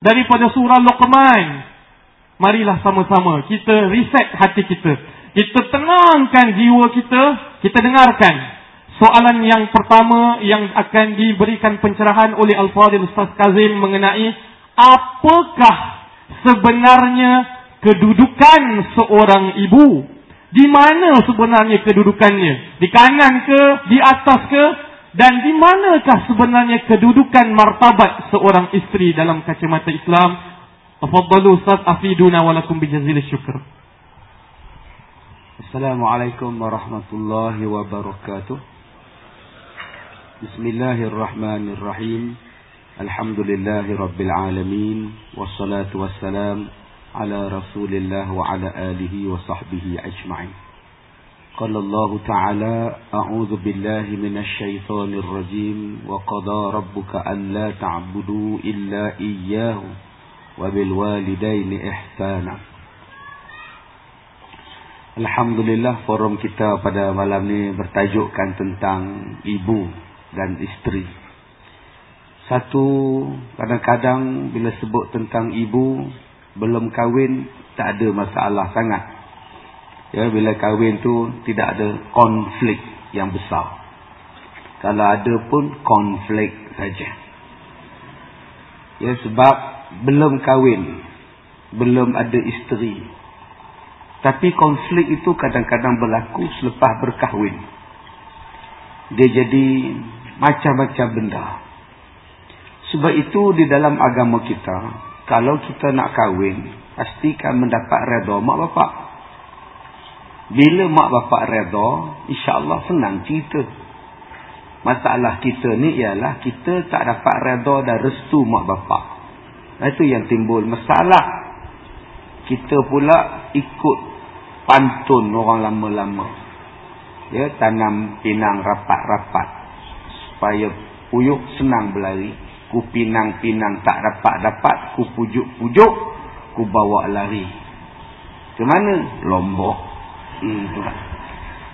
daripada surah Luqman. Marilah sama-sama kita reset hati kita. Kita tenangkan jiwa kita, kita dengarkan soalan yang pertama yang akan diberikan pencerahan oleh Al-Fadhil Ustaz Kazim mengenai apakah sebenarnya kedudukan seorang ibu? Di mana sebenarnya kedudukannya? Di kanan ke, di atas ke, dan di manakah sebenarnya kedudukan martabat seorang isteri dalam kacamata Islam? Tafadhalu Ustaz afiduna wa lakum bijazil syukur. Assalamualaikum warahmatullahi wabarakatuh. Bismillahirrahmanirrahim. Alhamdulillahi rabbil alamin wassalatu wassalam ala Rasulillah wa ala alihi wa sahbihi ajma'in. قال الله تعالى أعوذ بالله من الشيطان الرجيم وقضى ربك ألا تعبدوا إلا إياه وبالوالدين إحسانا Alhamdulillah forum kita pada malam ni bertajukkan tentang ibu dan isteri. Satu, kadang-kadang bila sebut tentang ibu, belum kahwin, tak ada masalah sangat. Ya, bila kahwin tu tidak ada konflik yang besar. Kalau ada pun konflik saja. Ya, sebab belum kahwin, belum ada isteri. Tapi konflik itu kadang-kadang berlaku selepas berkahwin. Dia jadi macam-macam benda. Sebab itu di dalam agama kita, kalau kita nak kahwin, pastikan mendapat redha mak bapak. Bila mak bapak reda, insya-Allah senang cerita. Masalah kita ni ialah kita tak dapat reda dan restu mak bapak. Itu yang timbul masalah. Kita pula ikut pantun orang lama-lama. Ya, tanam pinang rapat-rapat supaya puyuk senang berlari. Ku pinang-pinang tak dapat-dapat, ku pujuk-pujuk, ku bawa lari. Ke mana? Lombok. Hmm,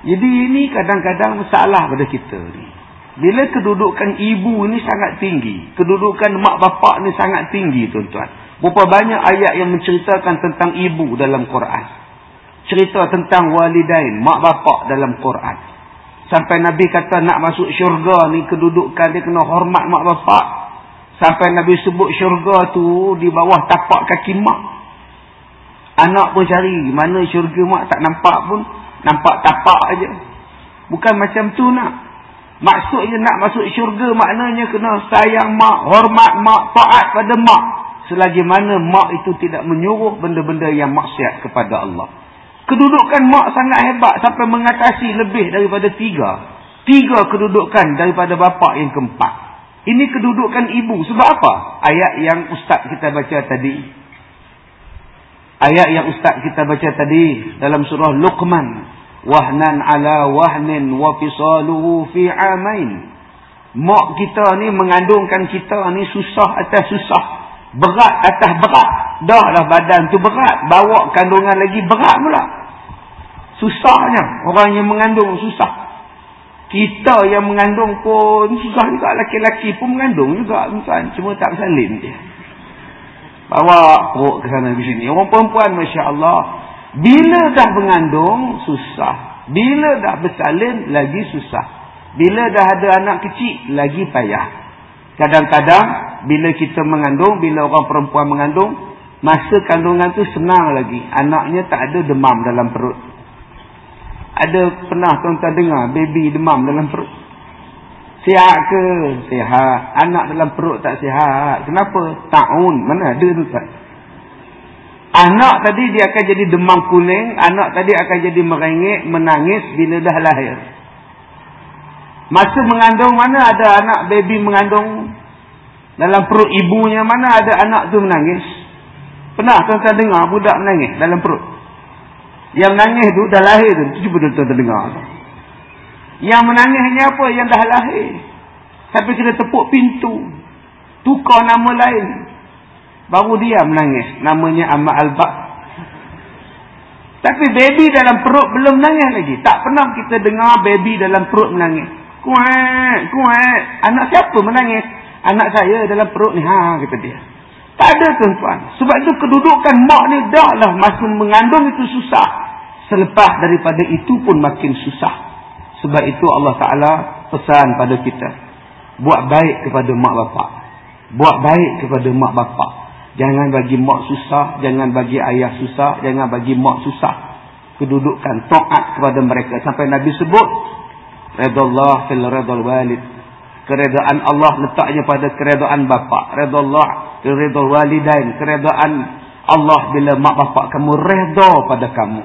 Jadi ini kadang-kadang masalah pada kita ni. Bila kedudukan ibu ni sangat tinggi. Kedudukan mak bapak ni sangat tinggi tuan-tuan. Berapa banyak ayat yang menceritakan tentang ibu dalam Quran. Cerita tentang walidain, mak bapak dalam Quran. Sampai Nabi kata nak masuk syurga ni kedudukan dia kena hormat mak bapak. Sampai Nabi sebut syurga tu di bawah tapak kaki mak. Anak pun cari. Mana syurga mak tak nampak pun. Nampak tapak aja. Bukan macam tu nak. Maksudnya nak masuk syurga maknanya kena sayang mak, hormat mak, taat pada mak. Selagi mana mak itu tidak menyuruh benda-benda yang maksiat kepada Allah. Kedudukan mak sangat hebat sampai mengatasi lebih daripada tiga. Tiga kedudukan daripada bapa yang keempat. Ini kedudukan ibu. Sebab apa? Ayat yang ustaz kita baca tadi. Ayat yang ustaz kita baca tadi dalam surah Luqman. Wahnan ala wahnin wa fisaluhu fi amain. Mak kita ni mengandungkan kita ni susah atas susah. Berat atas berat. Dah lah badan tu berat. Bawa kandungan lagi berat pula. Susahnya. Orang yang mengandung susah. Kita yang mengandung pun susah juga. Laki-laki pun mengandung juga. Cuma tak salin dia. Bawa perut ke sana ke sini. Orang perempuan Masya Allah. Bila dah mengandung, susah. Bila dah bersalin, lagi susah. Bila dah ada anak kecil, lagi payah. Kadang-kadang, bila kita mengandung, bila orang perempuan mengandung, masa kandungan tu senang lagi. Anaknya tak ada demam dalam perut. Ada pernah tuan-tuan dengar, baby demam dalam perut. Sihat ke? Sihat. Anak dalam perut tak sihat. Kenapa? Ta'un. Mana ada tu tak? Anak tadi dia akan jadi demam kuning. Anak tadi akan jadi merengik, menangis bila dah lahir. Masa mengandung mana ada anak baby mengandung dalam perut ibunya mana ada anak tu menangis. Pernah tuan-tuan dengar budak menangis dalam perut? Yang menangis tu dah lahir tu. Cuba tuan-tuan dengar Yang menangisnya apa? Yang dah lahir. Tapi kita tepuk pintu. Tukar nama lain. Baru dia menangis. Namanya Ahmad Al-Baq. Tapi baby dalam perut belum menangis lagi. Tak pernah kita dengar baby dalam perut menangis. Kuat, kuat. Anak siapa menangis? Anak saya dalam perut ni. Ha, kata dia. Tak ada tuan-tuan. Sebab itu kedudukan mak ni dah lah masa mengandung itu susah. Selepas daripada itu pun makin susah. Sebab itu Allah Ta'ala pesan pada kita. Buat baik kepada mak bapak. Buat baik kepada mak bapak. Jangan bagi mak susah. Jangan bagi ayah susah. Jangan bagi mak susah. Kedudukan to'at kepada mereka. Sampai Nabi sebut. Redallah fil redal walid. Keredaan Allah letaknya pada keredaan bapa. Redha Allah, redha walidain, keredaan Allah bila mak bapak kamu redha pada kamu.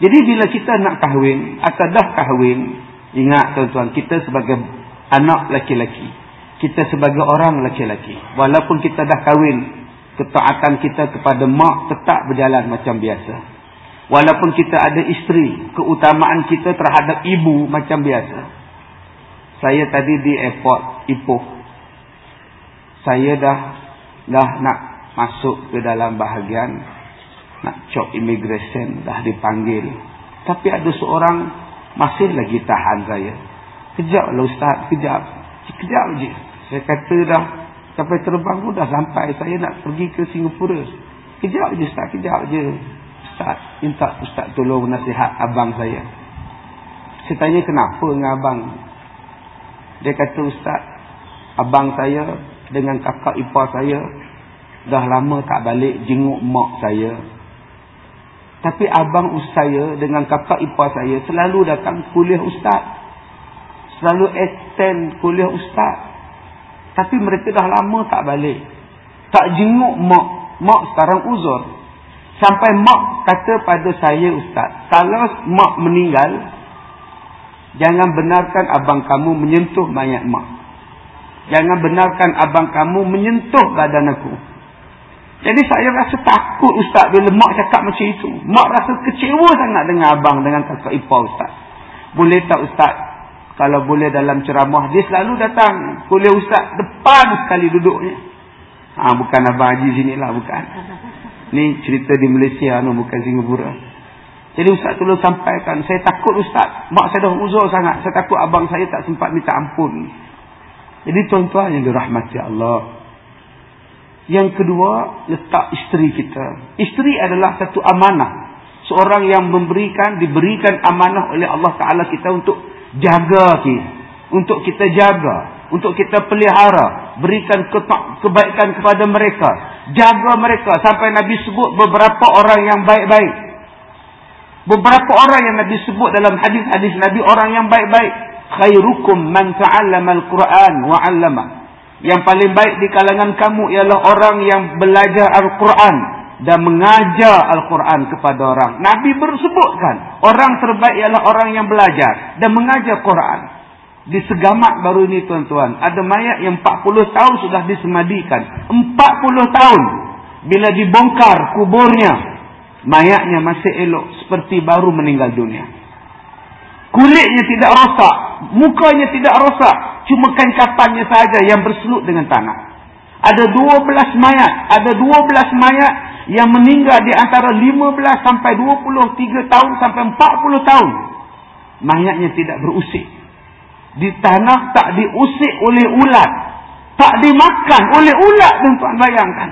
Jadi bila kita nak kahwin atau dah kahwin, ingat tuan-tuan, kita sebagai anak laki-laki, kita sebagai orang laki-laki, walaupun kita dah kahwin, ketaatan kita kepada mak tetap berjalan macam biasa. Walaupun kita ada isteri, keutamaan kita terhadap ibu macam biasa. Saya tadi di airport Ipoh. Saya dah dah nak masuk ke dalam bahagian nak cop immigration dah dipanggil. Tapi ada seorang masih lagi tahan saya. Kejaplah ustaz, kejap. Kejap je. Saya kata dah sampai terbang pun dah sampai. Saya nak pergi ke Singapura. Kejap je ustaz, kejap je. Ustaz, minta ustaz tolong nasihat abang saya. Saya tanya kenapa dengan abang dia kata ustaz, abang saya dengan kakak ipar saya dah lama tak balik jenguk mak saya. Tapi abang saya dengan kakak ipar saya selalu datang kuliah ustaz. Selalu attend kuliah ustaz. Tapi mereka dah lama tak balik. Tak jenguk mak. Mak sekarang uzur. Sampai mak kata pada saya ustaz. Kalau mak meninggal, Jangan benarkan abang kamu menyentuh mayat mak. Jangan benarkan abang kamu menyentuh badan aku. Jadi saya rasa takut ustaz bila mak cakap macam itu. Mak rasa kecewa sangat dengan abang dengan kakak ipar ustaz. Boleh tak ustaz? Kalau boleh dalam ceramah dia selalu datang. Boleh ustaz depan sekali duduknya. Ha, bukan abang haji sini lah bukan. Ni cerita di Malaysia no, bukan Singapura. Jadi Ustaz tolong sampaikan. Saya takut Ustaz. Mak saya dah uzur sangat. Saya takut abang saya tak sempat minta ampun. Jadi tuan-tuan yang dirahmati Allah. Yang kedua, letak isteri kita. Isteri adalah satu amanah. Seorang yang memberikan, diberikan amanah oleh Allah Ta'ala kita untuk jaga kita. Untuk kita jaga. Untuk kita pelihara. Berikan kebaikan kepada mereka. Jaga mereka. Sampai Nabi sebut beberapa orang yang baik-baik. Beberapa orang yang Nabi sebut dalam hadis-hadis Nabi orang yang baik-baik. Khairukum man ta'allama al-Quran wa 'allama. Yang paling baik di kalangan kamu ialah orang yang belajar Al-Quran dan mengajar Al-Quran kepada orang. Nabi bersebutkan orang terbaik ialah orang yang belajar dan mengajar Quran. Di segamat baru ini tuan-tuan, ada mayat yang 40 tahun sudah disemadikan. 40 tahun bila dibongkar kuburnya mayatnya masih elok seperti baru meninggal dunia. Kulitnya tidak rosak, mukanya tidak rosak, cuma kain kapannya saja yang berselut dengan tanah. Ada 12 mayat, ada 12 mayat yang meninggal di antara 15 sampai 23 tahun sampai 40 tahun. Mayatnya tidak berusik. Di tanah tak diusik oleh ulat. Tak dimakan oleh ulat, tuan-tuan bayangkan.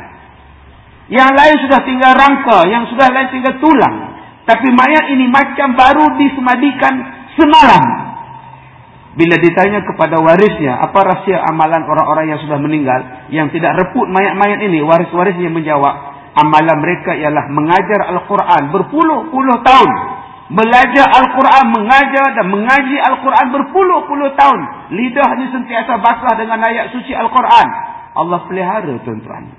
Yang lain sudah tinggal rangka, yang sudah lain tinggal tulang. Tapi mayat ini macam baru disemadikan semalam. Bila ditanya kepada warisnya, apa rahsia amalan orang-orang yang sudah meninggal, yang tidak reput mayat-mayat ini, waris-warisnya menjawab, amalan mereka ialah mengajar Al-Quran berpuluh-puluh tahun. Belajar Al-Quran, mengajar dan mengaji Al-Quran berpuluh-puluh tahun. Lidahnya sentiasa basah dengan ayat suci Al-Quran. Allah pelihara tuan-tuan.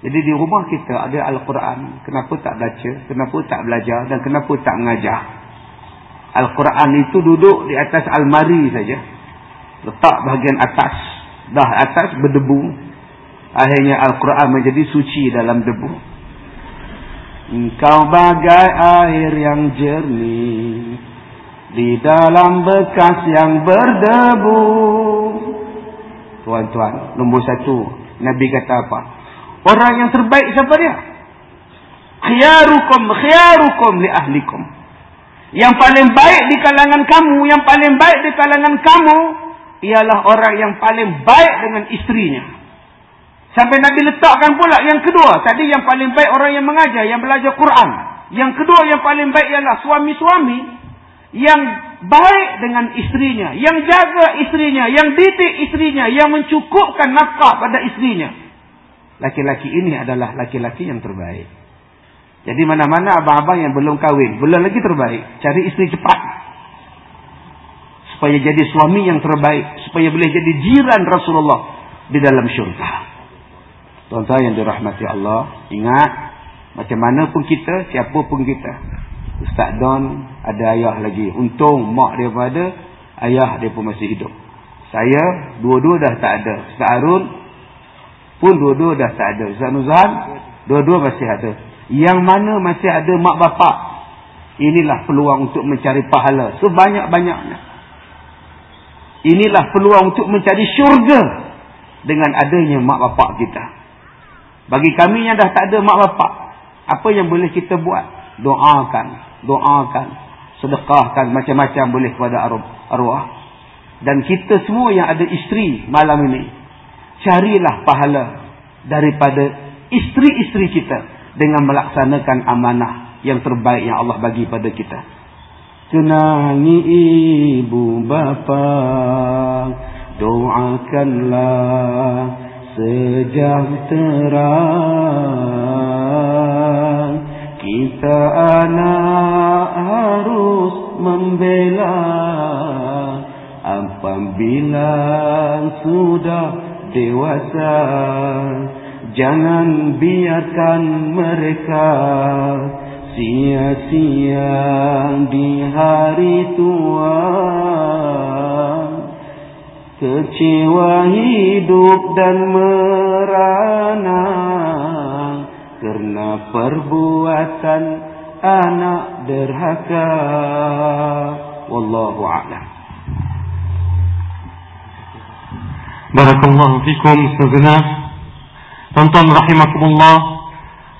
Jadi di rumah kita ada Al-Quran. Kenapa tak baca? Kenapa tak belajar? Dan kenapa tak mengajar? Al-Quran itu duduk di atas almari saja. Letak bahagian atas. Dah atas berdebu. Akhirnya Al-Quran menjadi suci dalam debu. Engkau bagai air yang jernih. Di dalam bekas yang berdebu. Tuan-tuan, nombor satu. Nabi kata apa? Orang yang terbaik siapa dia? Khiyarukum khiyarukum li ahlikum. Yang paling baik di kalangan kamu, yang paling baik di kalangan kamu ialah orang yang paling baik dengan istrinya. Sampai Nabi letakkan pula yang kedua. Tadi yang paling baik orang yang mengajar, yang belajar Quran. Yang kedua yang paling baik ialah suami-suami yang baik dengan istrinya. Yang jaga istrinya, yang didik istrinya, yang mencukupkan nafkah pada istrinya. Laki-laki ini adalah laki-laki yang terbaik. Jadi mana-mana abang-abang yang belum kahwin, belum lagi terbaik. Cari istri cepat. Supaya jadi suami yang terbaik. Supaya boleh jadi jiran Rasulullah di dalam syurga. Tuan-tuan yang dirahmati Allah, ingat macam mana pun kita, siapa pun kita. Ustaz Don ada ayah lagi. Untung mak dia ada, ayah dia pun masih hidup. Saya dua-dua dah tak ada. Ustaz Arun pun dua-dua dah tak ada. Ustaz Nuzhan dua-dua masih ada. Yang mana masih ada mak bapak, inilah peluang untuk mencari pahala sebanyak-banyaknya. Inilah peluang untuk mencari syurga dengan adanya mak bapak kita. Bagi kami yang dah tak ada mak bapak. Apa yang boleh kita buat? Doakan. Doakan. Sedekahkan macam-macam boleh kepada arwah. Dan kita semua yang ada isteri malam ini. Carilah pahala daripada isteri-isteri kita. Dengan melaksanakan amanah yang terbaik yang Allah bagi pada kita. Kenangi ibu bapa. Doakanlah sejahtera kita anak harus membela apabila sudah dewasa jangan biarkan mereka sia-sia di hari tua Kecewa hidup dan merana Kerana perbuatan anak derhaka Wallahu a'lam. Barakallahu fikum segenap Tonton rahimakumullah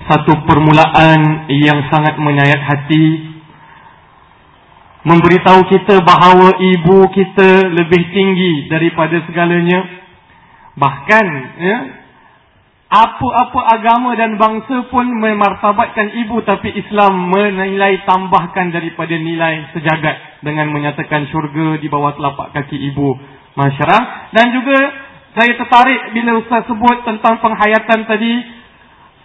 Satu permulaan yang sangat menyayat hati. Memberitahu kita bahawa ibu kita lebih tinggi daripada segalanya. Bahkan ya apa-apa agama dan bangsa pun memartabatkan ibu tapi Islam menilai tambahkan daripada nilai sejagat dengan menyatakan syurga di bawah telapak kaki ibu masyarakat. Dan juga saya tertarik bila ustaz sebut tentang penghayatan tadi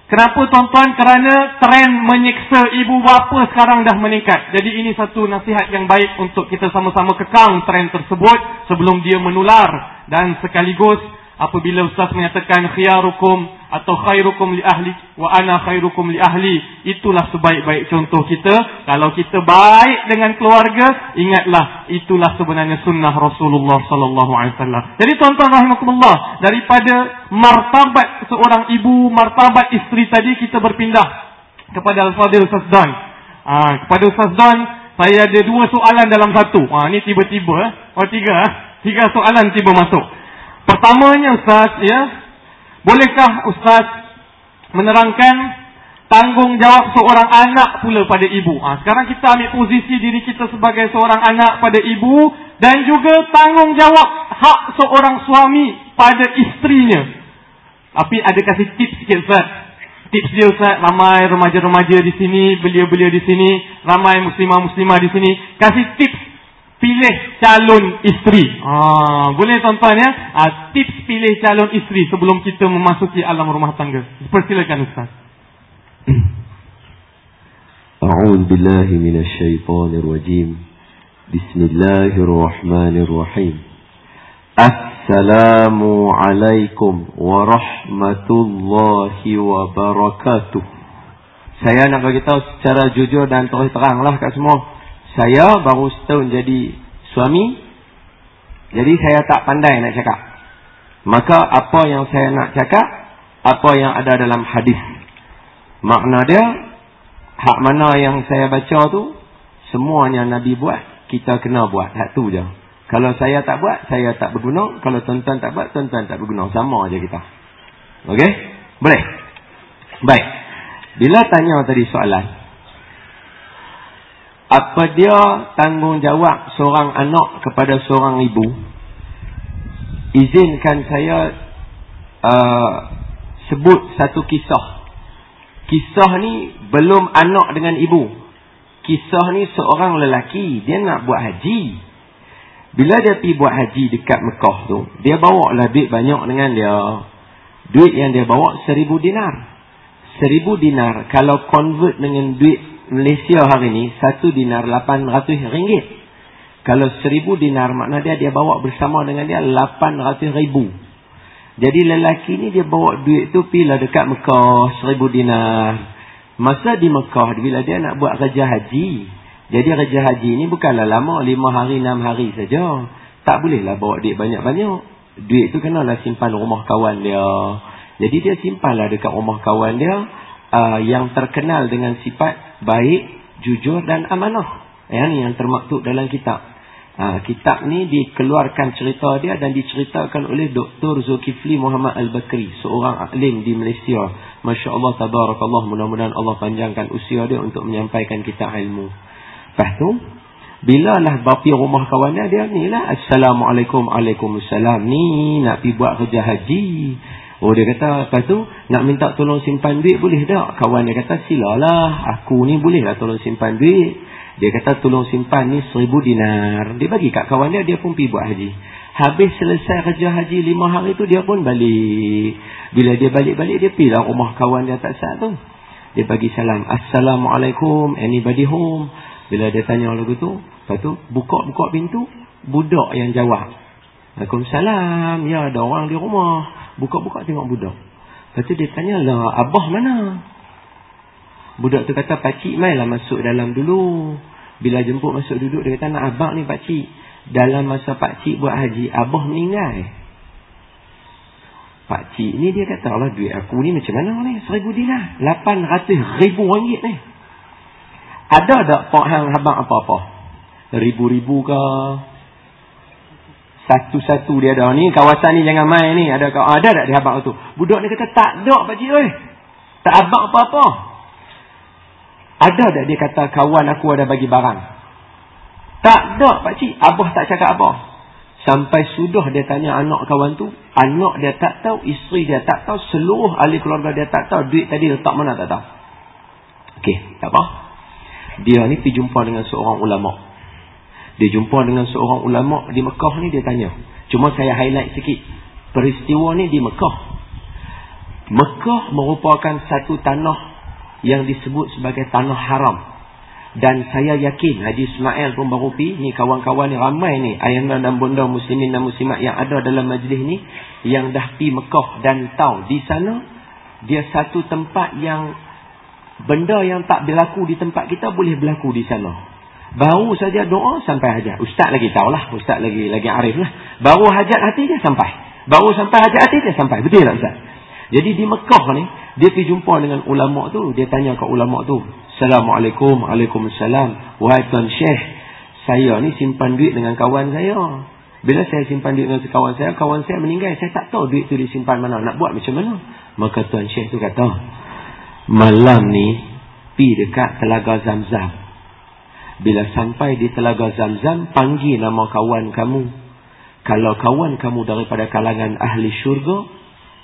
Kenapa tuan-tuan? Kerana tren menyiksa ibu bapa sekarang dah meningkat. Jadi ini satu nasihat yang baik untuk kita sama-sama kekang tren tersebut sebelum dia menular. Dan sekaligus apabila Ustaz menyatakan khiyarukum atau khairukum li ahli wa ana khairukum li ahli. Itulah sebaik-baik contoh kita. Kalau kita baik dengan keluarga ingatlah itulah sebenarnya sunnah Rasulullah sallallahu alaihi wasallam. Jadi tuan-tuan rahimakumullah daripada martabat seorang ibu martabat isteri tadi kita berpindah kepada al-fadil Ustaz Dan ha, kepada Ustaz Dan saya ada dua soalan dalam satu. Ha, ni tiba-tiba eh. oh tiga eh. tiga soalan tiba masuk. Pertamanya Ustaz ya Bolehkah Ustaz menerangkan tanggungjawab seorang anak pula pada ibu? Ha, sekarang kita ambil posisi diri kita sebagai seorang anak pada ibu dan juga tanggungjawab hak seorang suami pada istrinya. Tapi ada kasih tips sikit Ustaz. Tips dia Ustaz, ramai remaja-remaja di sini, belia-belia di sini, ramai muslimah-muslimah di sini. Kasih tips pilih calon isteri. Ah, boleh tuan-tuan ya? Ah, tips pilih calon isteri sebelum kita memasuki alam rumah tangga. Persilakan Ustaz. أعوذ بالله من الشيطان الرجيم بسم الله الرحمن الرحيم السلام عليكم ورحمة الله وبركاته Saya nak bagi tahu secara jujur dan terus teranglah kat semua saya baru setahun jadi suami jadi saya tak pandai nak cakap. Maka apa yang saya nak cakap apa yang ada dalam hadis. Makna dia hak mana yang saya baca tu semuanya Nabi buat kita kena buat. Hak tu je. Kalau saya tak buat saya tak berguna. Kalau tuan-tuan tak buat tuan-tuan tak berguna. Sama aja kita. Okey? boleh? Baik. Bila tanya tadi soalan apa dia tanggungjawab seorang anak kepada seorang ibu izinkan saya uh, sebut satu kisah. Kisah ni belum anak dengan ibu. Kisah ni seorang lelaki, dia nak buat haji. Bila dia pergi buat haji dekat Mekah tu, dia bawa lah duit banyak dengan dia. Duit yang dia bawa seribu dinar. Seribu dinar, kalau convert dengan duit Malaysia hari ni, satu dinar lapan ratus ringgit. Kalau seribu dinar, makna dia dia bawa bersama dengan dia lapan ratus ribu. Jadi lelaki ni dia bawa duit tu pilih dekat Mekah seribu dinar. Masa di Mekah bila dia nak buat kerja haji. Jadi kerja haji ni bukanlah lama lima hari enam hari saja. Tak bolehlah bawa duit banyak-banyak. Duit tu kenalah simpan rumah kawan dia. Jadi dia simpanlah dekat rumah kawan dia. Uh, yang terkenal dengan sifat baik, jujur dan amanah. Yang yang termaktub dalam kitab. Ha, kitab ni dikeluarkan cerita dia dan diceritakan oleh Dr. Zulkifli Muhammad Al-Bakri. Seorang alim di Malaysia. Masya Allah, tabarakallah. Mudah-mudahan Allah panjangkan usia dia untuk menyampaikan kitab ilmu. Lepas tu, bila lah bapi rumah kawannya dia ni lah. Assalamualaikum, Waalaikumsalam. Ni nak pergi buat kerja haji. Oh dia kata, lepas tu nak minta tolong simpan duit boleh tak? Kawan dia kata, silalah. Aku ni boleh lah tolong simpan duit. Dia kata tolong simpan ni seribu dinar. Dia bagi kat kawan dia, dia pun pergi buat haji. Habis selesai kerja haji lima hari tu, dia pun balik. Bila dia balik-balik, dia pergi lah rumah kawan dia tak sat tu. Dia bagi salam. Assalamualaikum, anybody home? Bila dia tanya lagu tu, lepas tu buka-buka pintu, budak yang jawab. Waalaikumsalam, ya ada orang di rumah. Buka-buka tengok budak. Lepas tu dia tanya lah, abah mana? Budak tu kata, pakcik mainlah masuk dalam dulu. Bila jemput masuk duduk, dia kata, nak abang ni pakcik. Dalam masa pakcik buat haji, abah meninggal. Pakcik ni dia kata, Allah duit aku ni macam mana ni? Seribu dinar. Lapan ratus ribu ringgit ni. Ada tak pak hang abang apa-apa? Ribu-ribu ke? Satu-satu dia ada. Ni kawasan ni jangan main ni. Ada ada tak dia abang tu? Budak ni kata, tak ada pakcik. Oi. Tak abang apa-apa. Ada tak dia kata kawan aku ada bagi barang? Tak ada pakcik. Abah tak cakap apa. Sampai sudah dia tanya anak kawan tu. Anak dia tak tahu. Isteri dia tak tahu. Seluruh ahli keluarga dia tak tahu. Duit tadi letak mana tak tahu. Okey. Tak apa. Dia ni pergi jumpa dengan seorang ulama. Dia jumpa dengan seorang ulama di Mekah ni dia tanya. Cuma saya highlight sikit. Peristiwa ni di Mekah. Mekah merupakan satu tanah yang disebut sebagai tanah haram. Dan saya yakin Haji Ismail pun baru pergi. Ni kawan-kawan ni ramai ni. Ayah dan bunda muslimin dan muslimat yang ada dalam majlis ni. Yang dah pergi Mekah dan tahu. Di sana, dia satu tempat yang benda yang tak berlaku di tempat kita boleh berlaku di sana. Baru saja doa sampai hajat. Ustaz lagi tahulah. Ustaz lagi lagi arif lah. Baru hajat hati dia sampai. Baru sampai hajat hati dia sampai. Betul tak Ustaz? Jadi di Mekah ni, dia pergi jumpa dengan ulama tu, dia tanya ke ulama tu, "Assalamualaikum, Waalaikumsalam. Wahai tuan Syekh, saya ni simpan duit dengan kawan saya. Bila saya simpan duit dengan kawan saya, kawan saya meninggal, saya tak tahu duit tu disimpan mana, nak buat macam mana?" Maka tuan Syekh tu kata, "Malam ni pi dekat Telaga Zamzam. Bila sampai di Telaga Zamzam, panggil nama kawan kamu. Kalau kawan kamu daripada kalangan ahli syurga,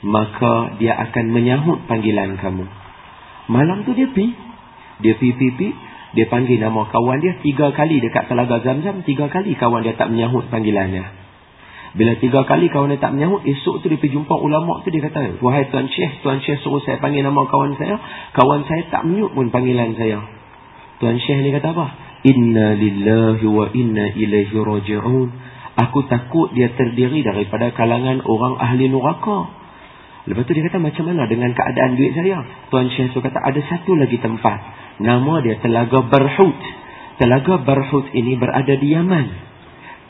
maka dia akan menyahut panggilan kamu. Malam tu dia pi, dia pi pi pi, dia panggil nama kawan dia tiga kali dekat telaga Zamzam, tiga kali kawan dia tak menyahut panggilannya. Bila tiga kali kawan dia tak menyahut, esok tu dia pergi jumpa ulama tu dia kata, "Wahai tuan Syekh, tuan Syekh suruh saya panggil nama kawan saya, kawan saya tak menyut pun panggilan saya." Tuan Syekh ni kata apa? "Inna lillahi wa inna ilaihi raji'un." Aku takut dia terdiri daripada kalangan orang ahli neraka. Lepas tu dia kata macam mana dengan keadaan duit saya? Tuan Syekh tu kata ada satu lagi tempat. Nama dia Telaga Barhut. Telaga Barhut ini berada di Yaman.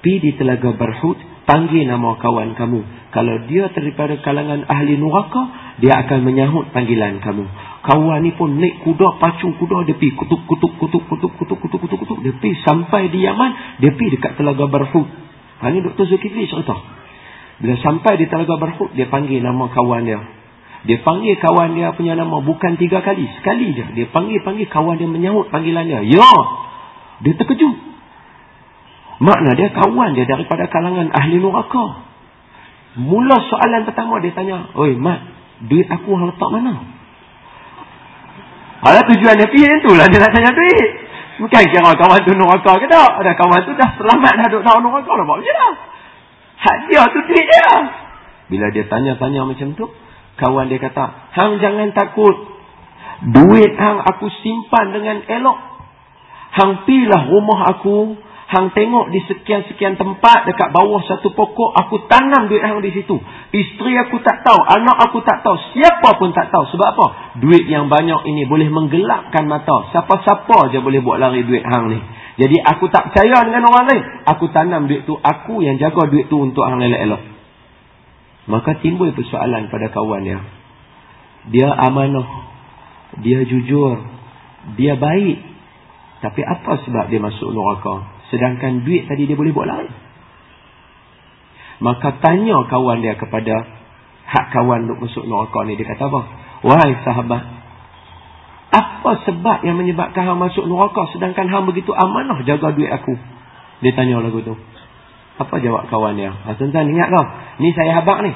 Pi di Telaga Barhut, panggil nama kawan kamu. Kalau dia daripada kalangan ahli neraka, dia akan menyahut panggilan kamu. Kawan ni pun naik kuda, pacu kuda, dia pi kutuk, kutuk, kutuk, kutuk, kutuk, kutuk, kutuk, kutuk. Dia pi sampai di Yaman, dia pi dekat Telaga Barhut. Ha, ini Dr. Zulkifli cerita. Bila sampai di Telaga Berhut, dia panggil nama kawan dia. Dia panggil kawan dia punya nama bukan tiga kali. Sekali je. Dia panggil-panggil kawan dia menyahut panggilan dia. Ya! Dia terkejut. Makna dia kawan dia daripada kalangan ahli neraka. Mula soalan pertama dia tanya, Oi Mat, Duit aku hang letak mana? Kalau tujuan dia pergi tu lah dia nak tanya duit. Bukan kira kawan tu neraka ke tak? Ada kawan tu dah selamat dah duduk dalam neraka dah buat macam dah. Hak dia tu duit dia. Bila dia tanya-tanya macam tu, kawan dia kata, Hang jangan takut. Duit hang aku simpan dengan elok. Hang pilah rumah aku, Hang tengok di sekian-sekian tempat dekat bawah satu pokok, aku tanam duit hang di situ. Isteri aku tak tahu, anak aku tak tahu, siapa pun tak tahu. Sebab apa? Duit yang banyak ini boleh menggelapkan mata. Siapa-siapa je boleh buat lari duit hang ni. Jadi aku tak percaya dengan orang lain. Aku tanam duit tu, aku yang jaga duit tu untuk hang elok-elok. Maka timbul persoalan pada kawan dia. Dia amanah. Dia jujur. Dia baik. Tapi apa sebab dia masuk neraka? Sedangkan duit tadi dia boleh buat lain. Maka tanya kawan dia kepada hak kawan untuk masuk neraka ni. Dia kata apa? Wahai sahabat. Apa sebab yang menyebabkan hang masuk neraka sedangkan hang begitu amanah jaga duit aku? Dia tanya lagu tu. Apa jawab kawan dia? Ha, tuan-tuan ingat kau. Ni saya habak ni.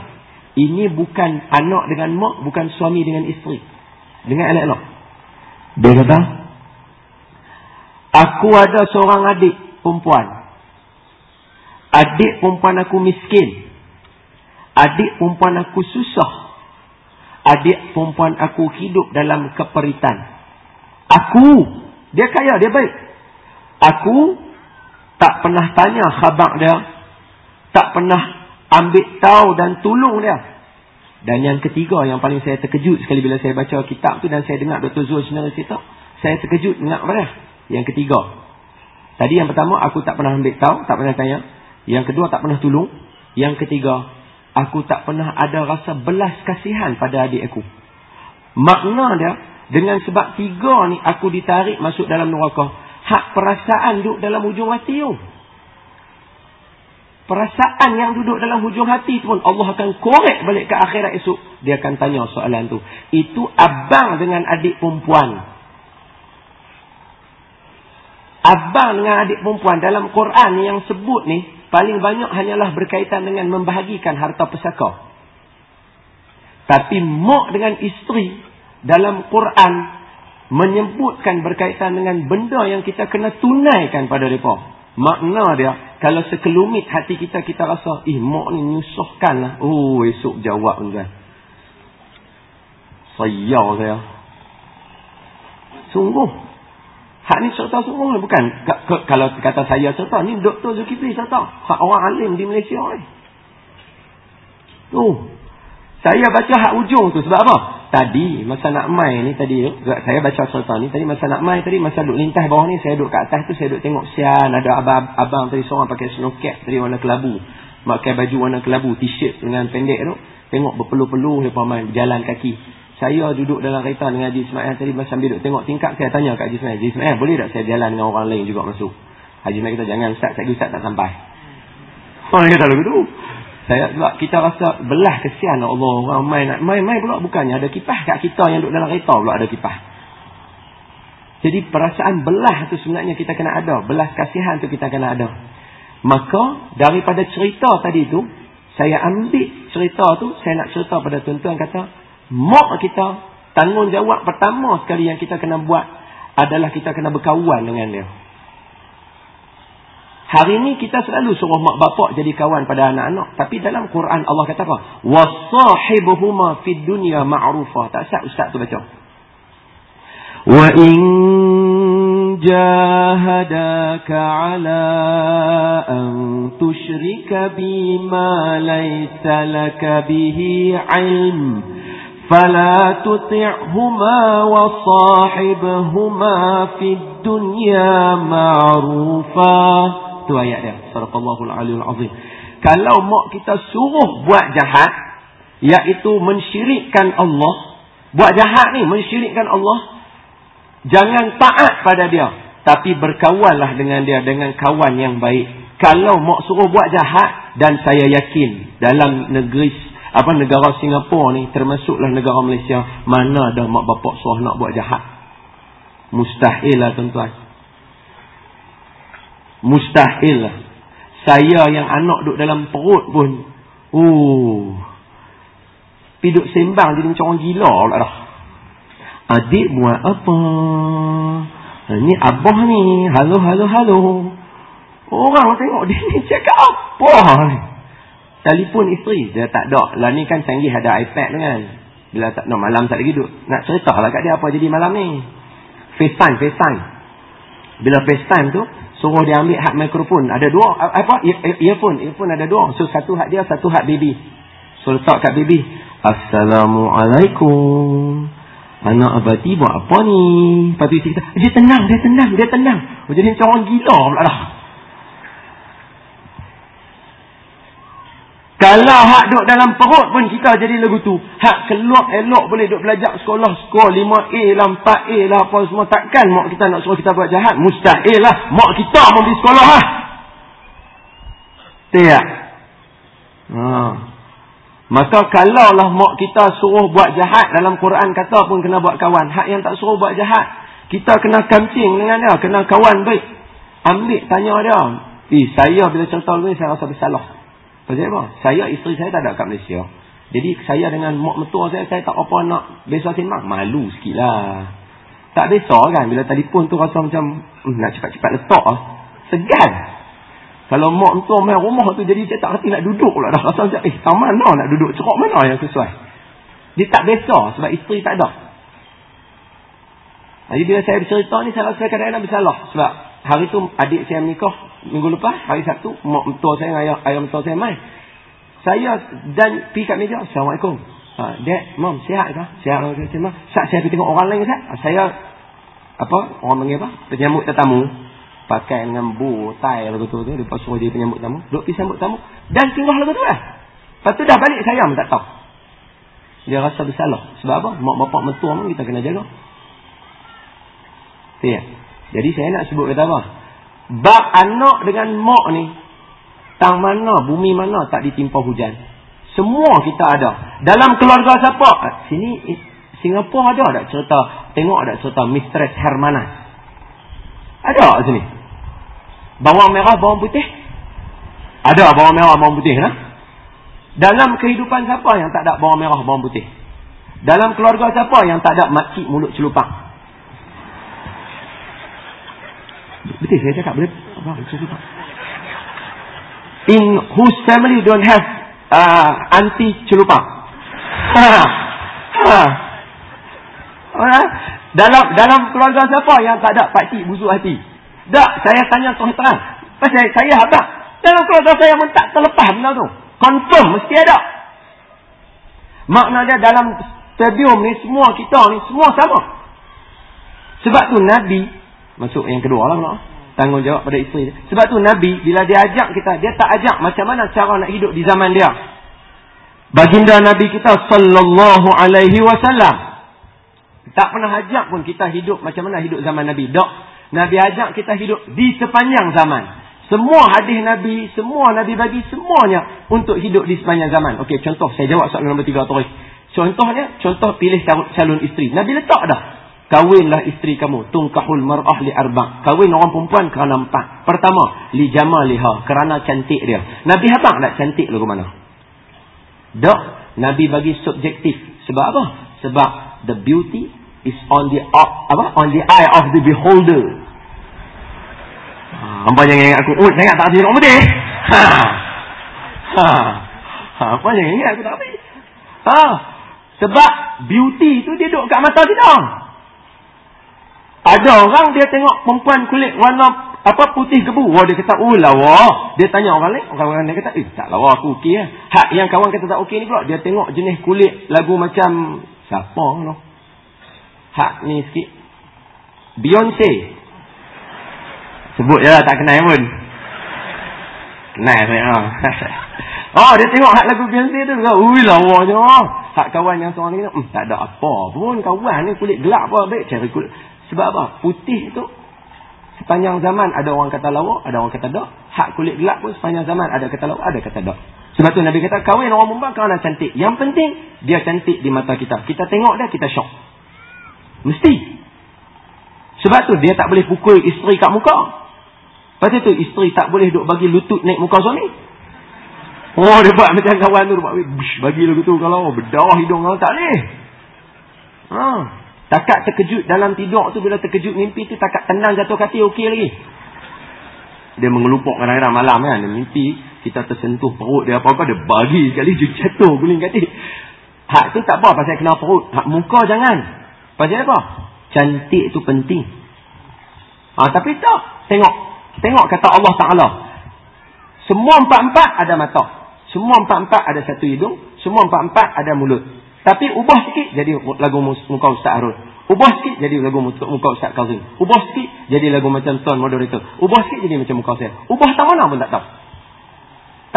Ini bukan anak dengan mak. Bukan suami dengan isteri. Dengan elok-elok. Dia kata. Aku ada seorang adik perempuan. Adik perempuan aku miskin. Adik perempuan aku susah. Adik perempuan aku hidup dalam keperitan. Aku, dia kaya, dia baik. Aku tak pernah tanya khabar dia. Tak pernah ambil tahu dan tolong dia. Dan yang ketiga yang paling saya terkejut sekali bila saya baca kitab tu dan saya dengar Dr. Zul sebenarnya cerita. Saya terkejut dengar apa Yang ketiga. Tadi yang pertama, aku tak pernah ambil tahu, tak pernah tanya. Yang kedua, tak pernah tolong. Yang ketiga, aku tak pernah ada rasa belas kasihan pada adik aku. Makna dia, dengan sebab tiga ni, aku ditarik masuk dalam neraka. Hak perasaan duduk dalam hujung hati tu. Perasaan yang duduk dalam hujung hati tu pun Allah akan korek balik ke akhirat esok. Dia akan tanya soalan tu. Itu abang dengan adik perempuan abang dengan adik perempuan dalam Quran yang sebut ni paling banyak hanyalah berkaitan dengan membahagikan harta pesaka. Tapi mak dengan isteri dalam Quran menyebutkan berkaitan dengan benda yang kita kena tunaikan pada mereka. Makna dia, kalau sekelumit hati kita, kita rasa, ih mak ni nyusahkan lah. Oh, esok jawab tuan. Saya saya. Sungguh, Hak ni serta semua ni bukan. Kalau kata saya serta, ni Dr. Zulkifli serta. Hak orang alim di Malaysia ni. Tu. Saya baca hak ujung tu sebab apa? Tadi, masa nak mai ni tadi, saya baca serta ni. Tadi masa nak mai tadi, masa duduk lintas bawah ni, saya duduk kat atas tu, saya duduk tengok sian. Ada abang, abang tadi seorang pakai snow cap tadi warna kelabu. Pakai baju warna kelabu, t-shirt dengan pendek tu. Tengok berpeluh-peluh, dia main berjalan kaki. Saya duduk dalam kereta dengan Haji Ismail tadi sambil duduk tengok tingkap saya tanya kat Haji Ismail, Haji Ismail boleh tak saya jalan dengan orang lain juga masuk? Haji Ismail kata jangan ustaz, saya ustaz tak sampai. Orang kata lagu tu. Saya sebab kita rasa belah kesian Allah orang main nak main main pula bukannya ada kipas kat kita yang duduk dalam kereta pula ada kipas. Jadi perasaan belah tu sebenarnya kita kena ada, belah kasihan tu kita kena ada. Maka daripada cerita tadi tu saya ambil cerita tu, saya nak cerita pada tuan-tuan kata mak kita tanggungjawab pertama sekali yang kita kena buat adalah kita kena berkawan dengan dia. Hari ini kita selalu suruh mak bapak jadi kawan pada anak-anak. Tapi dalam Quran Allah kata apa? وَصَاحِبُهُمَا فِي الدُّنْيَا مَعْرُوفًا Tak sah ustaz tu baca. وَإِن جَاهَدَاكَ عَلَىٰ أَن تُشْرِكَ بِمَا لَيْسَ لَكَ بِهِ عِلْمٍ فلا تطعهما وصاحبهما في الدنيا معروفا tu ayat dia sallallahu alaihi azim kalau mak kita suruh buat jahat iaitu mensyirikkan Allah buat jahat ni mensyirikkan Allah jangan taat pada dia tapi berkawanlah dengan dia dengan kawan yang baik kalau mak suruh buat jahat dan saya yakin dalam negeri apa negara Singapura ni termasuklah negara Malaysia mana ada mak bapak suruh nak buat jahat mustahil lah tuan-tuan mustahil lah saya yang anak duduk dalam perut pun uh, Pergi duduk sembang jadi macam orang gila pula dah. Adik buat apa? Ini abah ni. Halo, halo, halo. Orang tengok dia ni cakap apa ni? Telefon isteri. Dia tak ada. Lah ni kan canggih ada iPad tu kan. Bila tak no, malam tak lagi duduk. Nak cerita lah kat dia apa jadi malam ni. FaceTime, FaceTime. Bila FaceTime tu, suruh dia ambil hak mikrofon. Ada dua. Apa? Earphone. Earphone ada dua. So satu hak dia, satu hak baby. So letak kat baby. Assalamualaikum. Anak abadi buat apa ni? Lepas tu isteri kata, dia tenang, dia tenang, dia tenang. Oh, jadi macam orang gila pula lah. Kalau hak duduk dalam perut pun kita jadi lagu tu. Hak keluar elok boleh duduk belajar sekolah. Skor 5A lah, 4A lah apa semua. Takkan mak kita nak suruh kita buat jahat. Mustahil lah. Mak kita mau pergi sekolah lah. Tak? Ha. Maka kalau lah mak kita suruh buat jahat dalam Quran kata pun kena buat kawan. Hak yang tak suruh buat jahat. Kita kena kancing dengan dia. Kena kawan baik. Ambil tanya dia. Eh saya bila cerita dulu saya rasa bersalah. Pasal apa? Saya, isteri saya tak ada kat Malaysia. Jadi saya dengan mak metua saya, saya tak apa nak besar sembang. Malu sikit lah. Tak besar kan? Bila telefon tu rasa macam, hmm, nak cepat-cepat letak lah. Segan. Kalau mak metua main rumah tu, jadi saya tak reti nak duduk pula. Dah rasa macam, eh, tak mana nak duduk? Cerok mana yang sesuai? Dia tak besar sebab isteri tak ada. Jadi bila saya bercerita ni, saya rasa kadang-kadang bersalah. Sebab hari tu adik saya menikah minggu lepas hari Sabtu mak mentua saya ayah, ayah mentua saya mai saya dan pergi kat meja Assalamualaikum. Ha, dad mom sihat ke sihat. Ke saya mah saya pergi tengok orang lain Ustaz. Ha, saya apa orang panggil apa? Penyambut tetamu. Pakai dengan bu tai lagu tu tu lepas suruh dia penyambut tamu duduk pergi sambut tamu dan tinggal lagu tu lah. Lepas tu dah balik saya tak tahu. Dia rasa bersalah. Sebab apa? Mak bapak mentua pun kita kena jaga. Ya. Jadi saya nak sebut kata apa? Bab anak dengan mak ni. Tang mana, bumi mana tak ditimpa hujan. Semua kita ada. Dalam keluarga siapa? Sini, Singapura ada tak cerita? Tengok ada cerita Mistress Hermana. Ada tak sini? Bawang merah, bawang putih? Ada bawang merah, bawang putih. Nah? Dalam kehidupan siapa yang tak ada bawang merah, bawang putih? Dalam keluarga siapa yang tak ada makcik mulut celupang? Betul saya cakap boleh apa In whose family don't have uh, anti celupa. Ha. Ha. Ha. Dalam dalam keluarga siapa yang tak ada pak cik busuk hati? Tak, saya tanya terus terang. Pasal saya habaq. Dalam keluarga saya pun tak terlepas benda tu. Confirm mesti ada. Maknanya dalam stadium ni semua kita ni semua sama. Sebab tu Nabi Masuk yang kedua lah. Tanggungjawab pada isteri dia. Sebab tu Nabi, bila dia ajak kita, dia tak ajak macam mana cara nak hidup di zaman dia. Baginda Nabi kita sallallahu alaihi wasallam tak pernah ajak pun kita hidup macam mana hidup zaman Nabi. Dok, Nabi ajak kita hidup di sepanjang zaman. Semua hadis Nabi, semua Nabi bagi semuanya untuk hidup di sepanjang zaman. Okey, contoh saya jawab soalan nombor tiga terus. Contohnya, contoh pilih calon isteri. Nabi letak dah. Kawinlah isteri kamu. Tungkahul mar'ah li arba' Kawin orang perempuan kerana empat. Pertama, li jamaliha. Kerana cantik dia. Nabi habang tak cantik lagu mana? Dok, Nabi bagi subjektif. Sebab apa? Sebab the beauty is on the apa? On the eye of the beholder. Apa jangan ingat aku? Oh, saya tak tengok putih. Ha. Ha. ha. Apa jangan ingat aku tak habis? Ha. Sebab beauty tu dia duduk kat mata kita. Ada orang dia tengok perempuan kulit warna apa putih kebu. Wah dia kata, oh lawa. Dia tanya orang lain. Orang lain dia kata, eh tak lawa aku okey ya. Hak yang kawan kata tak okey ni pula. Dia tengok jenis kulit lagu macam, siapa no? Hak ni sikit. Beyonce. Sebut je lah, tak kenal pun. Kenal saya. Ha. oh dia tengok hak lagu Beyonce tu. Ui lawa je. Hak kawan yang seorang ni, hmm, tak ada apa pun. Kawan ni kulit gelap apa. Baik cari kulit. Sebab apa? Putih itu sepanjang zaman ada orang kata lawa, ada orang kata dak. Hak kulit gelap pun sepanjang zaman ada kata lawa, ada kata dak. Sebab tu Nabi kata kahwin orang perempuan kerana cantik. Yang penting dia cantik di mata kita. Kita tengok dia kita syok. Mesti. Sebab tu dia tak boleh pukul isteri kat muka. Lepas tu isteri tak boleh duk bagi lutut naik muka suami. Oh dia buat macam kawan tu buat bagi lagu tu kalau berdarah hidung kau tak boleh. Ha. Takat terkejut dalam tidur tu bila terkejut mimpi tu takat tenang jatuh kaki okey lagi. Dia mengelupuk kadang-kadang malam kan dia mimpi kita tersentuh perut dia apa-apa dia bagi sekali dia jatuh guling kaki. Hak tu tak apa pasal kena perut. Hak muka jangan. Pasal apa? Cantik tu penting. Ha, tapi tak. Tengok. Tengok kata Allah Ta'ala. Semua empat-empat ada mata. Semua empat-empat ada satu hidung. Semua empat-empat ada mulut. Tapi ubah sikit jadi lagu muka Ustaz Harun. Ubah sikit jadi lagu muka Ustaz Kazim. Ubah sikit jadi lagu macam Tuan Moderator. Ubah sikit jadi macam muka saya. Ubah tak mana pun tak tahu.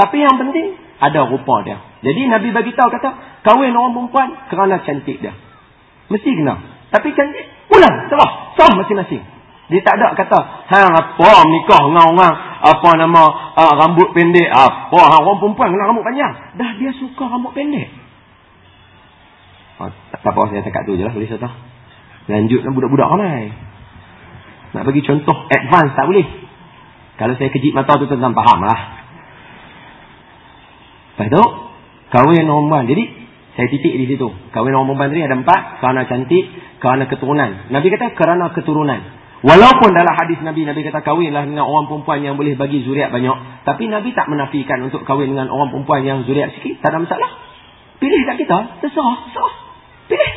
Tapi yang penting ada rupa dia. Jadi Nabi bagi tahu kata, kahwin orang perempuan kerana cantik dia. Mesti kena. Tapi cantik, pulang, salah. Sah masing-masing. Dia tak ada kata, hang apa nikah dengan orang, apa nama, uh, rambut pendek, apa, hang orang perempuan kena rambut panjang. Dah dia suka rambut pendek. Oh, tak apa, saya cakap tu je lah, boleh saya tahu. Lanjut dengan budak-budak ramai. Nak bagi contoh advance tak boleh. Kalau saya kejip mata tu tentang faham lah. Lepas tu, kahwin orang perempuan. Jadi, saya titik di situ. Kahwin orang perempuan tadi ada empat. Kerana cantik, kerana keturunan. Nabi kata kerana keturunan. Walaupun dalam hadis Nabi, Nabi kata kahwinlah dengan orang perempuan yang boleh bagi zuriat banyak. Tapi Nabi tak menafikan untuk kahwin dengan orang perempuan yang zuriat sikit. Tak ada masalah. Pilih tak kita. Terserah. Terserah. Pilih.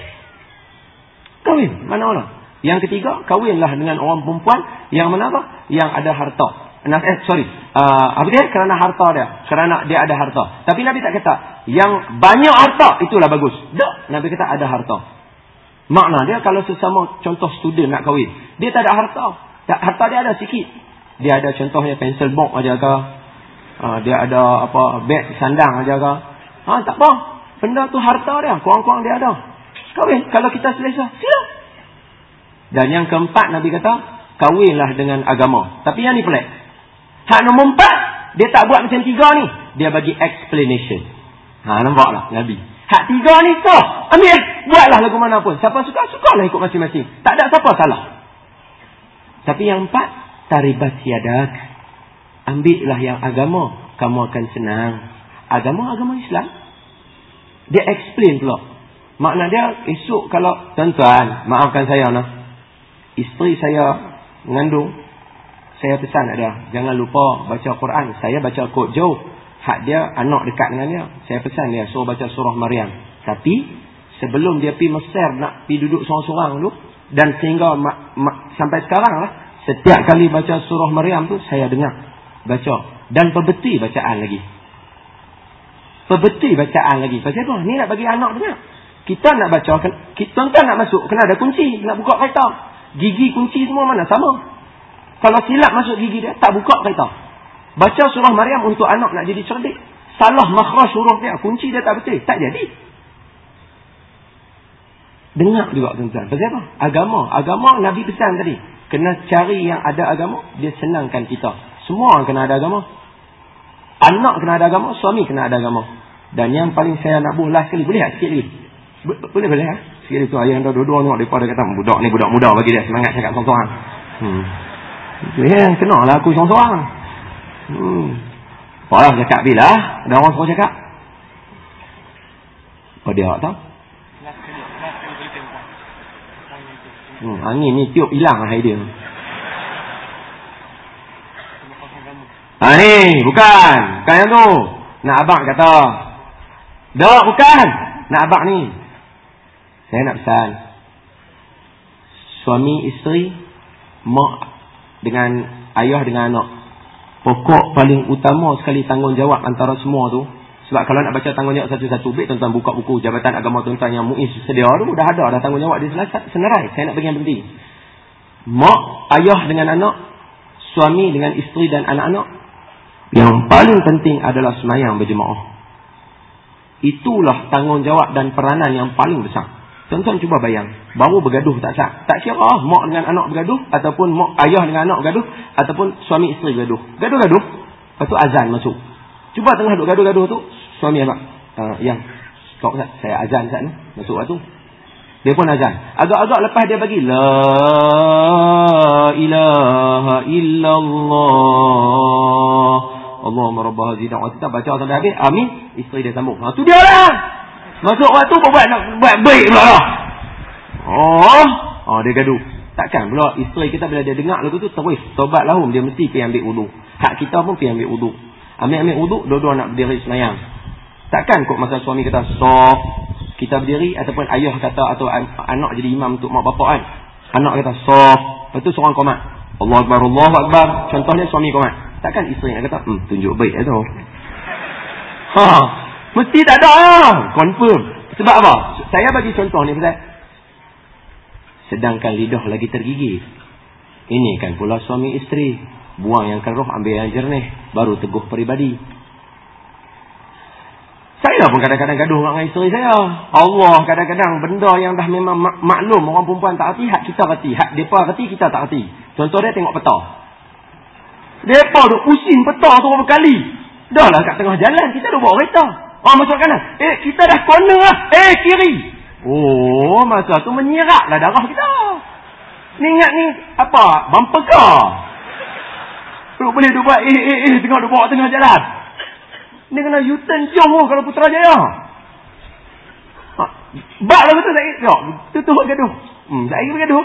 Kahwin. Mana orang? Yang ketiga, kahwinlah dengan orang perempuan yang mana apa? Yang ada harta. Eh, sorry. Uh, apa dia? Kerana harta dia. Kerana dia ada harta. Tapi Nabi tak kata, yang banyak harta, itulah bagus. Tak. Nabi kata ada harta. Makna dia kalau sesama contoh student nak kahwin. Dia tak ada harta. Tak, harta dia ada sikit. Dia ada contohnya pencil box aja ke. Uh, dia ada apa beg sandang aja ke. Ha, tak apa. Benda tu harta dia. Kurang-kurang dia ada. Kahwin. Kalau kita selesa. Sila. Dan yang keempat Nabi kata. Kahwinlah dengan agama. Tapi yang ni pelik. Hak nombor empat. Dia tak buat macam tiga ni. Dia bagi explanation. Ha, nampaklah Nabi. Hak tiga ni tu. Ambil. Buatlah lagu mana pun. Siapa suka, sukalah ikut masing-masing. Tak ada siapa salah. Tapi yang empat. Taribat siadak. Ambillah yang agama. Kamu akan senang. Agama, agama Islam. Dia explain pula. Makna dia esok kalau tuan-tuan. Maafkan saya nak. Isteri saya mengandung. Saya pesan ada. Jangan lupa baca Quran. Saya baca kod jauh hak dia anak dekat dengan dia saya pesan dia suruh baca surah Maryam tapi sebelum dia pergi Mesir nak pergi duduk seorang-seorang dulu dan sehingga ma, ma, sampai sekarang lah setiap kali baca surah Maryam tu saya dengar baca dan perbeti bacaan lagi perbeti bacaan lagi pasal apa ni nak bagi anak dengar kita nak baca kita kan nak masuk kena ada kunci nak buka kereta gigi kunci semua mana sama kalau silap masuk gigi dia tak buka kereta Baca surah Maryam untuk anak nak jadi cerdik. Salah makhraj huruf dia. Kunci dia tak betul. Tak jadi. Dengar juga tuan-tuan. Pasal apa? Agama. Agama Nabi pesan tadi. Kena cari yang ada agama. Dia senangkan kita. Semua kena ada agama. Anak kena ada agama. Suami kena ada agama. Dan yang paling saya nak buh last sekali. Boleh tak sikit lagi? Boleh boleh ha? Sikit itu ayah anda dua-dua tengok daripada kata budak ni budak muda bagi dia semangat cakap seorang-seorang. Hmm. Ya, kena lah aku seorang-seorang. Hmm. Orang cakap bila? Ada orang suruh cakap? Apa dia tahu? Hmm, angin ni tiup hilang lah dia. Ha ni, bukan. Bukan yang tu. Nak abang kata. Dok, bukan. Nak abang ni. Saya nak pesan. Suami isteri. Mak dengan ayah dengan anak pokok paling utama sekali tanggungjawab antara semua tu sebab kalau nak baca tanggungjawab satu-satu baik tuan-tuan buka buku Jabatan Agama tuan-tuan yang muiz sedia tu dah ada dah tanggungjawab dia senarai saya nak bagi yang penting mak ayah dengan anak suami dengan isteri dan anak-anak yang paling penting adalah semayang berjemaah itulah tanggungjawab dan peranan yang paling besar Tuan-tuan cuba bayang. Baru bergaduh tak sah. Tak kira oh, mak dengan anak bergaduh. Ataupun mak ayah dengan anak bergaduh. Ataupun suami isteri bergaduh. Gaduh-gaduh. Lepas tu azan masuk. Cuba tengah duduk gaduh-gaduh tu. Suami apa? Uh, yang. Stop Ustaz. Saya azan Ustaz ni. Masuk waktu. Dia pun azan. Agak-agak lepas dia bagi. La ilaha illallah. Allahumma rabbah da'wah kita baca sampai habis. Amin. Isteri dia sambung. Ha tu dia lah. Masuk waktu buat nak buat baik pula lah. Oh, oh dia gaduh. Takkan pula isteri kita bila dia dengar lagu tu terus tobat lahum dia mesti pergi ambil wudu. Hak kita pun pergi ambil wudu. Ambil-ambil wudu dua-dua nak berdiri semayang. Takkan kok masa suami kata soft kita berdiri ataupun ayah kata atau anak jadi imam untuk mak bapak kan. Anak kata soft. Lepas tu seorang komat. Allah Akbar, Allah Akbar. Contohnya suami komat. Takkan isteri nak kata, hmm, tunjuk baik lah tu. Ha, mesti tak ada. Confirm. Sebab apa? Saya bagi contoh ni. Pasal sedangkan lidah lagi tergigit. Ini kan pula suami isteri. Buang yang keruh, ambil yang jernih. Baru teguh peribadi. Saya pun kadang-kadang gaduh dengan isteri saya. Allah kadang-kadang benda yang dah memang mak maklum orang perempuan tak hati, hak kita hati. Hak mereka hati, kita tak hati. Contoh dia tengok peta. Mereka duk pusing peta tu berapa kali. Dah lah kat tengah jalan, kita dah bawa kereta. Oh, masuk kanan. Eh, kita dah corner lah. Eh, kiri. Oh, masa tu menyirak lah darah kita. Ni ingat ni, apa? Bumper car. Duk boleh duk buat, eh, eh, eh, tengok duk bawa tengah jalan. Dia kena U-turn jom oh, kalau Putrajaya. Ha, bak lah betul saya. Tengok. Tutup gaduh. Hmm, saya pergi gaduh.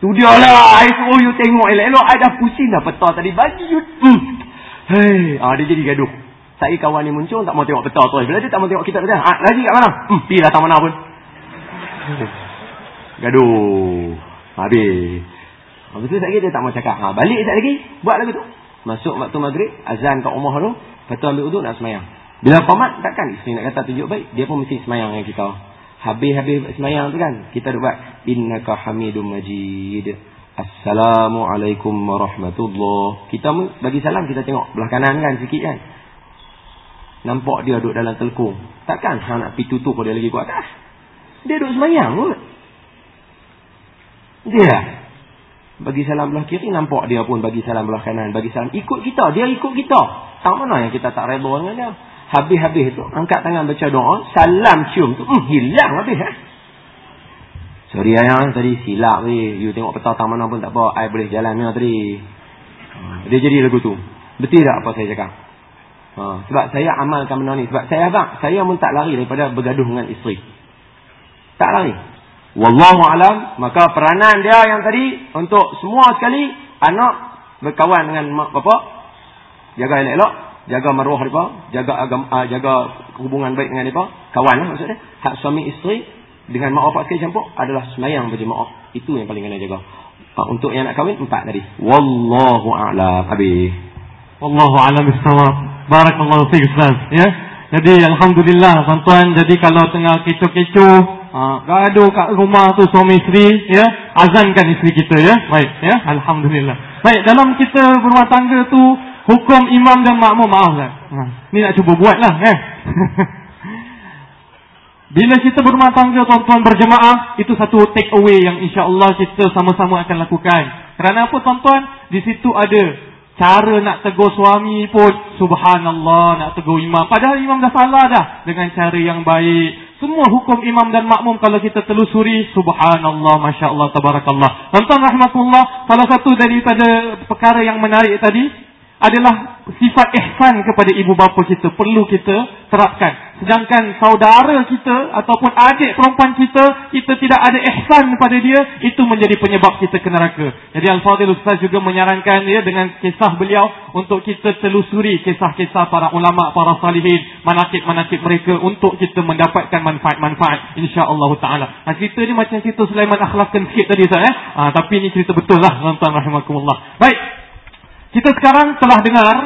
Tu dia lah. I suruh you tengok elok-elok. I dah pusing dah peta tadi. Bagi you. Hmm. Hei. Ha, dia jadi gaduh. Saya kawan ni muncul tak mau tengok peta tu. Bila dia tak mau tengok kita. Dia, ha, lagi kat mana? Hmm, pergi datang mana pun. Gaduh. Habis. Habis tu saya dia tak mau cakap. Ha, balik sekejap lagi. Buat lagu tu. Masuk waktu maghrib. Azan kat rumah tu. Tu ambil uduk nak semayang. Bila komat takkan isteri nak kata tunjuk baik. Dia pun mesti semayang dengan kita. Habis-habis semayang tu kan. Kita buat. Innaka hamidun majid. Assalamualaikum warahmatullahi Kita bagi salam kita tengok belah kanan kan sikit kan. Nampak dia duduk dalam telkung. Takkan ha, nak pergi tutup dia lagi kuat. Tak. Dia duduk semayang pun. Dia. Bagi salam belah kiri nampak dia pun bagi salam belah kanan. Bagi salam ikut kita. Dia ikut kita. Tak mana yang kita tak reda dengan dia. Habis-habis tu, angkat tangan baca doa, salam cium tu, hmm, hilang habis. Eh? Sorry ayah, tadi silap ni. You tengok peta tak mana pun tak apa, I boleh jalan ni tadi. Ha, dia jadi lagu tu. Betul tak apa saya cakap? Ha, sebab saya amalkan benda ni. Sebab saya abang, saya pun tak lari daripada bergaduh dengan isteri. Tak lari. Wallahu alam, maka peranan dia yang tadi untuk semua sekali anak berkawan dengan mak bapak jaga elok-elok, jaga maruah mereka, jaga agama, uh, jaga hubungan baik dengan mereka, kawan lah maksudnya. Hak suami isteri dengan mak bapak sekali campur adalah semayang berjemaah. Itu yang paling kena jaga. Uh, untuk yang nak kahwin, empat tadi. Wallahu a'lam. Habis. Wallahu a'lam bisawab. Barakallahu fiqh Ustaz. Ya. Jadi Alhamdulillah tuan-tuan. Jadi kalau tengah kecoh-kecoh. Uh, gaduh kat rumah tu suami isteri. Ya. Azankan isteri kita ya. Baik. Ya. Alhamdulillah. Baik. Dalam kita berumah tangga tu hukum imam dan makmum maaf lah. Ha, ni nak cuba buat lah kan. Bila kita berumah tangga tuan-tuan berjemaah, itu satu take away yang insya Allah kita sama-sama akan lakukan. Kerana apa tuan-tuan? Di situ ada cara nak tegur suami pun subhanallah nak tegur imam. Padahal imam dah salah dah dengan cara yang baik. Semua hukum imam dan makmum kalau kita telusuri subhanallah masya-Allah tabarakallah. Tuan-tuan rahmatullah, salah satu daripada perkara yang menarik tadi adalah sifat ihsan kepada ibu bapa kita perlu kita terapkan sedangkan saudara kita ataupun adik perempuan kita kita tidak ada ihsan kepada dia itu menjadi penyebab kita ke neraka. Jadi al-fadil ustaz juga menyarankan ya dengan kisah beliau untuk kita telusuri kisah-kisah para ulama para salihin manakib-manakib mereka untuk kita mendapatkan manfaat-manfaat. insya-Allah taala. Nah, cerita ni macam cerita Sulaiman akhlakkan sikit tadi ustaz eh? Ha, tapi ini cerita betul lah tuan-tuan rahimakumullah. Baik. Kita sekarang telah dengar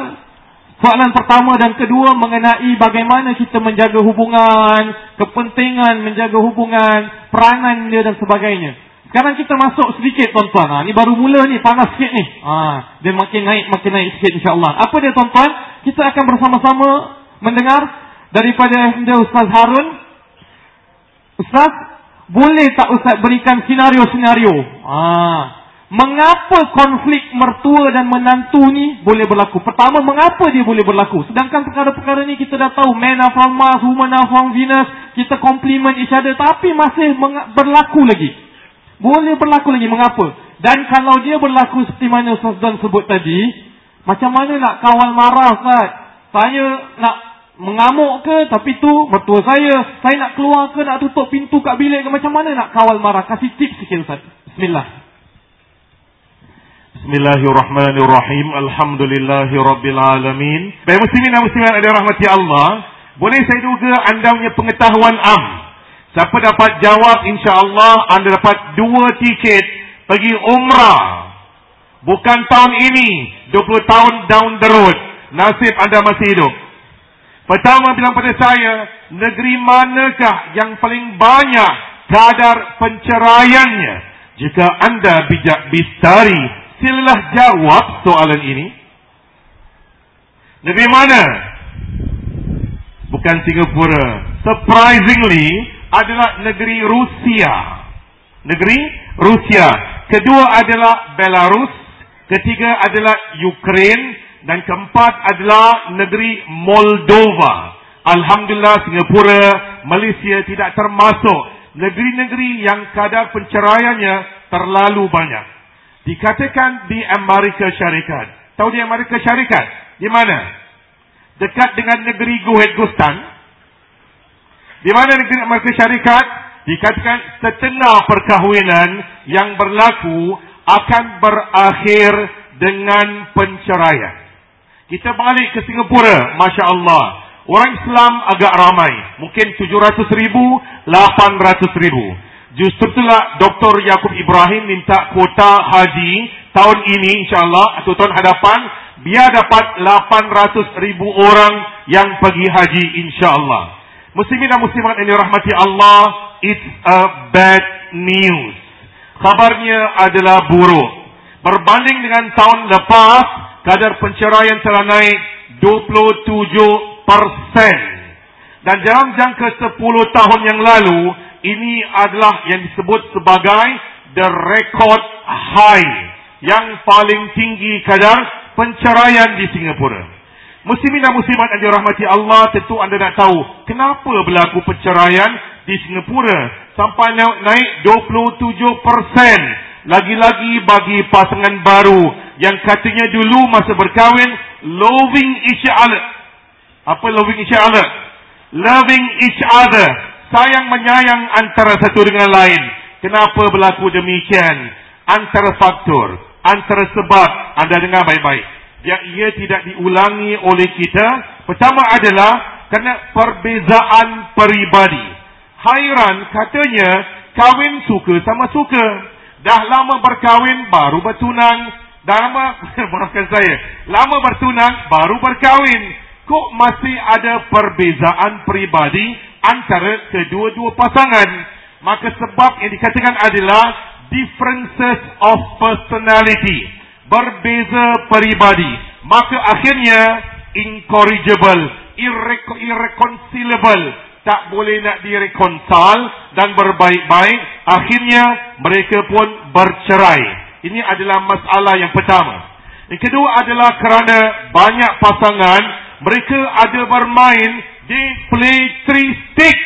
soalan pertama dan kedua mengenai bagaimana kita menjaga hubungan, kepentingan menjaga hubungan, peranan dia dan sebagainya. Sekarang kita masuk sedikit tuan-tuan. Ha, ini baru mula ni, panas sikit ni. Ha, dia makin naik, makin naik sikit insyaAllah. Apa dia tuan-tuan? Kita akan bersama-sama mendengar daripada Ustaz Harun. Ustaz, boleh tak Ustaz berikan senario-senario? Ah, Mengapa konflik mertua dan menantu ni boleh berlaku? Pertama, mengapa dia boleh berlaku? Sedangkan perkara-perkara ni kita dah tahu. Man are from Mars, woman are from Venus. Kita compliment each other. Tapi masih berlaku lagi. Boleh berlaku lagi. Mengapa? Dan kalau dia berlaku seperti mana Ustaz Don sebut tadi. Macam mana nak kawal marah Ustaz? Saya nak mengamuk ke tapi tu mertua saya. Saya nak keluar ke nak tutup pintu kat bilik ke macam mana nak kawal marah? Kasih tips sikit Ustaz. Bismillah. Bismillahirrahmanirrahim. Alhamdulillahirrabbilalamin. Baik muslimin dan muslimat ada rahmati Allah. Boleh saya duga anda punya pengetahuan am. Siapa dapat jawab insya-Allah anda dapat dua tiket pergi umrah. Bukan tahun ini, 20 tahun down the road. Nasib anda masih hidup. Pertama bilang pada saya, negeri manakah yang paling banyak kadar penceraiannya? Jika anda bijak bistari, silalah jawab soalan ini. Negeri mana? Bukan Singapura. Surprisingly, adalah negeri Rusia. Negeri Rusia. Kedua adalah Belarus. Ketiga adalah Ukraine. Dan keempat adalah negeri Moldova. Alhamdulillah Singapura, Malaysia tidak termasuk negeri-negeri yang kadar penceraiannya terlalu banyak. Dikatakan di Amerika Syarikat. Tahu di Amerika Syarikat? Di mana? Dekat dengan negeri Guhet Gustan. Di mana negeri Amerika Syarikat? Dikatakan setengah perkahwinan yang berlaku akan berakhir dengan penceraian. Kita balik ke Singapura, Masya Allah. Orang Islam agak ramai. Mungkin 700 ribu, 800 ribu. Justru itulah Dr. Yaakob Ibrahim minta kuota haji tahun ini insyaAllah atau tahun hadapan. Biar dapat 800 ribu orang yang pergi haji insyaAllah. Muslimin dan muslimat yang dirahmati Allah, it's a bad news. Kabarnya adalah buruk. Berbanding dengan tahun lepas, kadar penceraian telah naik 27 persen. Dan dalam jangka 10 tahun yang lalu, ini adalah yang disebut sebagai the record high. Yang paling tinggi kadar penceraian di Singapura. Muslimin dan muslimat yang dirahmati Allah, tentu anda nak tahu kenapa berlaku penceraian di Singapura sampai naik 27 persen. Lagi-lagi bagi pasangan baru yang katanya dulu masa berkahwin loving each other. Apa loving each other? Loving each other. Sayang menyayang antara satu dengan lain. Kenapa berlaku demikian? Antara faktor, antara sebab anda dengar baik-baik. Yang ia tidak diulangi oleh kita. Pertama adalah kerana perbezaan peribadi. Hairan katanya kahwin suka sama suka. Dah lama berkahwin baru bertunang lama maafkan saya lama bertunang baru berkahwin kok masih ada perbezaan peribadi antara kedua-dua pasangan. Maka sebab yang dikatakan adalah differences of personality berbeza peribadi. Maka akhirnya incorrigible irre- irreconcilable. Tak boleh nak direkonsal dan berbaik-baik. Akhirnya mereka pun bercerai. Ini adalah masalah yang pertama. Yang kedua adalah kerana banyak pasangan mereka ada bermain di play three stick.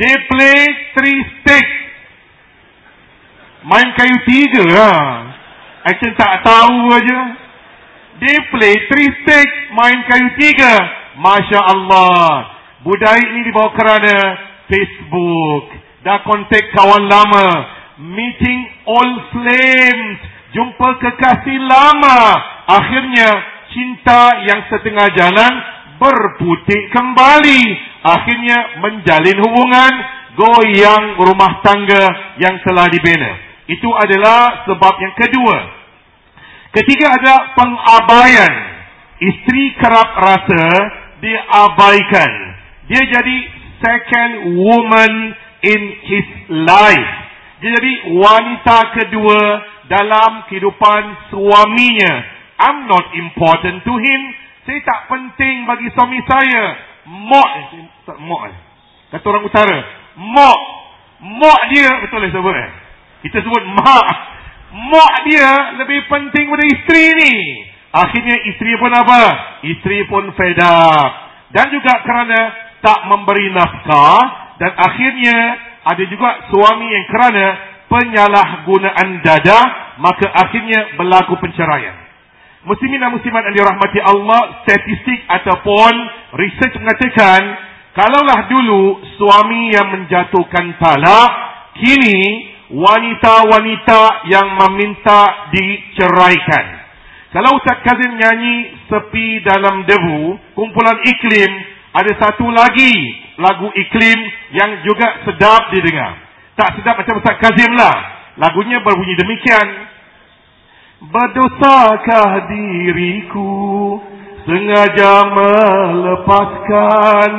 They play three stick. Main kayu tiga lah. Action tak tahu aja. They play three stick. Main kayu tiga. Masya Allah. Budaya ini dibawa kerana Facebook. Dah kontak kawan lama meeting old flames, jumpa kekasih lama. Akhirnya cinta yang setengah jalan berputik kembali. Akhirnya menjalin hubungan goyang rumah tangga yang telah dibina. Itu adalah sebab yang kedua. Ketiga ada pengabaian. Isteri kerap rasa diabaikan. Dia jadi second woman in his life. Dia jadi wanita kedua dalam kehidupan suaminya. I'm not important to him. Saya tak penting bagi suami saya. Mok. Eh, mok. Eh. Kata orang utara. Mok. Mok dia. Betul lah sebut eh. Kita sebut mak. Mok dia lebih penting pada isteri ni. Akhirnya isteri pun apa? Isteri pun fed up. Dan juga kerana tak memberi nafkah. Dan akhirnya ada juga suami yang kerana penyalahgunaan dada maka akhirnya berlaku penceraian. Muslimin dan muslimat yang dirahmati Allah, statistik ataupun research mengatakan, kalaulah dulu suami yang menjatuhkan talak, kini wanita-wanita yang meminta diceraikan. Kalau Ustaz Kazim nyanyi sepi dalam debu, kumpulan iklim, ada satu lagi lagu iklim yang juga sedap didengar. Tak sedap macam Ustaz Kazim lah. Lagunya berbunyi demikian. Berdosakah diriku sengaja melepaskan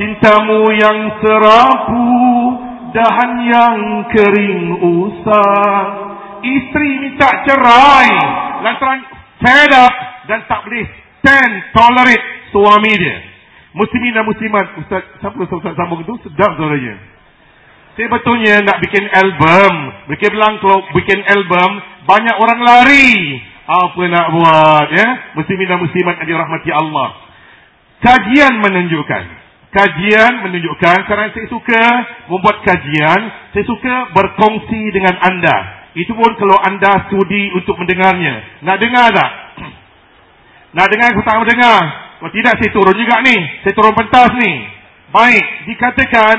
cintamu yang serapu dahan yang kering usang. Isteri minta cerai lantaran fed up dan tak boleh stand tolerate suami dia. Muslimin dan muslimat, Ustaz, siapa Ustaz sambung itu? Sedap suaranya. Saya betulnya nak bikin album. Bikin bilang kalau bikin album, banyak orang lari. Apa nak buat ya? Muslimin dan muslimat yang dirahmati Allah. Kajian menunjukkan. Kajian menunjukkan. Sekarang saya suka membuat kajian. Saya suka berkongsi dengan anda. Itu pun kalau anda sudi untuk mendengarnya. Nak dengar tak? Nak dengar aku tak mau dengar. Kalau tidak saya turun juga ni. Saya turun pentas ni. Baik. Dikatakan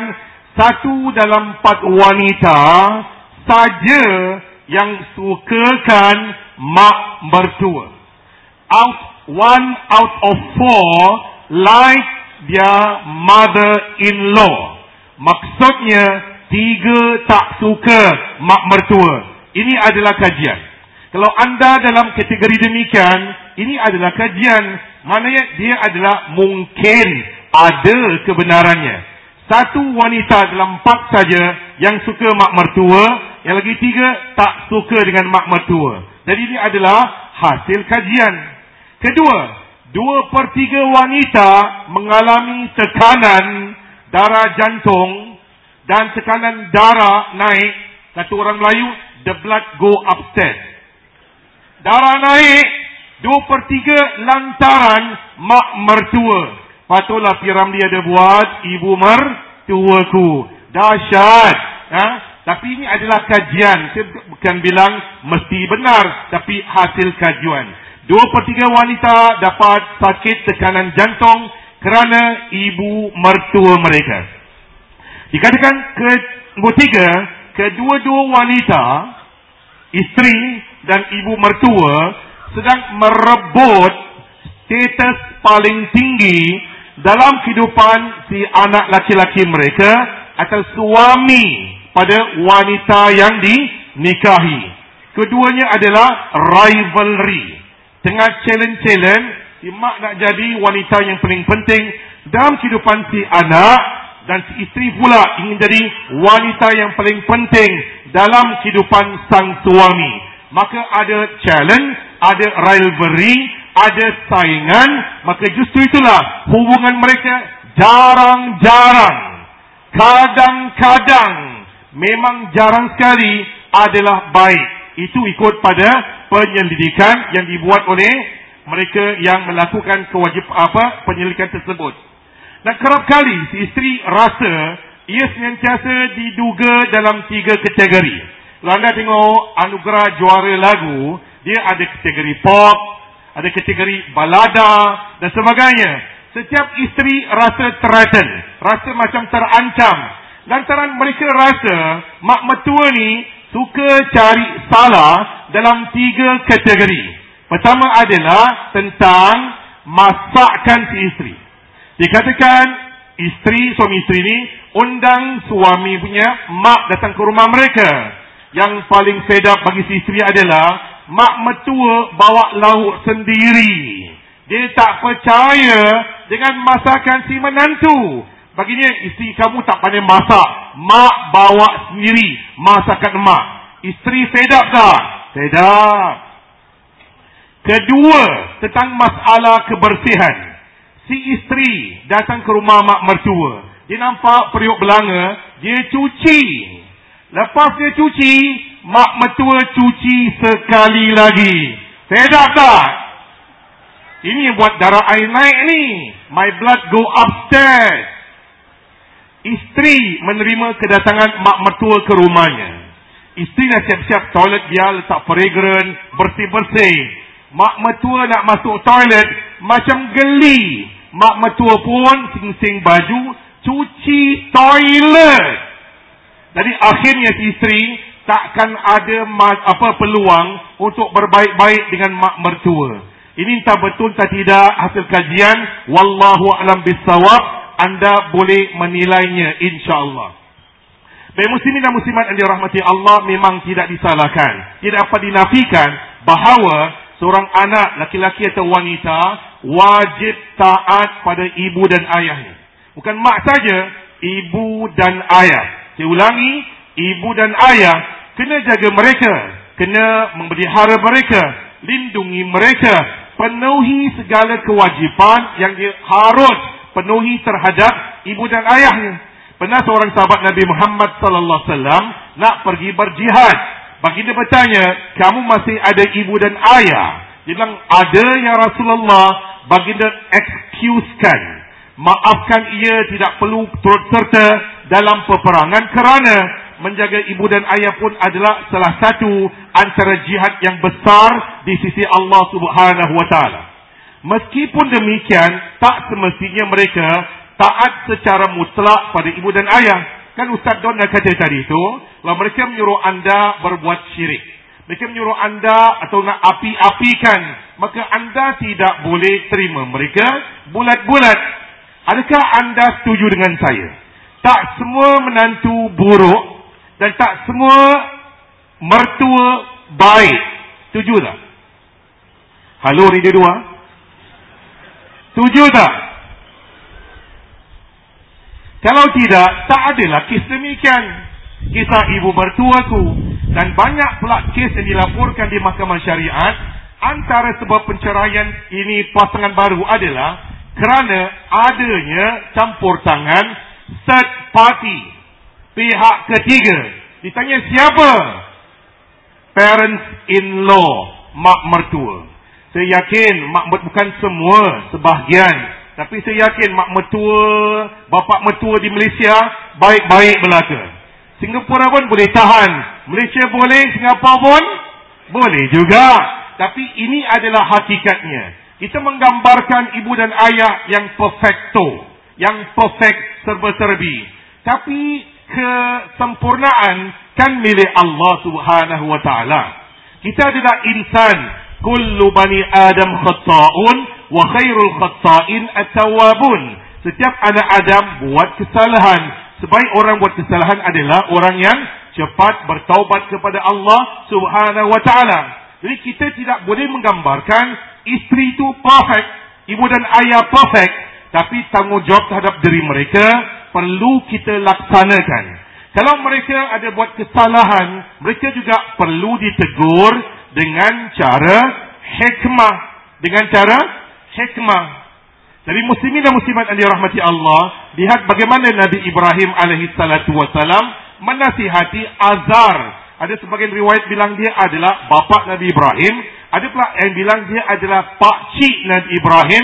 satu dalam empat wanita saja yang sukakan mak mertua. Out one out of four like their mother-in-law. Maksudnya tiga tak suka mak mertua. Ini adalah kajian. Kalau anda dalam kategori demikian, ini adalah kajian. Maknanya dia adalah mungkin ada kebenarannya. Satu wanita dalam empat saja yang suka mak mertua, yang lagi tiga tak suka dengan mak mertua. Jadi ini adalah hasil kajian. Kedua, dua per tiga wanita mengalami tekanan darah jantung dan tekanan darah naik. Kata orang Melayu, the blood go upstairs. Darah naik, dua per tiga lantaran mak mertua. Patutlah Piramli ada buat ibu mertuaku. Dahsyat. Ha? Tapi ini adalah kajian. Saya bukan bilang mesti benar. Tapi hasil kajian. Dua per tiga wanita dapat sakit tekanan jantung kerana ibu mertua mereka. Dikatakan ke tiga, kedua-dua wanita, isteri dan ibu mertua sedang merebut status paling tinggi dalam kehidupan si anak laki-laki mereka atau suami pada wanita yang dinikahi. Keduanya adalah rivalry. Tengah challenge-challenge, si mak nak jadi wanita yang paling penting dalam kehidupan si anak dan si isteri pula ingin jadi wanita yang paling penting dalam kehidupan sang suami. Maka ada challenge, ada rivalry, ada saingan, maka justru itulah hubungan mereka jarang-jarang, kadang-kadang, memang jarang sekali adalah baik. Itu ikut pada penyelidikan yang dibuat oleh mereka yang melakukan kewajib apa penyelidikan tersebut. Dan kerap kali si isteri rasa ia senantiasa diduga dalam tiga kategori. Kalau anda tengok anugerah juara lagu, dia ada kategori pop, ada kategori balada dan sebagainya. Setiap isteri rasa threaten, rasa macam terancam. Lantaran mereka rasa mak metua ni suka cari salah dalam tiga kategori. Pertama adalah tentang masakan si isteri. Dikatakan isteri, suami isteri ni undang suami punya mak datang ke rumah mereka. Yang paling fed up bagi si isteri adalah mak metua bawa lauk sendiri. Dia tak percaya dengan masakan si menantu. Baginya isteri kamu tak pandai masak. Mak bawa sendiri masakan mak. Isteri fed up tak? Fed up. Kedua, tentang masalah kebersihan. Si isteri datang ke rumah mak mertua. Dia nampak periuk belanga, dia cuci. Lepas dia cuci, mak metua cuci sekali lagi. Sedap tak? Ini buat darah air naik ni. My blood go upstairs. Isteri menerima kedatangan mak mertua ke rumahnya. Isteri nak siap-siap toilet dia letak fragrant, bersih-bersih. mak mertua nak masuk toilet macam geli. Mak mertua pun sing-sing baju cuci toilet. Jadi akhirnya si isteri takkan ada apa peluang untuk berbaik-baik dengan mak mertua. Ini entah betul atau tidak hasil kajian. Wallahu alam bisawab. Anda boleh menilainya insyaAllah. Baik muslimin dan muslimat yang dirahmati Allah memang tidak disalahkan. Tidak dapat dinafikan bahawa seorang anak laki-laki atau wanita wajib taat pada ibu dan ayahnya. Bukan mak saja, ibu dan ayah. Saya ulangi, ibu dan ayah kena jaga mereka, kena memelihara mereka, lindungi mereka, penuhi segala kewajipan yang harus penuhi terhadap ibu dan ayahnya. Pernah seorang sahabat Nabi Muhammad sallallahu alaihi wasallam nak pergi berjihad. Baginda bertanya, "Kamu masih ada ibu dan ayah?" Dia bilang, "Ada ya Rasulullah." Baginda excusekan. Maafkan ia tidak perlu turut serta dalam peperangan kerana menjaga ibu dan ayah pun adalah salah satu antara jihad yang besar di sisi Allah Subhanahu wa taala. Meskipun demikian, tak semestinya mereka taat secara mutlak pada ibu dan ayah. Kan Ustaz Don dah kata tadi itu, kalau mereka menyuruh anda berbuat syirik. Mereka menyuruh anda atau nak api-apikan. Maka anda tidak boleh terima mereka bulat-bulat. Adakah anda setuju dengan saya? Tak semua menantu buruk dan tak semua mertua baik. Setuju tak? Halo Radio 2? Setuju tak? Kalau tidak, tak adalah kes demikian. Kisah ibu mertuaku. Dan banyak pula kes yang dilaporkan di mahkamah syariat. Antara sebab penceraian ini pasangan baru adalah kerana adanya campur tangan third party. Pihak ketiga. Ditanya siapa? Parents-in-law. Mak mertua. Saya yakin mak bukan semua sebahagian tapi saya yakin mak mertua, bapak mertua di Malaysia baik-baik belaka. Singapura pun boleh tahan. Malaysia boleh, Singapura pun boleh juga. Tapi ini adalah hakikatnya. Kita menggambarkan ibu dan ayah yang perfecto. Yang perfect serba-serbi. Tapi kesempurnaan kan milik Allah subhanahu wa ta'ala. Kita adalah insan. Kullu bani Adam khatta'un wa khairul khatta'in at-tawwabun. Setiap anak Adam buat kesalahan. Sebaik orang buat kesalahan adalah orang yang cepat bertaubat kepada Allah Subhanahu wa taala. Jadi kita tidak boleh menggambarkan isteri itu perfect, ibu dan ayah perfect, tapi tanggungjawab terhadap diri mereka perlu kita laksanakan. Kalau mereka ada buat kesalahan, mereka juga perlu ditegur dengan cara hikmah, dengan cara hikmah. Dari muslimin dan muslimat yang dirahmati Allah, lihat bagaimana Nabi Ibrahim wasalam menasihati Azar. Ada sebagian riwayat bilang dia adalah bapa Nabi Ibrahim, ada pula yang bilang dia adalah pak cik Nabi Ibrahim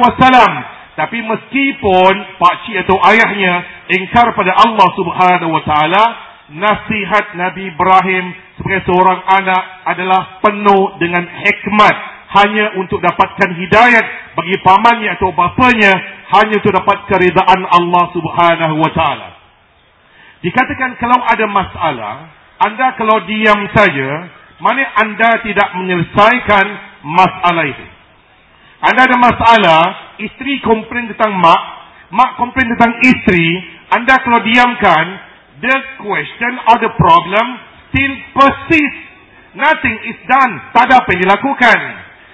wasalam. Tapi meskipun pak cik atau ayahnya ingkar pada Allah Subhanahu wa taala, nasihat Nabi Ibrahim sebagai seorang anak adalah penuh dengan hikmat hanya untuk dapatkan hidayat bagi pamannya atau bapanya hanya untuk dapat keridaan Allah Subhanahu wa taala. Dikatakan kalau ada masalah, anda kalau diam saja, mana anda tidak menyelesaikan masalah itu. Anda ada masalah, isteri komplain tentang mak, mak komplain tentang isteri, anda kalau diamkan, the question or the problem still persists. Nothing is done. Tak ada apa yang dilakukan.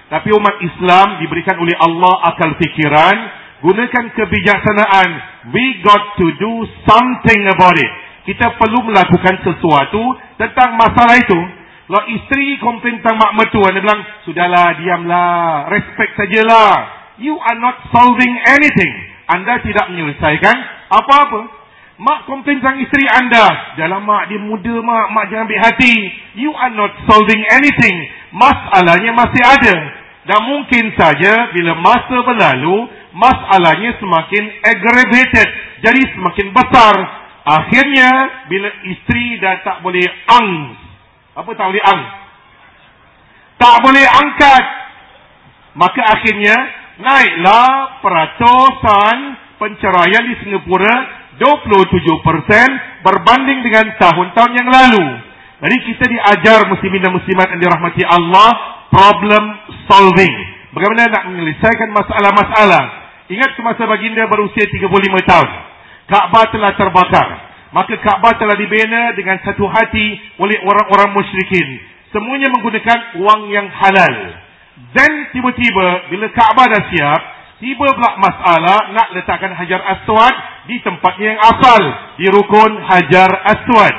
Tapi umat Islam diberikan oleh Allah akal fikiran, gunakan kebijaksanaan. We got to do something about it. Kita perlu melakukan sesuatu tentang masalah itu. Kalau isteri komplain tentang mak mertua, dia bilang, sudahlah, diamlah, respect sajalah. You are not solving anything. Anda tidak menyelesaikan apa-apa. Mak komplain tentang isteri anda. Dalam mak, dia muda mak, mak jangan ambil hati. You are not solving anything. Masalahnya masih ada. Dan mungkin saja bila masa berlalu, masalahnya semakin aggravated. Jadi semakin besar. Akhirnya, bila isteri dah tak boleh ang. Apa tak boleh ang? Tak boleh angkat. Maka akhirnya naiklah peratusan penceraian di Singapura 27% berbanding dengan tahun-tahun yang lalu. Jadi kita diajar muslimin dan muslimat yang dirahmati Allah problem solving. Bagaimana nak menyelesaikan masalah-masalah. Ingat semasa baginda berusia 35 tahun. Kaabah telah terbakar. Maka Kaabah telah dibina dengan satu hati oleh orang-orang musyrikin. Semuanya menggunakan wang yang halal. Dan tiba-tiba bila Kaabah dah siap, tiba pula masalah nak letakkan Hajar Aswad di tempatnya yang asal. Di rukun Hajar Aswad.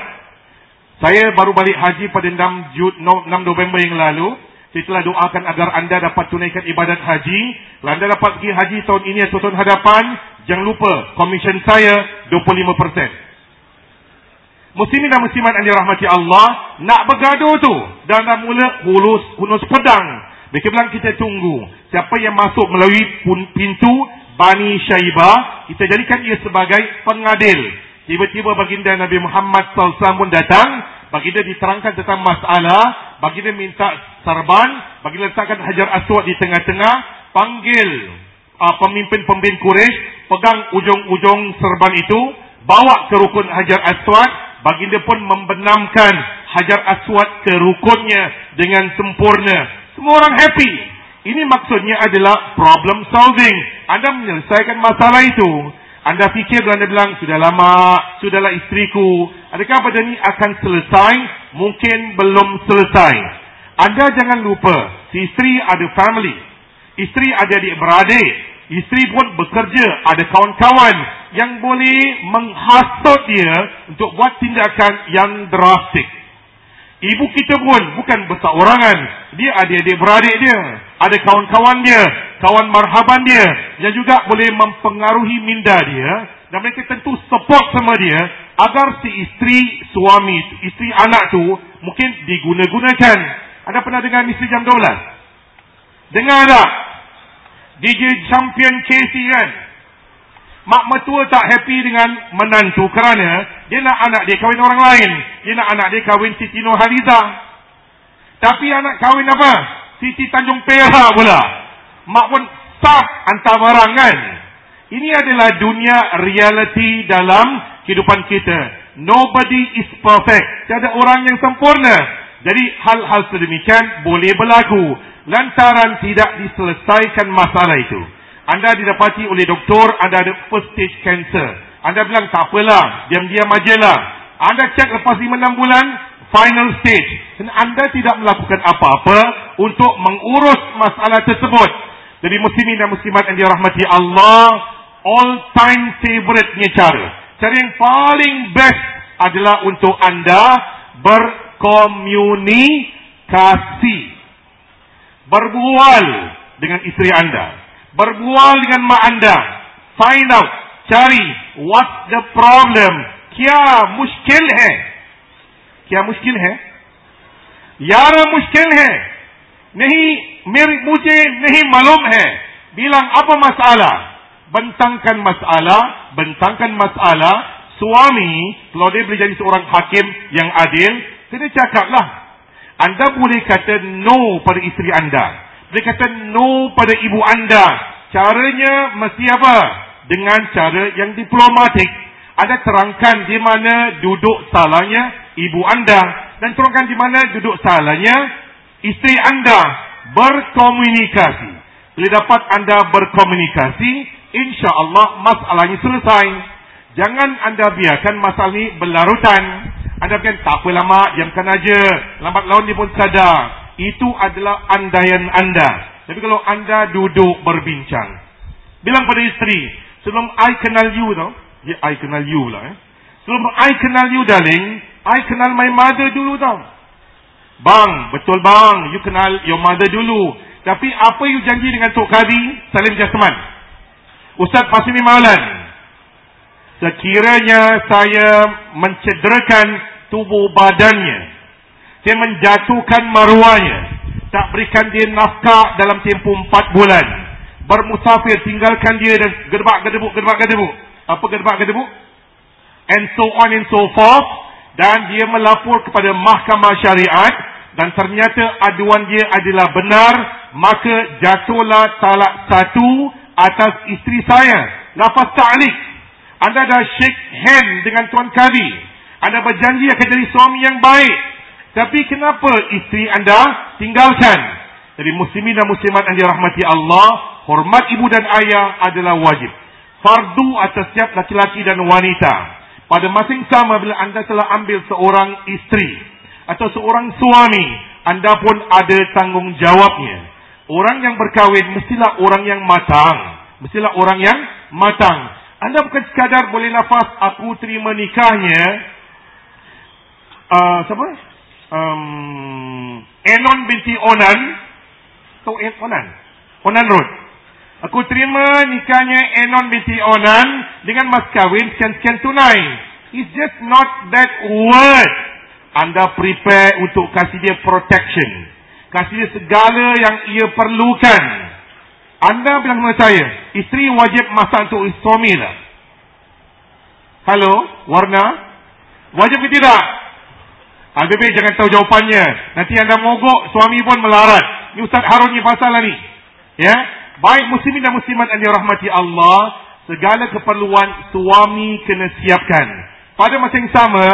Saya baru balik haji pada 6, Jun, 6 November yang lalu. Saya telah doakan agar anda dapat tunaikan ibadat haji. Kalau anda dapat pergi haji tahun ini atau tahun hadapan, jangan lupa komisen saya 25%. Muslimin dan muslimat yang dirahmati Allah nak bergaduh tu dan dah mula hulus hunus pedang. Mereka bilang kita tunggu. Siapa yang masuk melalui pintu Bani Syaibah, kita jadikan ia sebagai pengadil. Tiba-tiba baginda Nabi Muhammad SAW pun datang, baginda diterangkan tentang masalah, baginda minta sarban, baginda letakkan hajar aswad di tengah-tengah, panggil uh, pemimpin-pemimpin Quraisy, pegang ujung-ujung serban itu, bawa ke rukun hajar aswad, Baginda pun membenamkan Hajar Aswad ke rukunnya dengan sempurna. Semua orang happy. Ini maksudnya adalah problem solving. Anda menyelesaikan masalah itu. Anda fikir dan anda bilang, sudah lama, sudahlah istriku. Adakah benda ini akan selesai? Mungkin belum selesai. Anda jangan lupa, si istri ada family. Istri ada adik-beradik. Isteri pun bekerja, ada kawan-kawan yang boleh menghasut dia untuk buat tindakan yang drastik. Ibu kita pun bukan besar orangan. Dia ada adik-beradik dia. Ada kawan-kawan dia. Kawan marhaban dia. Yang juga boleh mempengaruhi minda dia. Dan mereka tentu support sama dia. Agar si isteri, suami, isteri anak tu mungkin diguna-gunakan. Anda pernah dengar misi jam 12? Dengar tak? DJ champion Casey kan mak mertua tak happy dengan menantu kerana dia nak anak dia kahwin orang lain. Dia nak anak dia kahwin Siti Nurhaliza tapi anak kahwin apa? Siti Tanjung Perak pula. Mak pun sah hantar barang kan? Ini adalah dunia reality dalam kehidupan kita. Nobody is perfect. Tiada orang yang sempurna. Jadi hal-hal sedemikian boleh berlaku. Lantaran tidak diselesaikan masalah itu. Anda didapati oleh doktor, anda ada first stage cancer. Anda bilang, tak apalah, diam-diam ajalah. Anda cek lepas 5-6 bulan, final stage. Dan anda tidak melakukan apa-apa untuk mengurus masalah tersebut. Jadi muslimin dan muslimat yang dirahmati Allah, all time favourite-nya cara. Cara yang paling best adalah untuk anda berkomunikasi berbual dengan isteri anda, Berbual dengan mak anda. Find out. Cari. What's the problem? Kya muskil hai? Kya muskil hai? Yara muskil hai? Nahi, mir, mujhe nahi malum hai. Bilang apa masalah? Bentangkan masalah. Bentangkan masalah. Suami, kalau dia boleh jadi seorang hakim yang adil, dia cakaplah. Anda boleh kata no pada isteri anda. Boleh kata no pada ibu anda. Caranya mesti apa? Dengan cara yang diplomatik. Anda terangkan di mana duduk salahnya ibu anda. Dan terangkan di mana duduk salahnya isteri anda. Berkomunikasi. Bila dapat anda berkomunikasi, insya Allah masalahnya selesai. Jangan anda biarkan masalah ini berlarutan. Anda kan tak apa lama, diamkan aja. Lambat laun dia pun sadar. Itu adalah andaian anda. Tapi kalau anda duduk berbincang. Bilang pada isteri. Sebelum I kenal you tau. Ya, I kenal you lah eh. Sebelum I kenal you darling. I kenal my mother dulu tau. Bang, betul bang. You kenal your mother dulu. Tapi apa you janji dengan Tok Kadi Salim Jasman? Ustaz Fasimi Malan. Sekiranya saya mencederakan tubuh badannya. Saya menjatuhkan maruahnya. Tak berikan dia nafkah dalam tempoh empat bulan. Bermusafir tinggalkan dia dan gerbak gedebuk, gerbak gedebuk. Apa gerbak gedebuk? And so on and so forth. Dan dia melapor kepada mahkamah syariat. dan ternyata aduan dia adalah benar, maka jatuhlah talak satu atas isteri saya. Lafaz ta'lik. Anda dah shake hand dengan Tuan Kadi. Anda berjanji akan jadi suami yang baik. Tapi kenapa isteri anda tinggalkan? Jadi muslimin dan muslimat yang dirahmati Allah, hormat ibu dan ayah adalah wajib. Fardu atas setiap laki-laki dan wanita. Pada masa yang sama bila anda telah ambil seorang isteri atau seorang suami, anda pun ada tanggungjawabnya. Orang yang berkahwin mestilah orang yang matang. Mestilah orang yang matang. Anda bukan sekadar boleh nafas aku terima nikahnya. Uh, siapa? Um, Enon binti Onan. Tahu Onan? Onan Road. Aku terima nikahnya Enon binti Onan dengan mas kahwin sekian-sekian tunai. It's just not that word. Anda prepare untuk kasih dia protection. Kasih dia segala yang ia perlukan. Anda bilang kepada saya, isteri wajib masak untuk suami lah. Halo, Warna? Wajib ke tidak? Habib ah, jangan tahu jawapannya. Nanti anda mogok, suami pun melarat. Ini Ustaz Harun ni pasal lah ni. Ya? Baik muslimin dan muslimat yang dirahmati Allah, segala keperluan suami kena siapkan. Pada masa yang sama,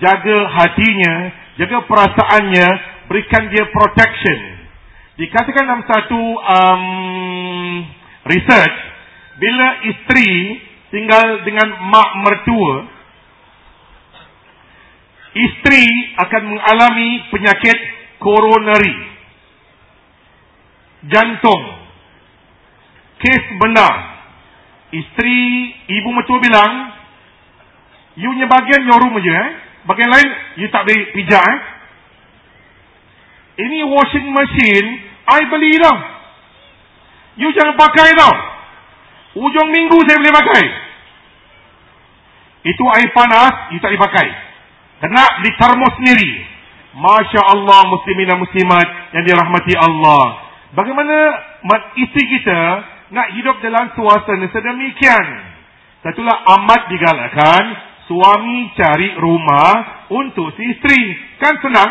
jaga hatinya, jaga perasaannya, berikan dia protection. Dikatakan dalam satu um, research, bila isteri tinggal dengan mak mertua, isteri akan mengalami penyakit coronary, jantung, kes benar. Isteri, ibu mertua bilang, you punya bagian your room je eh. Bagian lain, you tak boleh pijak eh. Ini washing machine, I beli tau. You jangan pakai tau. Ujung minggu saya boleh pakai. Itu air panas, you tak boleh pakai. Kena di termos sendiri. Masya Allah muslimin dan muslimat yang dirahmati Allah. Bagaimana isteri kita nak hidup dalam suasana sedemikian. Satulah amat digalakkan suami cari rumah untuk si isteri. Kan senang?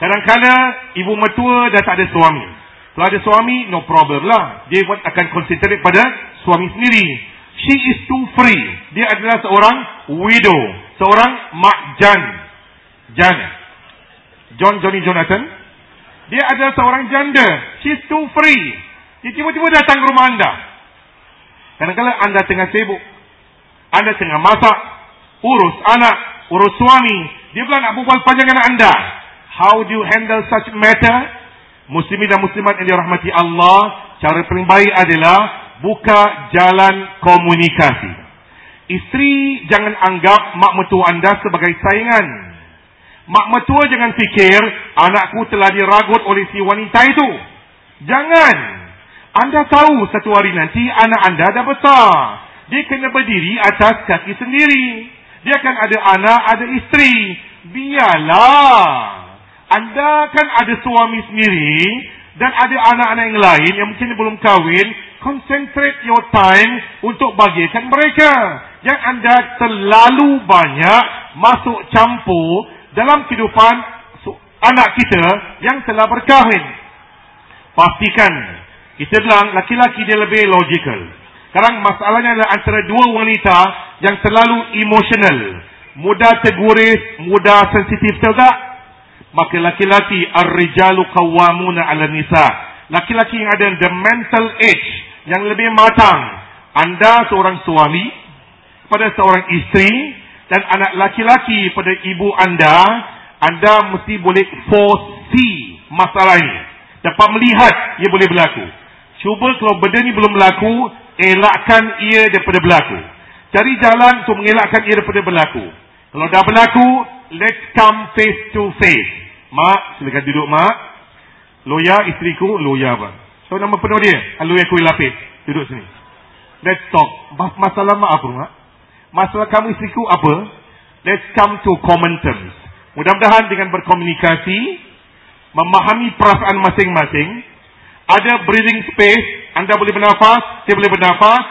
Kadang-kadang ibu mertua dah tak ada suami. Kalau ada suami, no problem lah. Dia pun akan konsentrate pada suami sendiri. She is too free. Dia adalah seorang widow. Seorang mak Jan. Jan. John Johnny Jonathan. Dia adalah seorang janda. She is too free. Dia tiba-tiba datang ke rumah anda. Kadang-kadang anda tengah sibuk. Anda tengah masak, urus anak, urus suami. Dia bilang nak berbual panjang dengan anda. How do you handle such matter? Muslimin dan muslimat yang dirahmati Allah, cara paling baik adalah buka jalan komunikasi. Isteri jangan anggap mak mertua anda sebagai saingan. Mak mertua jangan fikir anakku telah diragut oleh si wanita itu. Jangan. Anda tahu satu hari nanti anak anda dah besar. Dia kena berdiri atas kaki sendiri. Dia akan ada anak, ada isteri. Biarlah. Anda kan ada suami sendiri. Dan ada anak-anak yang lain yang mungkin belum kahwin. Concentrate your time untuk bagikan mereka. Yang anda terlalu banyak masuk campur dalam kehidupan anak kita yang telah berkahwin. Pastikan. Kita bilang laki-laki dia lebih logical. Sekarang masalahnya adalah antara dua wanita yang terlalu emosional. Mudah terguris, mudah sensitif tak? Maka laki-laki ar-rijalu qawwamuna 'ala nisa. Laki-laki yang ada the mental age yang lebih matang. Anda seorang suami pada seorang isteri dan anak laki-laki pada ibu anda, anda mesti boleh foresee masalah ini. Dapat melihat ia boleh berlaku. Cuba kalau benda ni belum berlaku, elakkan ia daripada berlaku. Cari jalan untuk mengelakkan ia daripada berlaku. Kalau dah berlaku, let's come face to face. Mak, silakan duduk mak. Loya, isteriku, Loya apa? So, nama penuh dia? Loya Kuih Lapis. Duduk sini. Let's talk. Masalah mak apa, mak? Masalah kamu, isteriku, apa? Let's come to common terms. Mudah-mudahan dengan berkomunikasi, memahami perasaan masing-masing, ada breathing space, anda boleh bernafas, saya boleh bernafas.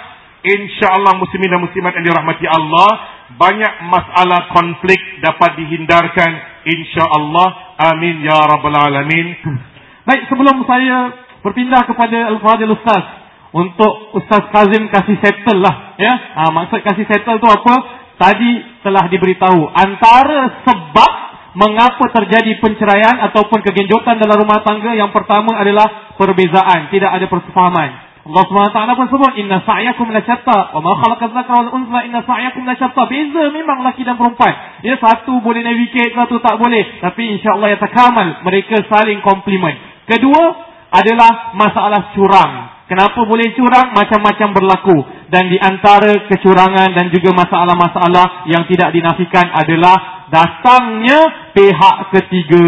InsyaAllah muslimin dan muslimat yang dirahmati Allah. Banyak masalah konflik dapat dihindarkan. InsyaAllah Amin ya rabbal alamin. Baik, sebelum saya berpindah kepada Al-Fadhil Ustaz untuk Ustaz Kazim kasih settle lah, ya. Ha, maksud kasih settle tu apa? Tadi telah diberitahu antara sebab mengapa terjadi penceraian ataupun kegenjotan dalam rumah tangga yang pertama adalah perbezaan, tidak ada persefahaman. Allah SWT pun sebut inna sa'yakum la wa ma khalaqa dzakara wal unsa inna sa'yakum la beza memang laki dan perempuan ya satu boleh navigate satu tak boleh tapi insyaallah ya takamal mereka saling komplement kedua adalah masalah curang kenapa boleh curang macam-macam berlaku dan di antara kecurangan dan juga masalah-masalah yang tidak dinafikan adalah datangnya pihak ketiga.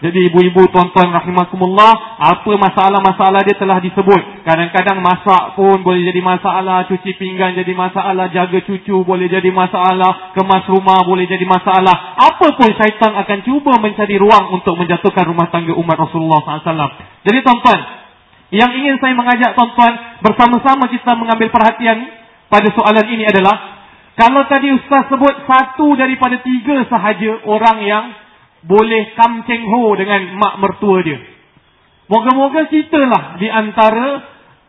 Jadi ibu-ibu tuan-tuan rahimakumullah, apa masalah-masalah dia telah disebut. Kadang-kadang masak pun boleh jadi masalah, cuci pinggan jadi masalah, jaga cucu boleh jadi masalah, kemas rumah boleh jadi masalah. Apa pun syaitan akan cuba mencari ruang untuk menjatuhkan rumah tangga umat Rasulullah SAW. Jadi tuan-tuan, yang ingin saya mengajak tuan-tuan bersama-sama kita mengambil perhatian pada soalan ini adalah kalau tadi Ustaz sebut satu daripada tiga sahaja orang yang boleh kamceng ho dengan mak mertua dia. Moga-moga kita lah di antara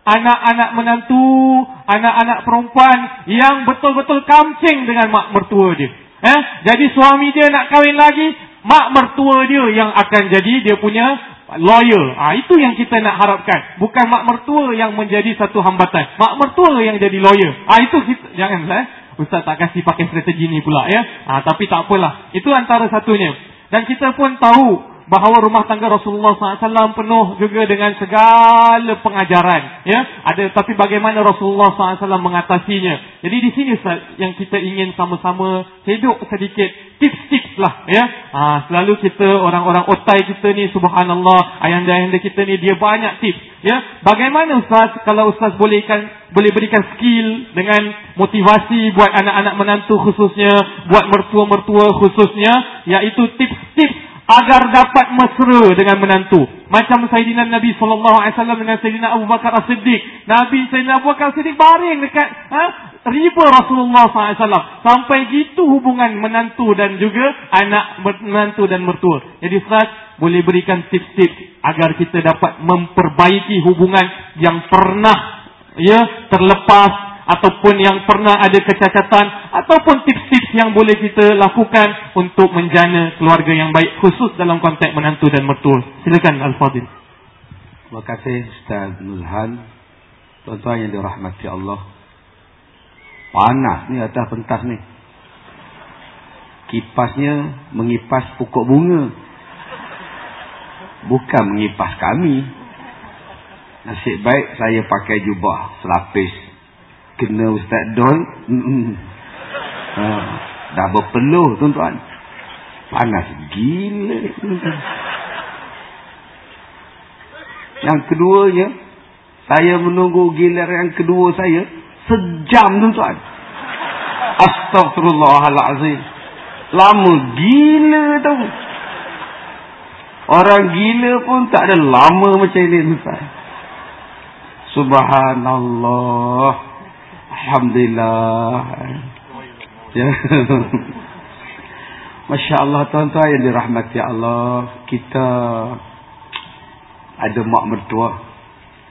anak-anak menantu, anak-anak perempuan yang betul-betul kamceng dengan mak mertua dia. Eh? Jadi suami dia nak kahwin lagi, mak mertua dia yang akan jadi dia punya lawyer. Ah itu yang kita nak harapkan. Bukan mak mertua yang menjadi satu hambatan. Mak mertua yang jadi lawyer. Ah itu kita jangan eh. Ustaz tak kasih pakai strategi ni pula ya. Ha, tapi tak apalah. Itu antara satunya. Dan kita pun tahu bahawa rumah tangga Rasulullah SAW penuh juga dengan segala pengajaran. Ya, ada. Tapi bagaimana Rasulullah SAW mengatasinya? Jadi di sini yang kita ingin sama-sama hidup sedikit tips-tips lah. Ya, ha, selalu kita orang-orang otai kita ni, Subhanallah, ayanda-ayanda kita ni dia banyak tips. Ya, bagaimana Ustaz kalau Ustaz bolehkan boleh berikan skill dengan motivasi buat anak-anak menantu khususnya, buat mertua-mertua khususnya, iaitu tips-tips agar dapat mesra dengan menantu. Macam Sayyidina Nabi SAW dengan Sayyidina Abu Bakar As-Siddiq. Nabi Sayyidina Abu Bakar As-Siddiq baring dekat ha, riba Rasulullah SAW. Sampai gitu hubungan menantu dan juga anak menantu dan mertua. Jadi Ustaz boleh berikan tips-tips agar kita dapat memperbaiki hubungan yang pernah ya terlepas ataupun yang pernah ada kecacatan ataupun tips-tips yang boleh kita lakukan untuk menjana keluarga yang baik khusus dalam konteks menantu dan mertua. Silakan Al-Fadil. Terima kasih Ustaz Nuzhan. Tuan-tuan yang dirahmati Allah. Panas ni atas pentas ni. Kipasnya mengipas pokok bunga. Bukan mengipas kami. Nasib baik saya pakai jubah selapis kena Ustaz Don ha, dah berpeluh tuan-tuan. Panas gila yang keduanya saya menunggu gilar yang kedua saya sejam tuan-tuan. Astagfirullahalazim lama gila tu orang gila pun tak ada lama macam ini tuan subhanallah Alhamdulillah. Ya. Masya Allah tuan-tuan yang dirahmati Allah. Kita ada mak mertua.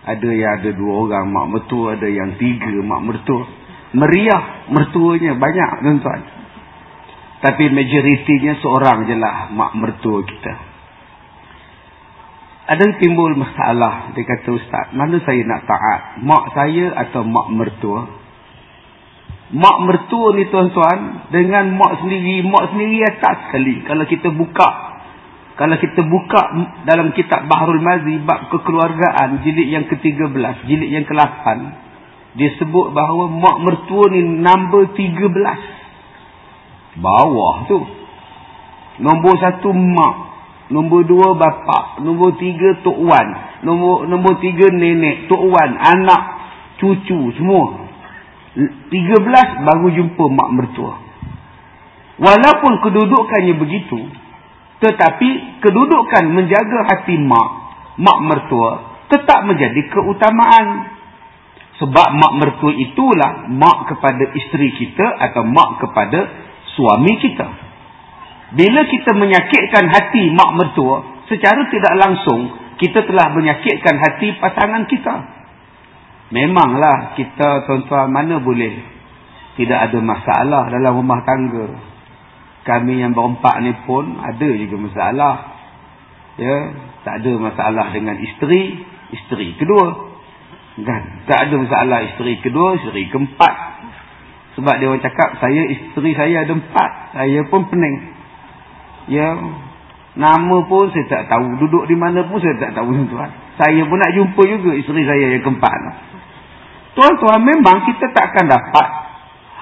Ada yang ada dua orang mak mertua. Ada yang tiga mak mertua. Meriah mertuanya banyak tuan-tuan. Tapi majoritinya seorang je lah mak mertua kita. Ada timbul masalah. Dia kata Ustaz, mana saya nak taat? Mak saya atau mak mertua? Mak mertua ni tuan-tuan Dengan mak sendiri Mak sendiri atas sekali. Kalau kita buka Kalau kita buka Dalam kitab Bahrul Mazi Bab kekeluargaan Jilid yang ke-13 Jilid yang ke-8 Dia sebut bahawa Mak mertua ni Nombor 13 Bawah tu. Nombor satu mak Nombor dua bapa Nombor tiga Tok Wan Nombor, nombor tiga nenek Tok Wan Anak Cucu Semua 13 baru jumpa mak mertua. Walaupun kedudukannya begitu, tetapi kedudukan menjaga hati mak, mak mertua tetap menjadi keutamaan. Sebab mak mertua itulah mak kepada isteri kita atau mak kepada suami kita. Bila kita menyakitkan hati mak mertua, secara tidak langsung, kita telah menyakitkan hati pasangan kita. Memanglah kita tuan-tuan mana boleh tidak ada masalah dalam rumah tangga. Kami yang berempat ni pun ada juga masalah. Ya, tak ada masalah dengan isteri, isteri kedua. Kan? Tak ada masalah isteri kedua, isteri keempat. Sebab dia orang cakap, saya isteri saya ada empat. Saya pun pening. Ya, nama pun saya tak tahu. Duduk di mana pun saya tak tahu tuan. Saya pun nak jumpa juga isteri saya yang keempat. Tuan-tuan, memang kita tak akan dapat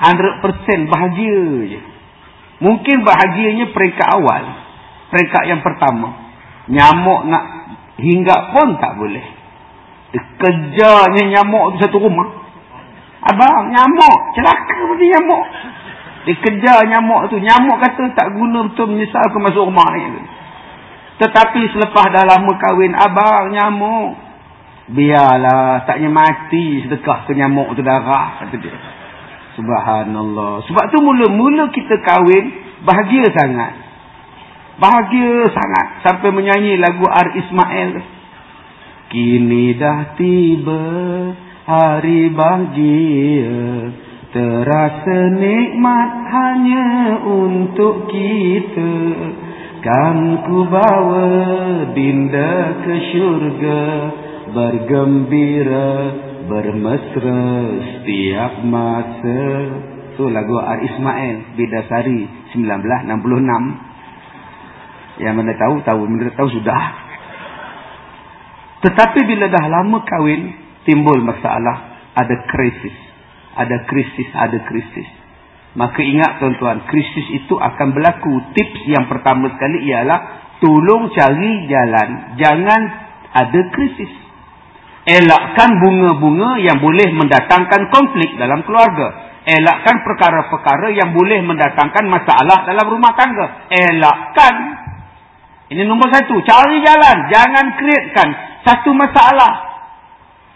100% bahagia je. Mungkin bahagianya peringkat awal. Peringkat yang pertama. Nyamuk nak hinggap pun tak boleh. Kejarnya nyamuk di satu rumah. Abang, nyamuk. Celaka pun nyamuk. Dia kejar nyamuk tu. Nyamuk kata tak guna betul menyesal aku masuk rumah ni. Tetapi selepas dah lama kahwin, abang, nyamuk. Biarlah, taknya mati sedekah ke nyamuk tu darah. Kata dia. Subhanallah. Sebab tu mula-mula kita kahwin, bahagia sangat. Bahagia sangat. Sampai menyanyi lagu Ar Ismail. Kini dah tiba hari bahagia Terasa nikmat hanya untuk kita Kan ku bawa dinda ke syurga Bergembira, bermesra setiap masa Tu lagu Ar Ismail Bidasari 1966 Yang mana tahu, tahu, mana tahu sudah tetapi bila dah lama kahwin, timbul masalah, ada krisis. Ada krisis, ada krisis. Maka ingat tuan-tuan, krisis itu akan berlaku. Tips yang pertama sekali ialah, tolong cari jalan. Jangan ada krisis. Elakkan bunga-bunga yang boleh mendatangkan konflik dalam keluarga. Elakkan perkara-perkara yang boleh mendatangkan masalah dalam rumah tangga. Elakkan. Ini nombor satu. Cari jalan. Jangan createkan satu masalah.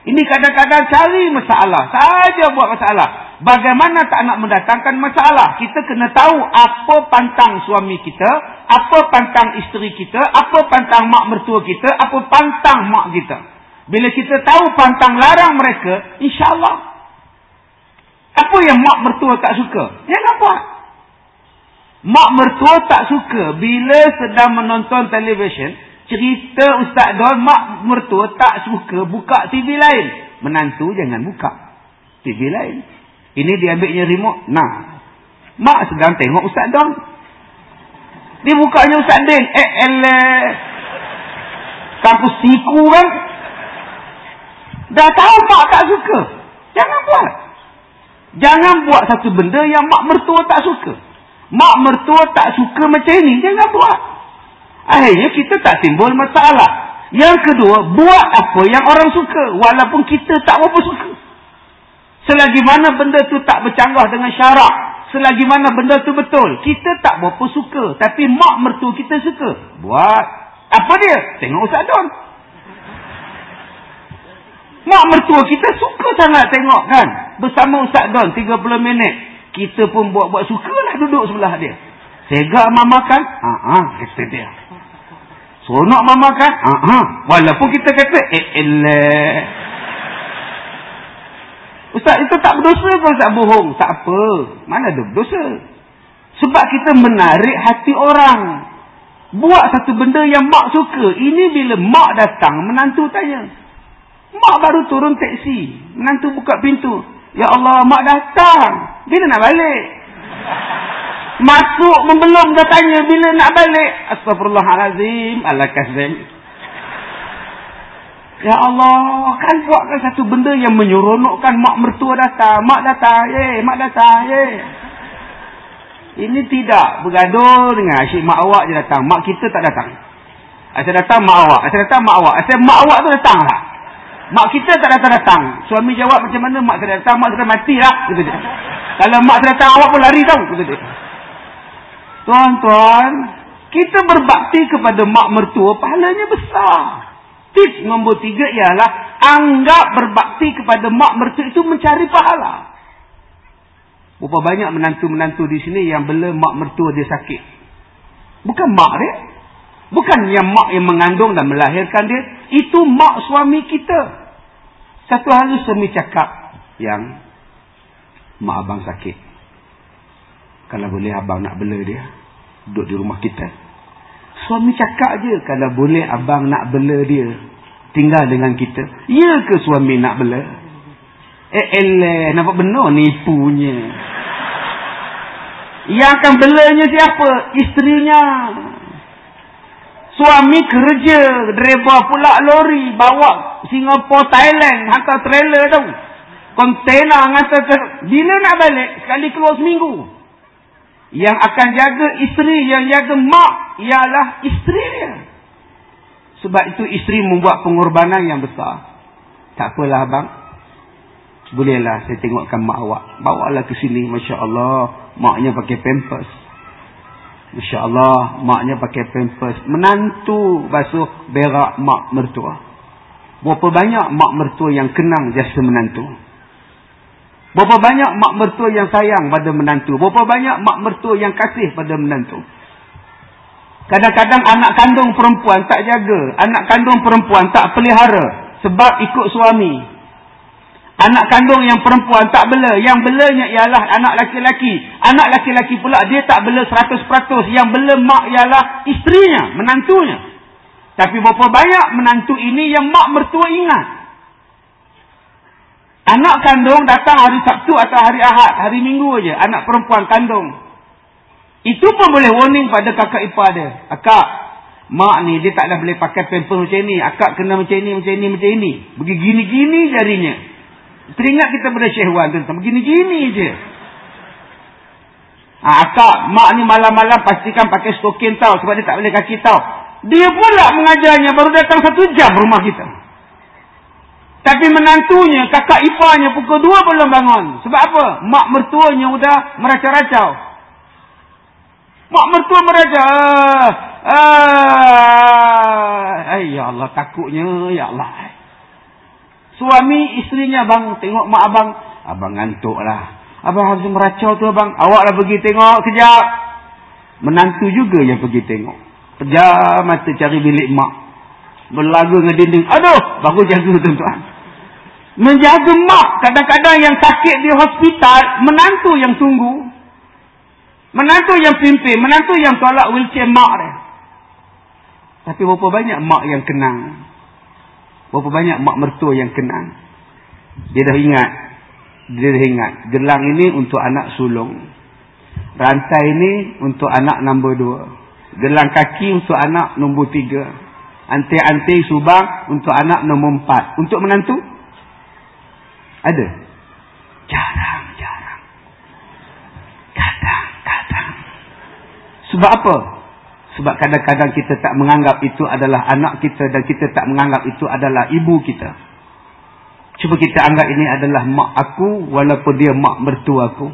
Ini kadang-kadang cari masalah. Saja buat masalah. Bagaimana tak nak mendatangkan masalah? Kita kena tahu apa pantang suami kita. Apa pantang isteri kita. Apa pantang mak mertua kita. Apa pantang mak kita. Bila kita tahu pantang larang mereka. InsyaAllah. Apa yang mak mertua tak suka? Jangan buat. Mak mertua tak suka. Bila sedang menonton televisyen cerita Ustaz Don mak mertua tak suka buka TV lain. Menantu jangan buka TV lain. Ini dia ambilnya remote. Nah. Mak sedang tengok Ustaz Don. Dia bukanya Ustaz Din. Eh, eleh. Kampus siku kan. Dah tahu mak tak suka. Jangan buat. Jangan buat satu benda yang mak mertua tak suka. Mak mertua tak suka macam ini. Jangan buat. Akhirnya kita tak timbul masalah. Yang kedua, buat apa yang orang suka. Walaupun kita tak apa suka. Selagi mana benda tu tak bercanggah dengan syarak. Selagi mana benda tu betul. Kita tak apa suka. Tapi mak mertua kita suka. Buat. Apa dia? Tengok Ustaz Don. Mak mertua kita suka sangat tengok kan. Bersama Ustaz Don 30 minit. Kita pun buat-buat sukalah duduk sebelah dia. Sega mama makan? Haa, kata dia. Seronok mama kan? Ha, ha. Walaupun kita kata, eh, elah. Ustaz, itu tak berdosa kalau tak bohong? Tak apa. Mana ada berdosa? Sebab kita menarik hati orang. Buat satu benda yang mak suka. Ini bila mak datang, menantu tanya. Mak baru turun teksi. Menantu buka pintu. Ya Allah, mak datang. Bila nak balik? Masuk membelum dah tanya bila nak balik. Astagfirullahalazim. Al-Kazim. Ya Allah. Kan buatkan satu benda yang menyeronokkan mak mertua datang. Mak datang. Ye, mak datang. Ye. Ini tidak bergaduh dengan asyik mak awak je datang. Mak kita tak datang. Asyik datang mak awak. Asyik datang mak awak. Asyik mak awak tu datang lah. Mak kita tak datang-datang. Suami jawab macam mana mak saya datang. Mak saya mati lah. Kalau mak saya datang awak pun lari tau. Tuan-tuan, kita berbakti kepada mak mertua, pahalanya besar. Tips nombor tiga ialah, anggap berbakti kepada mak mertua itu mencari pahala. Berapa banyak menantu-menantu di sini yang bila mak mertua dia sakit. Bukan mak dia. Bukan yang mak yang mengandung dan melahirkan dia. Itu mak suami kita. Satu hari suami cakap yang mak abang sakit. Kalau boleh abang nak bela dia. Duduk di rumah kita. Suami cakap je kalau boleh abang nak bela dia. Tinggal dengan kita. Ya ke suami nak bela? Eh eleh, nampak benar nipunya. Yang akan belanya siapa? Isterinya. Suami kerja, driver pula lori, bawa Singapore, Thailand, hantar trailer tu. Kontena hantar ke... Bila nak balik? Sekali keluar seminggu. Yang akan jaga isteri, yang jaga mak, ialah isteri dia. Sebab itu isteri membuat pengorbanan yang besar. Tak apalah abang. Bolehlah saya tengokkan mak awak. Bawalah ke sini. Masya Allah. Maknya pakai pampers. Masya Allah. Maknya pakai pampers. Menantu basuh berak mak mertua. Berapa banyak mak mertua yang kenang jasa menantu. Berapa banyak mak mertua yang sayang pada menantu. Berapa banyak mak mertua yang kasih pada menantu. Kadang-kadang anak kandung perempuan tak jaga. Anak kandung perempuan tak pelihara. Sebab ikut suami. Anak kandung yang perempuan tak bela. Yang belanya ialah anak laki-laki. Anak laki-laki pula dia tak bela 100%. Yang bela mak ialah isterinya, menantunya. Tapi berapa banyak menantu ini yang mak mertua ingat. Anak kandung datang hari Sabtu atau hari Ahad. Hari Minggu aja. Anak perempuan kandung. Itu pun boleh warning pada kakak ipar dia. Akak, mak ni dia tak boleh pakai pamper macam ni. Akak kena macam ni, macam ni, macam ni. Begini-gini jarinya. Teringat kita pada Syekh Wan tu. Begini-gini je. Ha, akak, mak ni malam-malam pastikan pakai stokin tau. Sebab dia tak boleh kaki tau. Dia pula mengajarnya baru datang satu jam rumah kita. Tapi menantunya, kakak iparnya pukul dua belum bangun. Sebab apa? Mak mertuanya sudah meracau-racau. Mak mertua meracau. Ah, ya Allah, takutnya. Ya Allah. Suami istrinya bang tengok mak abang. Abang ngantuk lah. Abang harus meracau tu abang. Awaklah pergi tengok kejap. Menantu juga yang pergi tengok. Pejam mata cari bilik mak. Berlagu dengan dinding. Aduh. Baru jaga tuan-tuan. Menjaga mak. Kadang-kadang yang sakit di hospital. Menantu yang tunggu. Menantu yang pimpin. Menantu yang tolak wheelchair mak dia. Tapi berapa banyak mak yang kenang. Berapa banyak mak mertua yang kenal. Dia dah ingat. Dia dah ingat. Gelang ini untuk anak sulung. Rantai ini untuk anak nombor dua. Gelang kaki untuk anak nombor tiga. Antai-antai subang untuk anak nombor empat. Untuk menantu? Ada? Jarang, jarang. Kadang, kadang. Sebab apa? Sebab kadang-kadang kita tak menganggap itu adalah anak kita dan kita tak menganggap itu adalah ibu kita. Cuba kita anggap ini adalah mak aku walaupun dia mak mertua aku.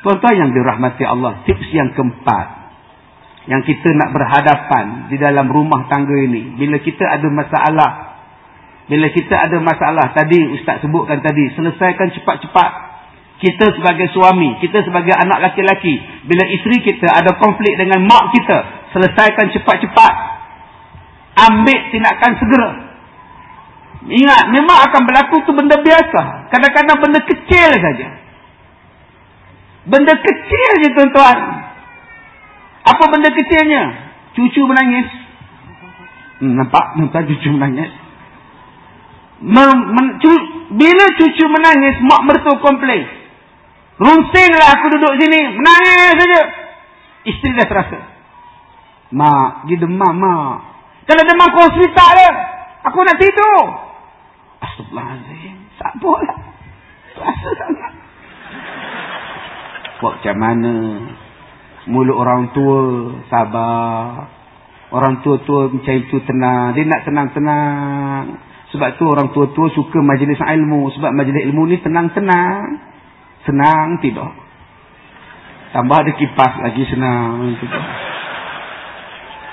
Tuan-tuan yang dirahmati Allah, tips yang keempat. Yang kita nak berhadapan di dalam rumah tangga ini. Bila kita ada masalah. Bila kita ada masalah, tadi Ustaz sebutkan tadi, selesaikan cepat-cepat kita sebagai suami, kita sebagai anak laki-laki, bila isteri kita ada konflik dengan mak kita, selesaikan cepat-cepat. Ambil tindakan segera. Ingat, memang akan berlaku tu benda biasa. Kadang-kadang benda kecil saja. Benda kecil je tuan-tuan. Apa benda kecilnya? Cucu menangis. Hmm, nampak? Nampak cucu menangis. Men, men, cu, bila cucu menangis, mak mertua komplain. Runsinglah aku duduk sini. Menangis saja. Isteri dah terasa. Mak, dia demam, mak. Kalau demam ke hospital dia. Aku nak tidur. Astagfirullahaladzim. Tak lah. Terasa sangat. Buat macam mana? Mulut orang tua. Sabar. Orang tua-tua macam itu tenang. Dia nak tenang-tenang. Sebab tu orang tua-tua suka majlis ilmu. Sebab majlis ilmu ni tenang-tenang. Senang tidur. Tambah ada kipas lagi senang tidur.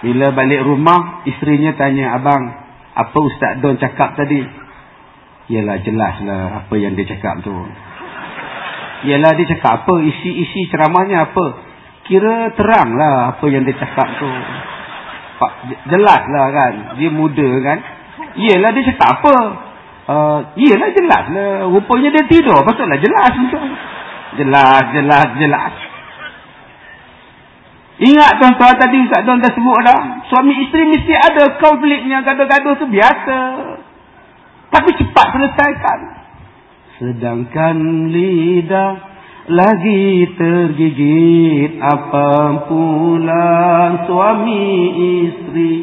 Bila balik rumah, isterinya tanya, Abang, apa Ustaz Don cakap tadi? Yalah, jelaslah apa yang dia cakap tu. Yalah, dia cakap apa? Isi-isi ceramahnya apa? Kira terang lah apa yang dia cakap tu. Pak, jelas lah kan. Dia muda kan. Yelah dia cakap apa. Uh, jelas lah. Rupanya dia tidur. Pasal jelas. Jelas, jelas, jelas. Ingat tuan-tuan tadi Ustaz Don dah sebut dah. Suami isteri mesti ada konfliknya. Gaduh-gaduh tu biasa. Tapi cepat selesaikan. Sedangkan lidah lagi tergigit apa pula suami istri?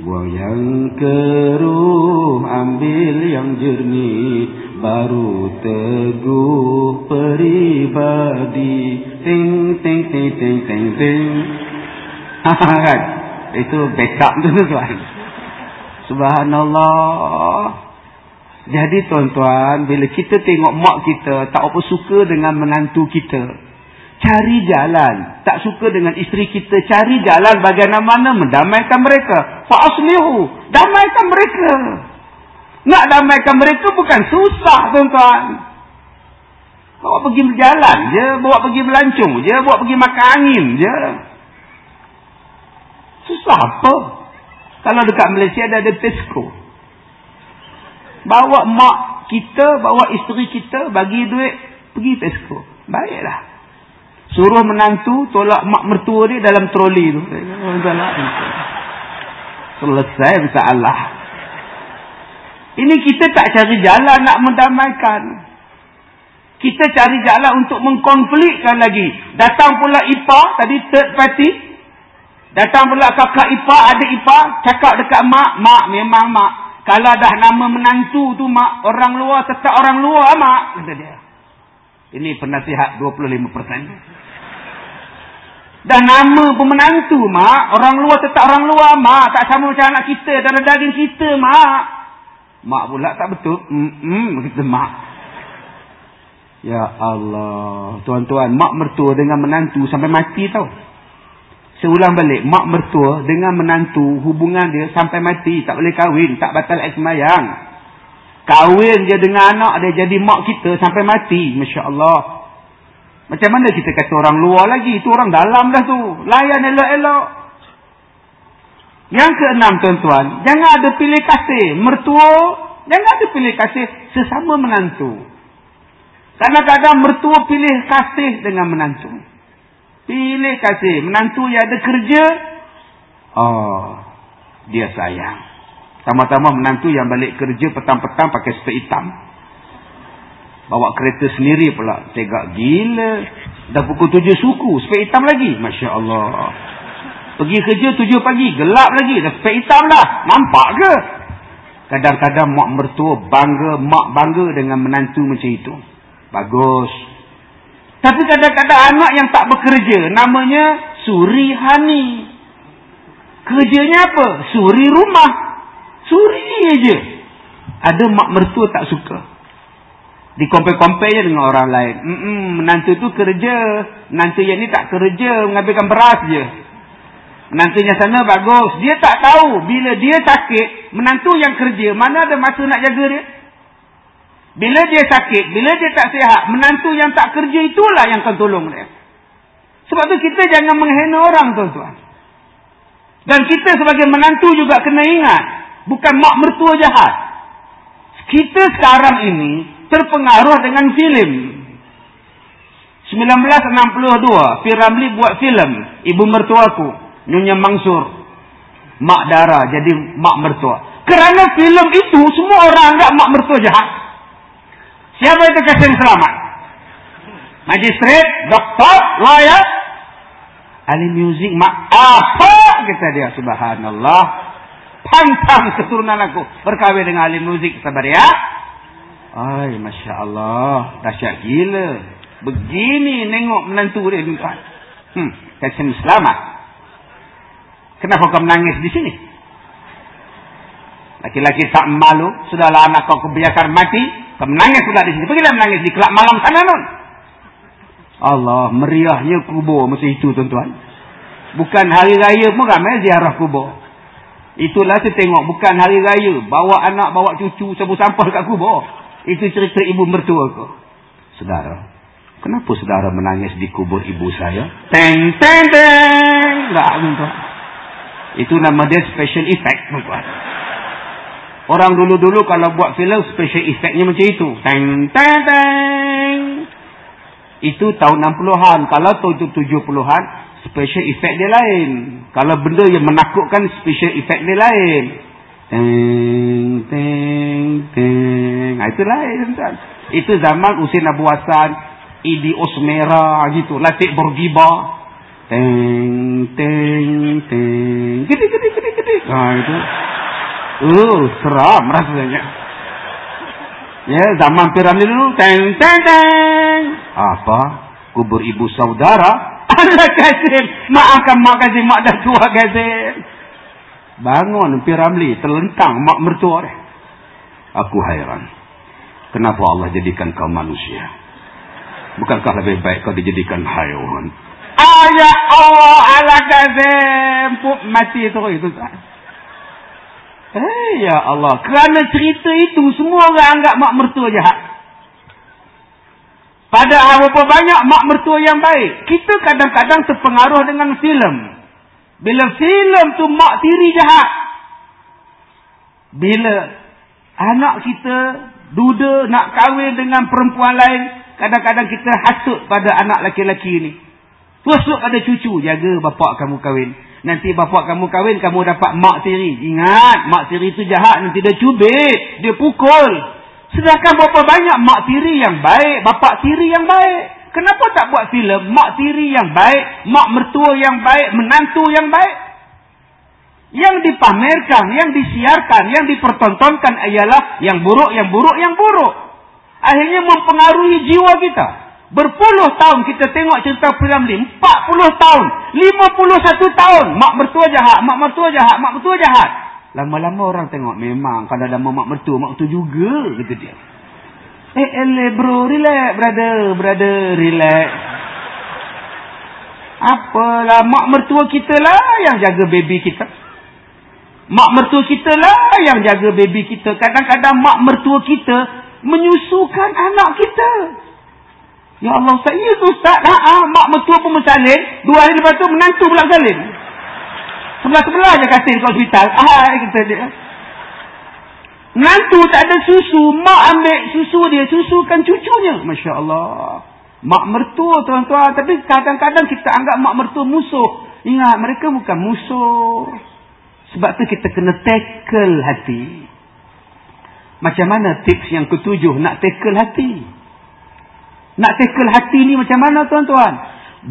Buang yang keruh ambil yang jernih baru teguh peribadi. Ting ting ting ting ting ting. Kan itu backup tu tuan. Subhanallah jadi tuan-tuan, bila kita tengok mak kita tak apa suka dengan menantu kita. Cari jalan. Tak suka dengan isteri kita. Cari jalan bagaimana mendamaikan mereka. Fa'aslihu. Damaikan mereka. Nak damaikan mereka bukan susah tuan-tuan. Bawa pergi berjalan je. Bawa pergi melancung je. Bawa pergi makan angin je. Susah apa? Kalau dekat Malaysia ada ada Tesco. Bawa mak kita, bawa isteri kita, bagi duit, pergi Tesco. Baiklah. Suruh menantu, tolak mak mertua dia dalam troli tu. Selesai Allah. Ini kita tak cari jalan nak mendamaikan. Kita cari jalan untuk mengkonflikkan lagi. Datang pula IPA, tadi third party. Datang pula kakak IPA, adik IPA, cakap dekat mak, mak memang mak. Kalau dah nama menantu tu mak, orang luar tetap orang luar mak. Kata dia. Ini penasihat 25%. Dah nama pun menantu mak, orang luar tetap orang luar mak. Tak sama macam anak kita, darah daging kita mak. Mak pula tak betul. Hmm, hmm kita mak. Ya Allah. Tuan-tuan, mak mertua dengan menantu sampai mati tau. Saya ulang balik, mak mertua dengan menantu hubungan dia sampai mati. Tak boleh kahwin, tak batal semayang. Kahwin dia dengan anak dia jadi mak kita sampai mati. Masya Allah. Macam mana kita kata orang luar lagi? Itu orang dalam dah tu. Layan elok-elok. Yang keenam tuan-tuan, jangan ada pilih kasih. Mertua, jangan ada pilih kasih sesama menantu. Kadang-kadang mertua pilih kasih dengan menantu. Pilih kasih. Menantu yang ada kerja. Oh. Dia sayang. Tama-tama menantu yang balik kerja petang-petang pakai sepet hitam. Bawa kereta sendiri pula. Tegak gila. Dah pukul tujuh suku. Sepet hitam lagi. Masya Allah. Pergi kerja tujuh pagi. Gelap lagi. Dah sepet hitam dah. Nampak ke? Kadang-kadang mak mertua bangga. Mak bangga dengan menantu macam itu. Bagus. Tapi kadang-kadang anak yang tak bekerja. Namanya Suri Hani. Kerjanya apa? Suri rumah. Suri je. Ada mak mertua tak suka. Dikompare-compare je dengan orang lain. Mm -mm, menantu tu kerja. Menantu yang ni tak kerja. Mengambilkan beras je. Menantunya sana bagus. Dia tak tahu. Bila dia sakit. Menantu yang kerja. Mana ada masa nak jaga dia? Bila dia sakit, bila dia tak sihat, menantu yang tak kerja itulah yang akan tolong dia. Sebab tu kita jangan menghina orang tuan-tuan. Dan kita sebagai menantu juga kena ingat. Bukan mak mertua jahat. Kita sekarang ini terpengaruh dengan filem. 1962, Piramli buat filem Ibu Mertuaku. Nyonya Mangsur. Mak Dara jadi mak mertua. Kerana filem itu semua orang anggap mak mertua jahat. Siapa itu Kasim Selamat? Magistrat, doktor, lawyer, ahli muzik, mak apa? Kata dia, subhanallah. Pantang keturunan aku berkahwin dengan ahli muzik, sabar ya. Ay, Masya Allah. Dahsyat gila. Begini nengok menantu dia. Hmm, Kasim Selamat. Kenapa kau menangis di sini? Laki-laki tak malu. Sudahlah anak kau kebiasaan mati. Kau menangis pula di sini. Pergilah menangis di kelab malam sana nun. Allah meriahnya kubur masa itu tuan-tuan. Bukan hari raya pun ramai ziarah kubur. Itulah saya tengok. Bukan hari raya. Bawa anak, bawa cucu, sabu sampah dekat kubur. Itu cerita ibu mertua aku. Saudara. Kenapa saudara menangis di kubur ibu saya? Teng, teng, teng. Tak, tuan Itu nama dia special effect, tuan Orang dulu-dulu kalau buat filem, special effectnya macam itu. Teng, teng, teng. Itu tahun 60-an. Kalau tahun 70-an, special effect dia lain. Kalau benda yang menakutkan, special effect dia lain. Teng, teng, teng. Ha, itu lain, tuan Itu zaman Usin Abu Hassan, Idi Osmera gitu. Latik bergiba. Teng, teng, teng. Gede, gede, gede, gede. Ha, itu. Oh, seram rasanya. Ya, zaman piramid dulu. Teng, teng, teng. Apa? Kubur ibu saudara? Allah kasih. Maafkan mak kasih. Mak dah tua kasih. Bangun piramli. Terlentang mak mertua. Aku hairan. Kenapa Allah jadikan kau manusia? Bukankah lebih baik kau dijadikan haiwan? Ayat Allah ala kazim. Mati itu. itu. Eh, ya Allah. Kerana cerita itu, semua orang anggap mak mertua jahat. Padahal berapa banyak mak mertua yang baik. Kita kadang-kadang terpengaruh dengan filem. Bila filem tu mak tiri jahat. Bila anak kita duda nak kahwin dengan perempuan lain. Kadang-kadang kita hasut pada anak laki-laki ini. Tusuk pada cucu. Jaga bapak kamu kahwin. Nanti bapak kamu kahwin, kamu dapat mak tiri. Ingat, mak tiri itu jahat. Nanti dia cubit. Dia pukul. Sedangkan berapa banyak mak tiri yang baik, bapak tiri yang baik. Kenapa tak buat filem mak tiri yang baik, mak mertua yang baik, menantu yang baik? Yang dipamerkan, yang disiarkan, yang dipertontonkan ialah yang buruk, yang buruk, yang buruk akhirnya mempengaruhi jiwa kita. Berpuluh tahun kita tengok cerita Piramli. Empat puluh tahun. Lima puluh satu tahun. Mak mertua jahat. Mak mertua jahat. Mak mertua jahat. Lama-lama orang tengok. Memang. Kalau ada mak mertua. Mak mertua juga. Kata dia. Eh, ele bro. Relax, brother. Brother, relax. Apalah. Mak mertua kita lah yang jaga baby kita. Mak mertua kita lah yang jaga baby kita. Kadang-kadang mak mertua kita menyusukan anak kita. Ya Allah, saya tu Ustaz, ha, ha, mak mertua pun bersalin, dua hari lepas tu menantu pula bersalin. Sebelah-sebelah je kasih di hospital. Ah, kita dia. Menantu tak ada susu, mak ambil susu dia, susukan cucunya. Masya Allah. Mak mertua tuan-tuan, tapi kadang-kadang kita anggap mak mertua musuh. Ingat, mereka bukan musuh. Sebab tu kita kena tackle hati. Macam mana tips yang ketujuh nak tackle hati? Nak tackle hati ni macam mana tuan-tuan?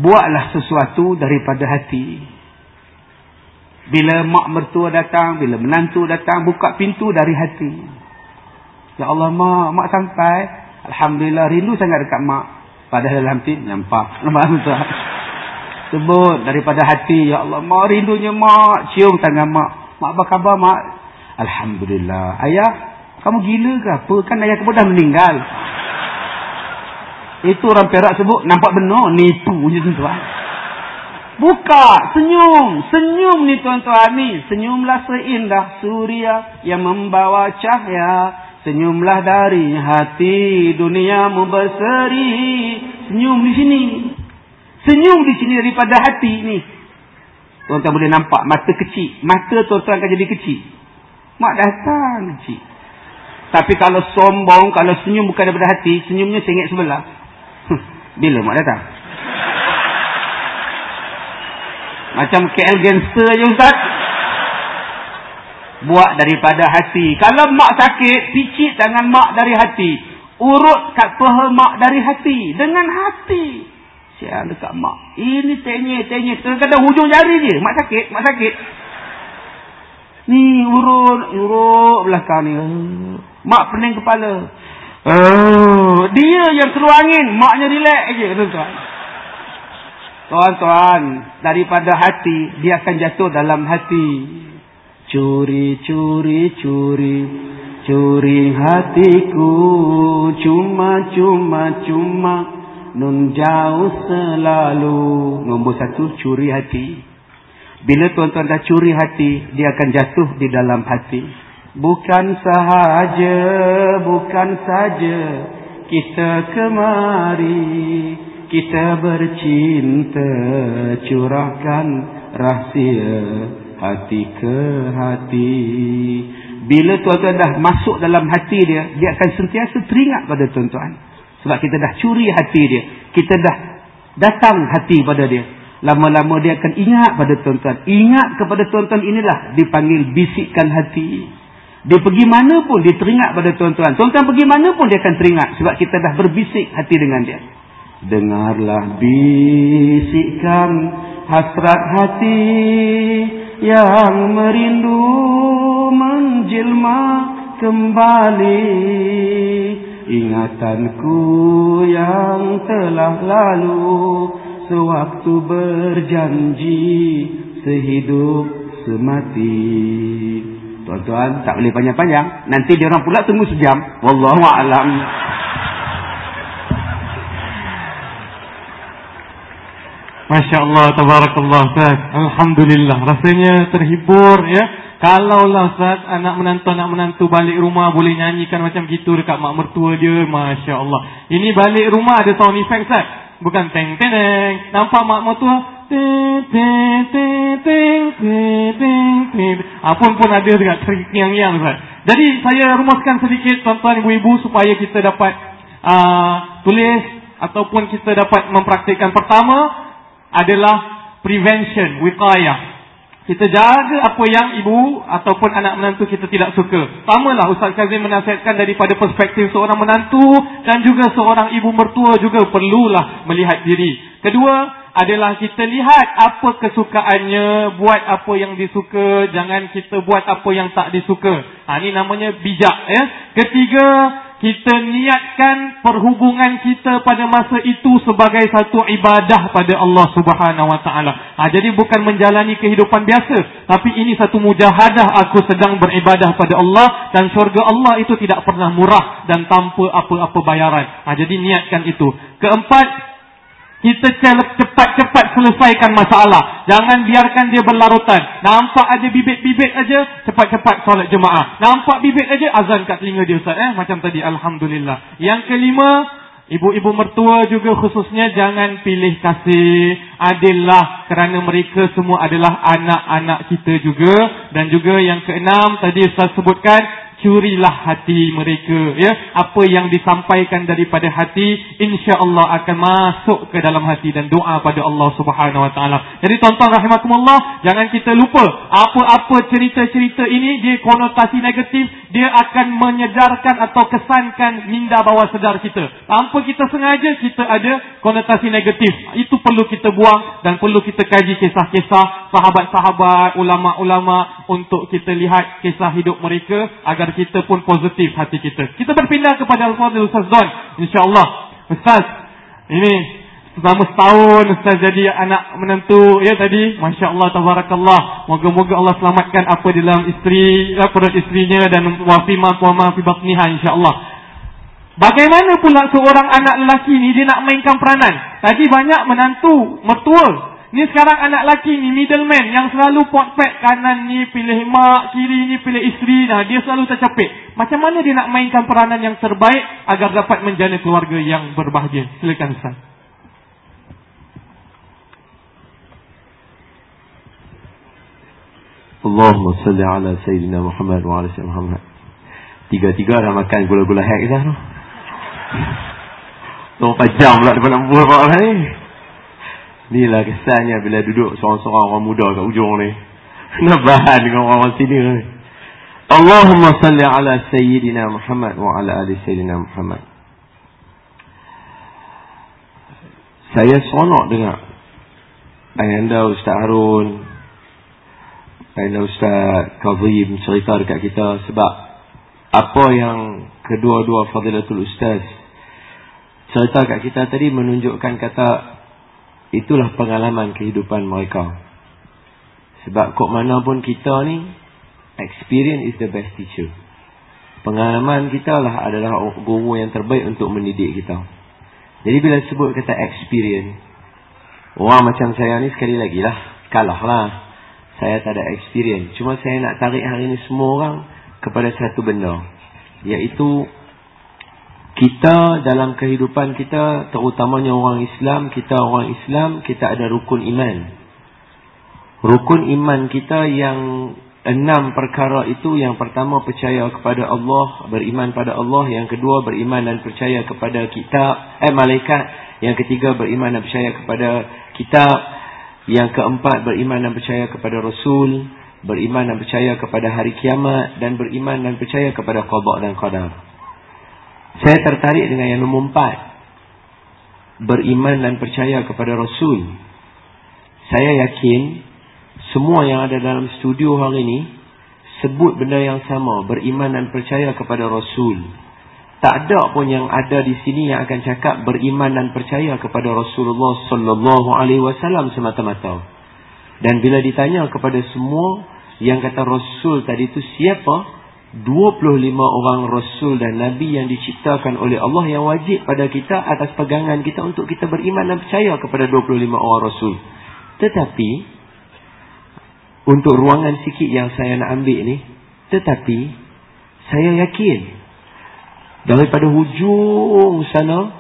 Buatlah sesuatu daripada hati. Bila mak mertua datang, bila menantu datang, buka pintu dari hati. Ya Allah mak, mak sampai. Alhamdulillah rindu sangat dekat mak. Padahal dalam hati, nyampak. Nampak tuan. Sebut daripada hati. Ya Allah mak rindunya mak. Cium tangan mak. Mak apa khabar mak? Alhamdulillah. Ayah, kamu gila ke apa? Kan ayah kamu dah meninggal. Itu orang perak sebut, nampak benar. Nipu je tuan-tuan. Buka, senyum. Senyum ni tuan-tuan ni. Senyumlah seindah suria yang membawa cahaya. Senyumlah dari hati duniamu berseri. Senyum di sini. Senyum di sini daripada hati ni. Tuan-tuan boleh nampak mata kecil. Mata tuan-tuan akan jadi kecil. Mak datang kecil. Tapi kalau sombong, kalau senyum bukan daripada hati, senyumnya sengit sebelah. Bila mak datang? Macam KL gangster je Ustaz. Buat daripada hati. Kalau mak sakit, picit tangan mak dari hati. Urut kat peha mak dari hati. Dengan hati. Siapa dekat mak. Ini tenyek-tenyek. Kadang-kadang hujung jari je. Mak sakit, mak sakit. Ni urut, urut belakang ni. Mak pening kepala. Oh, dia yang keluar angin. Maknya relax je. Tuan-tuan. Tuan-tuan. Daripada hati. Dia akan jatuh dalam hati. Curi, curi, curi. Curi hatiku. Cuma, cuma, cuma. Nun jauh selalu. Nombor satu, curi hati. Bila tuan-tuan dah curi hati. Dia akan jatuh di dalam hati. Bukan sahaja, bukan saja kita kemari kita bercinta curahkan rahsia hati ke hati. Bila tuan-tuan dah masuk dalam hati dia dia akan sentiasa teringat pada tuan-tuan. Sebab kita dah curi hati dia kita dah datang hati pada dia lama-lama dia akan ingat pada tuan-tuan. Ingat kepada tuan-tuan inilah dipanggil bisikkan hati dia pergi mana pun dia teringat pada tuan-tuan. Tuan-tuan pergi mana pun dia akan teringat sebab kita dah berbisik hati dengan dia. Dengarlah bisikan hasrat hati yang merindu menjelma kembali. Ingatanku yang telah lalu sewaktu berjanji sehidup semati tuan-tuan tak boleh panjang-panjang nanti dia orang pula tunggu sejam wallahu a'lam Masya Allah, Tabarakallah Ustaz. Alhamdulillah. Rasanya terhibur ya. Kalaulah Ustaz, anak menantu, anak menantu balik rumah boleh nyanyikan macam gitu dekat mak mertua dia. Masya Allah. Ini balik rumah ada sound effect Ustaz. Bukan teng teng. Nampak mak mertua? Apun pun ada dekat yang yang Ustaz. Jadi saya rumuskan sedikit tuan-tuan ibu-ibu supaya kita dapat uh, tulis ataupun kita dapat mempraktikkan pertama adalah prevention, wiqayah. Kita jaga apa yang ibu ataupun anak menantu kita tidak suka. Pertamalah Ustaz Kazim menasihatkan daripada perspektif seorang menantu dan juga seorang ibu mertua juga perlulah melihat diri. Kedua adalah kita lihat apa kesukaannya, buat apa yang disuka, jangan kita buat apa yang tak disuka. Ha, ini namanya bijak. Ya. Ketiga, kita niatkan perhubungan kita pada masa itu sebagai satu ibadah pada Allah Subhanahu Wa Taala. Ha, jadi bukan menjalani kehidupan biasa, tapi ini satu mujahadah aku sedang beribadah pada Allah dan syurga Allah itu tidak pernah murah dan tanpa apa-apa bayaran. Ha, jadi niatkan itu. Keempat, kita cepat-cepat selesaikan masalah. Jangan biarkan dia berlarutan. Nampak aja bibit-bibit aja, cepat-cepat solat jemaah. Nampak bibit aja, azan kat telinga dia Ustaz. Eh? Macam tadi, Alhamdulillah. Yang kelima, ibu-ibu mertua juga khususnya jangan pilih kasih. Adillah kerana mereka semua adalah anak-anak kita juga. Dan juga yang keenam, tadi Ustaz sebutkan, curilah hati mereka ya. Apa yang disampaikan daripada hati insya-Allah akan masuk ke dalam hati dan doa pada Allah Subhanahu wa taala. Jadi tuan-tuan rahimakumullah jangan kita lupa apa-apa cerita-cerita ini dia konotasi negatif dia akan menyedarkan atau kesankan minda bawah sedar kita. Tanpa kita sengaja kita ada konotasi negatif. Itu perlu kita buang dan perlu kita kaji kisah-kisah sahabat-sahabat ulama-ulama untuk kita lihat kisah hidup mereka agar kita pun positif hati kita. Kita berpindah kepada Al-Fadhil Ustaz Don. InsyaAllah. Ustaz, ini selama setahun Ustaz jadi anak menentu ya tadi. Masya Allah, Tabarakallah. Moga-moga Allah selamatkan apa di dalam isteri, ya, perut isterinya dan wafimah, puama, fibakniha insyaAllah. Bagaimana pula seorang anak lelaki ni dia nak mainkan peranan? Tadi banyak menantu, mertua, Ni sekarang anak laki ni middleman yang selalu pot pack kanan ni pilih mak, kiri ni pilih isteri. Nah, dia selalu tercapek. Macam mana dia nak mainkan peranan yang terbaik agar dapat menjana keluarga yang berbahagia? Silakan Ustaz. Allahumma salli ala Sayyidina Muhammad wa ala Sayyidina Muhammad. Tiga-tiga dah makan gula-gula hack dah tu. Tunggu jam pula depan buat apa ni. Inilah kesannya bila duduk seorang-seorang orang muda kat ujung ni. Nabahan dengan orang-orang sini ni. Allahumma salli ala Sayyidina Muhammad wa ala ali Sayyidina Muhammad. Saya seronok dengar Ayanda Ustaz Harun Ayanda Ustaz Kazim cerita dekat kita sebab apa yang kedua-dua Fadilatul Ustaz cerita kat kita tadi menunjukkan kata Itulah pengalaman kehidupan mereka. Sebab kok mana pun kita ni, experience is the best teacher. Pengalaman kita lah adalah guru yang terbaik untuk mendidik kita. Jadi bila sebut kata experience, orang macam saya ni sekali lagi lah, kalah lah. Saya tak ada experience. Cuma saya nak tarik hari ni semua orang kepada satu benda. Iaitu, kita dalam kehidupan kita terutamanya orang Islam, kita orang Islam, kita ada rukun iman. Rukun iman kita yang enam perkara itu yang pertama percaya kepada Allah, beriman pada Allah, yang kedua beriman dan percaya kepada kitab, eh malaikat, yang ketiga beriman dan percaya kepada kitab, yang keempat beriman dan percaya kepada rasul, beriman dan percaya kepada hari kiamat dan beriman dan percaya kepada qada dan qadar. Saya tertarik dengan yang nombor empat. Beriman dan percaya kepada rasul. Saya yakin semua yang ada dalam studio hari ini sebut benda yang sama, beriman dan percaya kepada Rasul. Tak ada pun yang ada di sini yang akan cakap beriman dan percaya kepada Rasulullah sallallahu alaihi wasallam semata-mata. Dan bila ditanya kepada semua yang kata Rasul tadi itu siapa? 25 orang Rasul dan Nabi yang diciptakan oleh Allah yang wajib pada kita atas pegangan kita untuk kita beriman dan percaya kepada 25 orang Rasul. Tetapi untuk ruangan sikit yang saya nak ambil ni tetapi saya yakin daripada hujung sana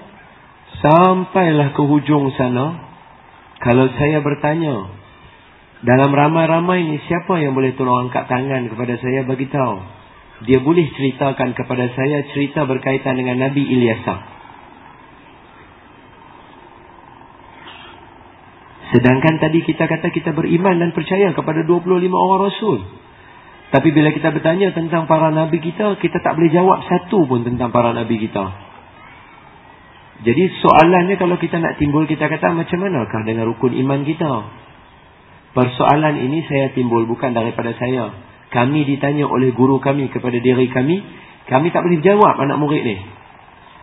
sampailah ke hujung sana kalau saya bertanya dalam ramai-ramai ni siapa yang boleh tolong angkat tangan kepada saya bagi tahu dia boleh ceritakan kepada saya cerita berkaitan dengan Nabi Ilyasa Sedangkan tadi kita kata kita beriman dan percaya kepada 25 orang Rasul. Tapi bila kita bertanya tentang para Nabi kita, kita tak boleh jawab satu pun tentang para Nabi kita. Jadi soalannya kalau kita nak timbul, kita kata macam manakah dengan rukun iman kita? Persoalan ini saya timbul bukan daripada saya. Kami ditanya oleh guru kami kepada diri kami, kami tak boleh jawab anak murid ni.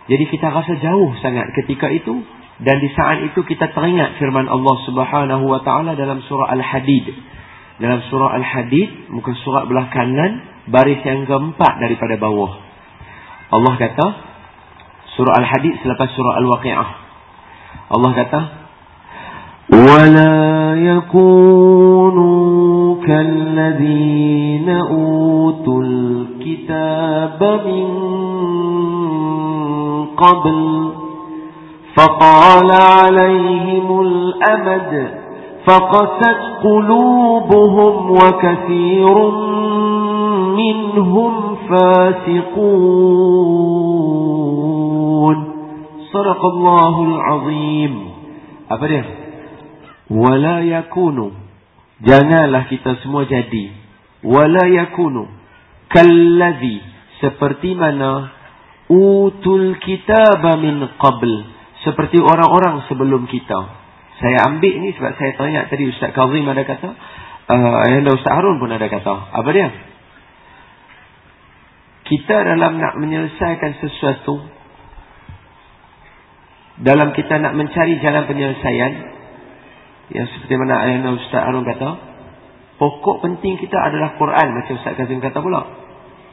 Jadi kita rasa jauh sangat ketika itu dan di saat itu kita teringat firman Allah Subhanahu wa taala dalam surah Al-Hadid. Dalam surah Al-Hadid, muka surat belah kanan, baris yang keempat daripada bawah. Allah kata, surah Al-Hadid selepas surah Al-Waqi'ah. Allah kata, وَلَا يَكُونُوا كَالَّذِينَ أُوتُوا الْكِتَابَ مِنْ قَبْلِ فطال عليهم الأمد فقست قلوبهم وكثير منهم فاسقون صدق الله العظيم. Dia? Wala yakunu janganlah kita semua jadi wala yakunu kalladhi seperti mana utul kitaba min qabl seperti orang-orang sebelum kita. Saya ambil ni sebab saya tanya tadi Ustaz Kazim ada kata, uh, Ayahanda Ustaz Harun pun ada kata. Apa dia? Kita dalam nak menyelesaikan sesuatu, dalam kita nak mencari jalan penyelesaian, yang seperti mana Ayahanda Ustaz Harun kata, pokok penting kita adalah Quran macam Ustaz Kazim kata pula.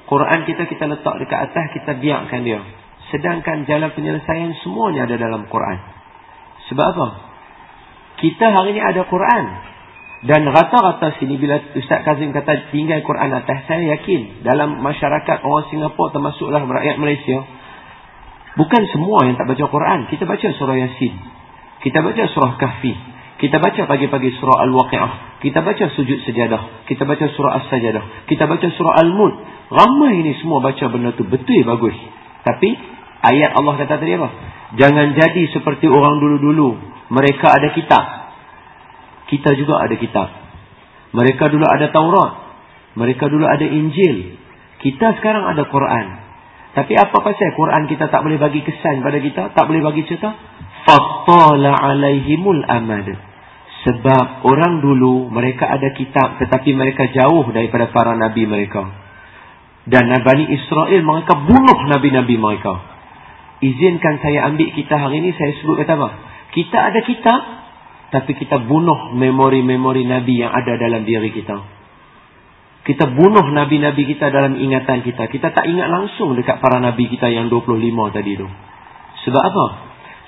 Quran kita kita letak dekat atas, kita biarkan dia. Sedangkan jalan penyelesaian semuanya ada dalam Quran. Sebab apa? Kita hari ini ada Quran. Dan rata-rata sini bila Ustaz Kazim kata tinggal Quran atas. Saya yakin dalam masyarakat orang Singapura termasuklah rakyat Malaysia. Bukan semua yang tak baca Quran. Kita baca surah Yasin. Kita baca surah Kahfi. Kita baca pagi-pagi surah Al-Waqi'ah. Kita baca sujud sejadah. Kita baca surah As-Sajadah. Kita baca surah Al-Mulk. Ramai ini semua baca benda tu. Betul bagus. Tapi Ayat Allah kata tadi apa? Jangan jadi seperti orang dulu-dulu. Mereka ada kitab. Kita juga ada kitab. Mereka dulu ada Taurat. Mereka dulu ada Injil. Kita sekarang ada Quran. Tapi apa pasal Quran kita tak boleh bagi kesan pada kita? Tak boleh bagi cerita? Fattala alaihimul amad. Sebab orang dulu mereka ada kitab tetapi mereka jauh daripada para nabi mereka. Dan Bani Israel mereka bunuh nabi-nabi mereka izinkan saya ambil kita hari ini saya sebut kata apa? Kita ada kitab tapi kita bunuh memori-memori nabi yang ada dalam diri kita. Kita bunuh nabi-nabi kita dalam ingatan kita. Kita tak ingat langsung dekat para nabi kita yang 25 tadi tu. Sebab apa?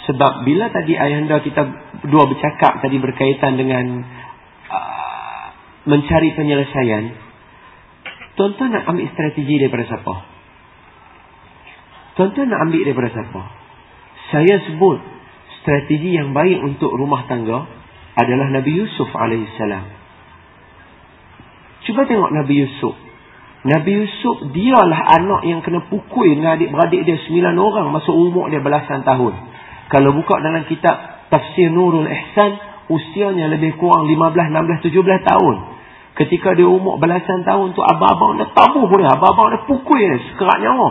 Sebab bila tadi ayahanda kita dua bercakap tadi berkaitan dengan uh, mencari penyelesaian, tuan-tuan nak ambil strategi daripada siapa? Tuan-tuan nak ambil daripada siapa? Saya sebut strategi yang baik untuk rumah tangga adalah Nabi Yusuf alaihissalam. Cuba tengok Nabi Yusuf. Nabi Yusuf dialah anak yang kena pukul dengan adik-beradik dia sembilan orang masa umur dia belasan tahun. Kalau buka dalam kitab Tafsir Nurul Ihsan, usianya lebih kurang 15, 16, 17 tahun. Ketika dia umur belasan tahun tu abang-abang dia tabuh dia, abang-abang dia pukul dia sekerat nyawa.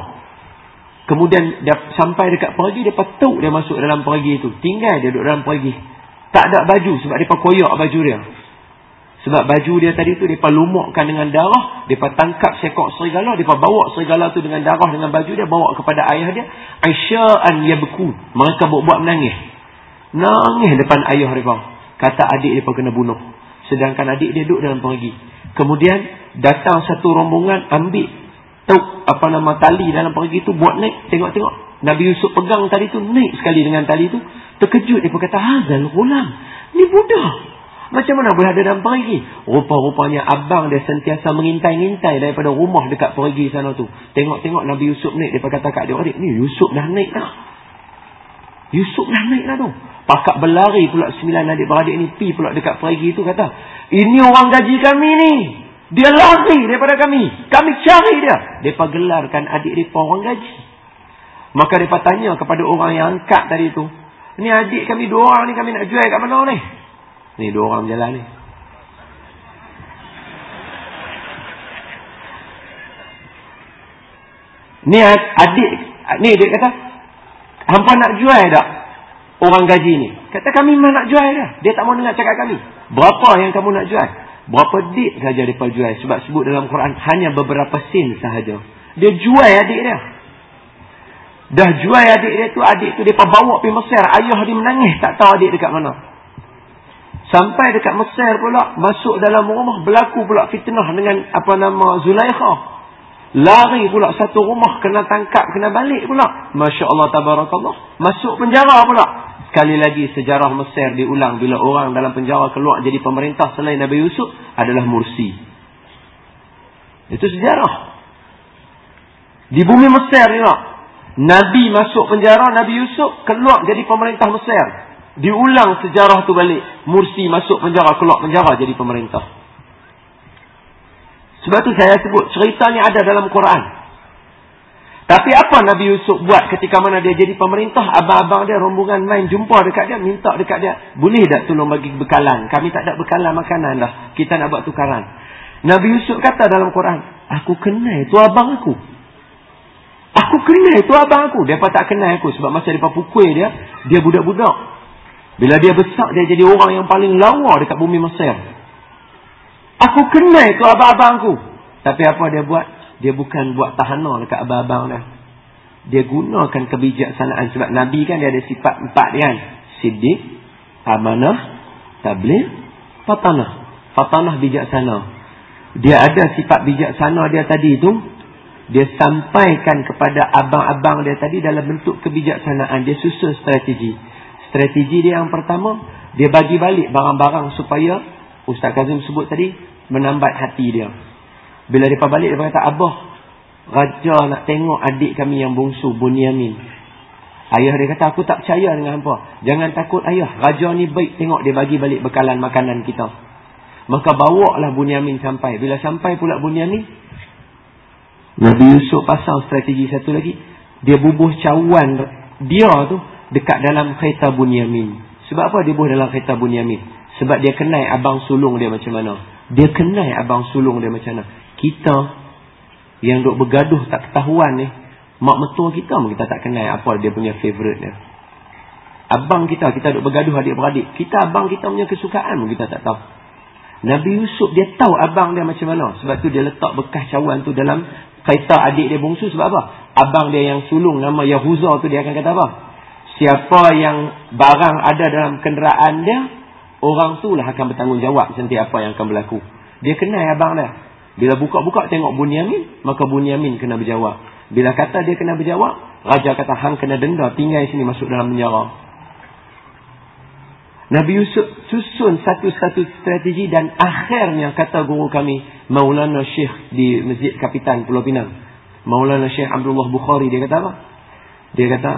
Kemudian dia sampai dekat pergi, dia patuk dia masuk dalam pergi itu. Tinggal dia duduk dalam pergi. Tak ada baju sebab dia koyak baju dia. Sebab baju dia tadi tu, dia lumukkan dengan darah. Dia tangkap sekok serigala, dia bawa serigala tu dengan darah dengan baju dia, bawa kepada ayah dia. Aisya'an yabku. Mereka buat-buat menangis. Nangis depan ayah dia. Kata adik dia kena bunuh. Sedangkan adik dia duduk dalam pergi. Kemudian datang satu rombongan ambil tahu apa nama tali dalam pergi itu buat naik tengok-tengok Nabi Yusuf pegang tali itu naik sekali dengan tali itu terkejut dia berkata hazal gulam ni budak macam mana boleh ada dalam pergi rupa-rupanya abang dia sentiasa mengintai-intai daripada rumah dekat pergi sana tu tengok-tengok Nabi Yusuf naik dia berkata kat dia adik ni Yusuf dah naik dah Yusuf dah naik dah tu pakak berlari pula sembilan adik-beradik ni pi pula dekat pergi itu kata ini orang gaji kami ni dia lari daripada kami. Kami cari dia. Mereka gelarkan adik mereka orang gaji. Maka mereka tanya kepada orang yang angkat tadi tu. Ni adik kami dua orang ni kami nak jual kat mana ni? Ni dua orang jalan ni. Ni adik. Ni dia kata. Hampa nak jual tak? Orang gaji ni. Kata kami memang nak jual dah. Dia tak mau dengar cakap kami. Berapa yang kamu nak jual? Berapa dik saja mereka jual. Sebab sebut dalam Quran hanya beberapa sen sahaja. Dia jual adik dia. Dah jual adik dia tu. Adik tu dia bawa pergi Mesir. Ayah dia menangis. Tak tahu adik dekat mana. Sampai dekat Mesir pula. Masuk dalam rumah. Berlaku pula fitnah dengan apa nama Zulaikha. Lari pula satu rumah. Kena tangkap. Kena balik pula. Masya Allah tabarakallah. Masuk penjara pula. Sekali lagi sejarah Mesir diulang bila orang dalam penjara keluar jadi pemerintah selain Nabi Yusuf adalah Mursi. Itu sejarah. Di bumi Mesir nak. Nabi masuk penjara, Nabi Yusuf keluar jadi pemerintah Mesir. Diulang sejarah tu balik. Mursi masuk penjara, keluar penjara jadi pemerintah. Sebab tu saya sebut cerita ni ada dalam Quran. Tapi apa Nabi Yusuf buat ketika mana dia jadi pemerintah? Abang-abang dia rombongan main jumpa dekat dia. Minta dekat dia. Boleh tak tolong bagi bekalan? Kami tak ada bekalan makanan dah. Kita nak buat tukaran. Nabi Yusuf kata dalam Quran. Aku kenal itu abang aku. Aku kenal itu abang aku. Dia tak kenal aku. Sebab masa dia pukul dia. Dia budak-budak. Bila dia besar dia jadi orang yang paling lawa dekat bumi Mesir. Aku kenal itu abang-abang aku. Tapi apa dia buat? Dia bukan buat tahanan dekat abang-abang dia. Dia gunakan kebijaksanaan. Sebab Nabi kan dia ada sifat empat kan. Siddiq, amanah, tabligh, fatanah. Fatanah bijaksana. Dia ada sifat bijaksana dia tadi tu. Dia sampaikan kepada abang-abang dia tadi dalam bentuk kebijaksanaan. Dia susun strategi. Strategi dia yang pertama, dia bagi balik barang-barang supaya Ustaz Kazim sebut tadi, menambat hati dia. Bila mereka balik, mereka kata, Abah, Raja nak tengok adik kami yang bungsu, Bunyamin. Ayah dia kata, aku tak percaya dengan apa. Jangan takut ayah, Raja ni baik tengok dia bagi balik bekalan makanan kita. Maka bawa lah Bunyamin sampai. Bila sampai pula Bunyamin, Nabi Yusuf pasang strategi satu lagi. Dia bubuh cawan dia tu dekat dalam kereta Bunyamin. Sebab apa dia bubuh dalam kereta Bunyamin? Sebab dia kenal abang sulung dia macam mana. Dia kenal abang sulung dia macam mana. Kita yang duk bergaduh tak ketahuan ni mak mertua kita pun kita tak kenal apa dia punya favourite dia. Abang kita kita duk bergaduh adik-beradik. Kita abang kita punya kesukaan pun kita tak tahu. Nabi Yusuf dia tahu abang dia macam mana. Sebab tu dia letak bekas cawan tu dalam kereta adik dia bungsu. Sebab apa? Abang dia yang sulung nama Yahuza tu dia akan kata apa siapa yang barang ada dalam kenderaan dia orang tu lah akan bertanggungjawab sentiap apa yang akan berlaku dia kenal abang dia bila buka-buka tengok Bunyamin, maka Bunyamin kena berjawab. Bila kata dia kena berjawab, raja kata hang kena denda, tinggal sini masuk dalam penjara. Nabi Yusuf susun satu-satu strategi dan akhirnya kata guru kami Maulana Syekh di Masjid Kapitan Pulau Pinang. Maulana Syekh Abdullah Bukhari dia kata apa? Dia kata,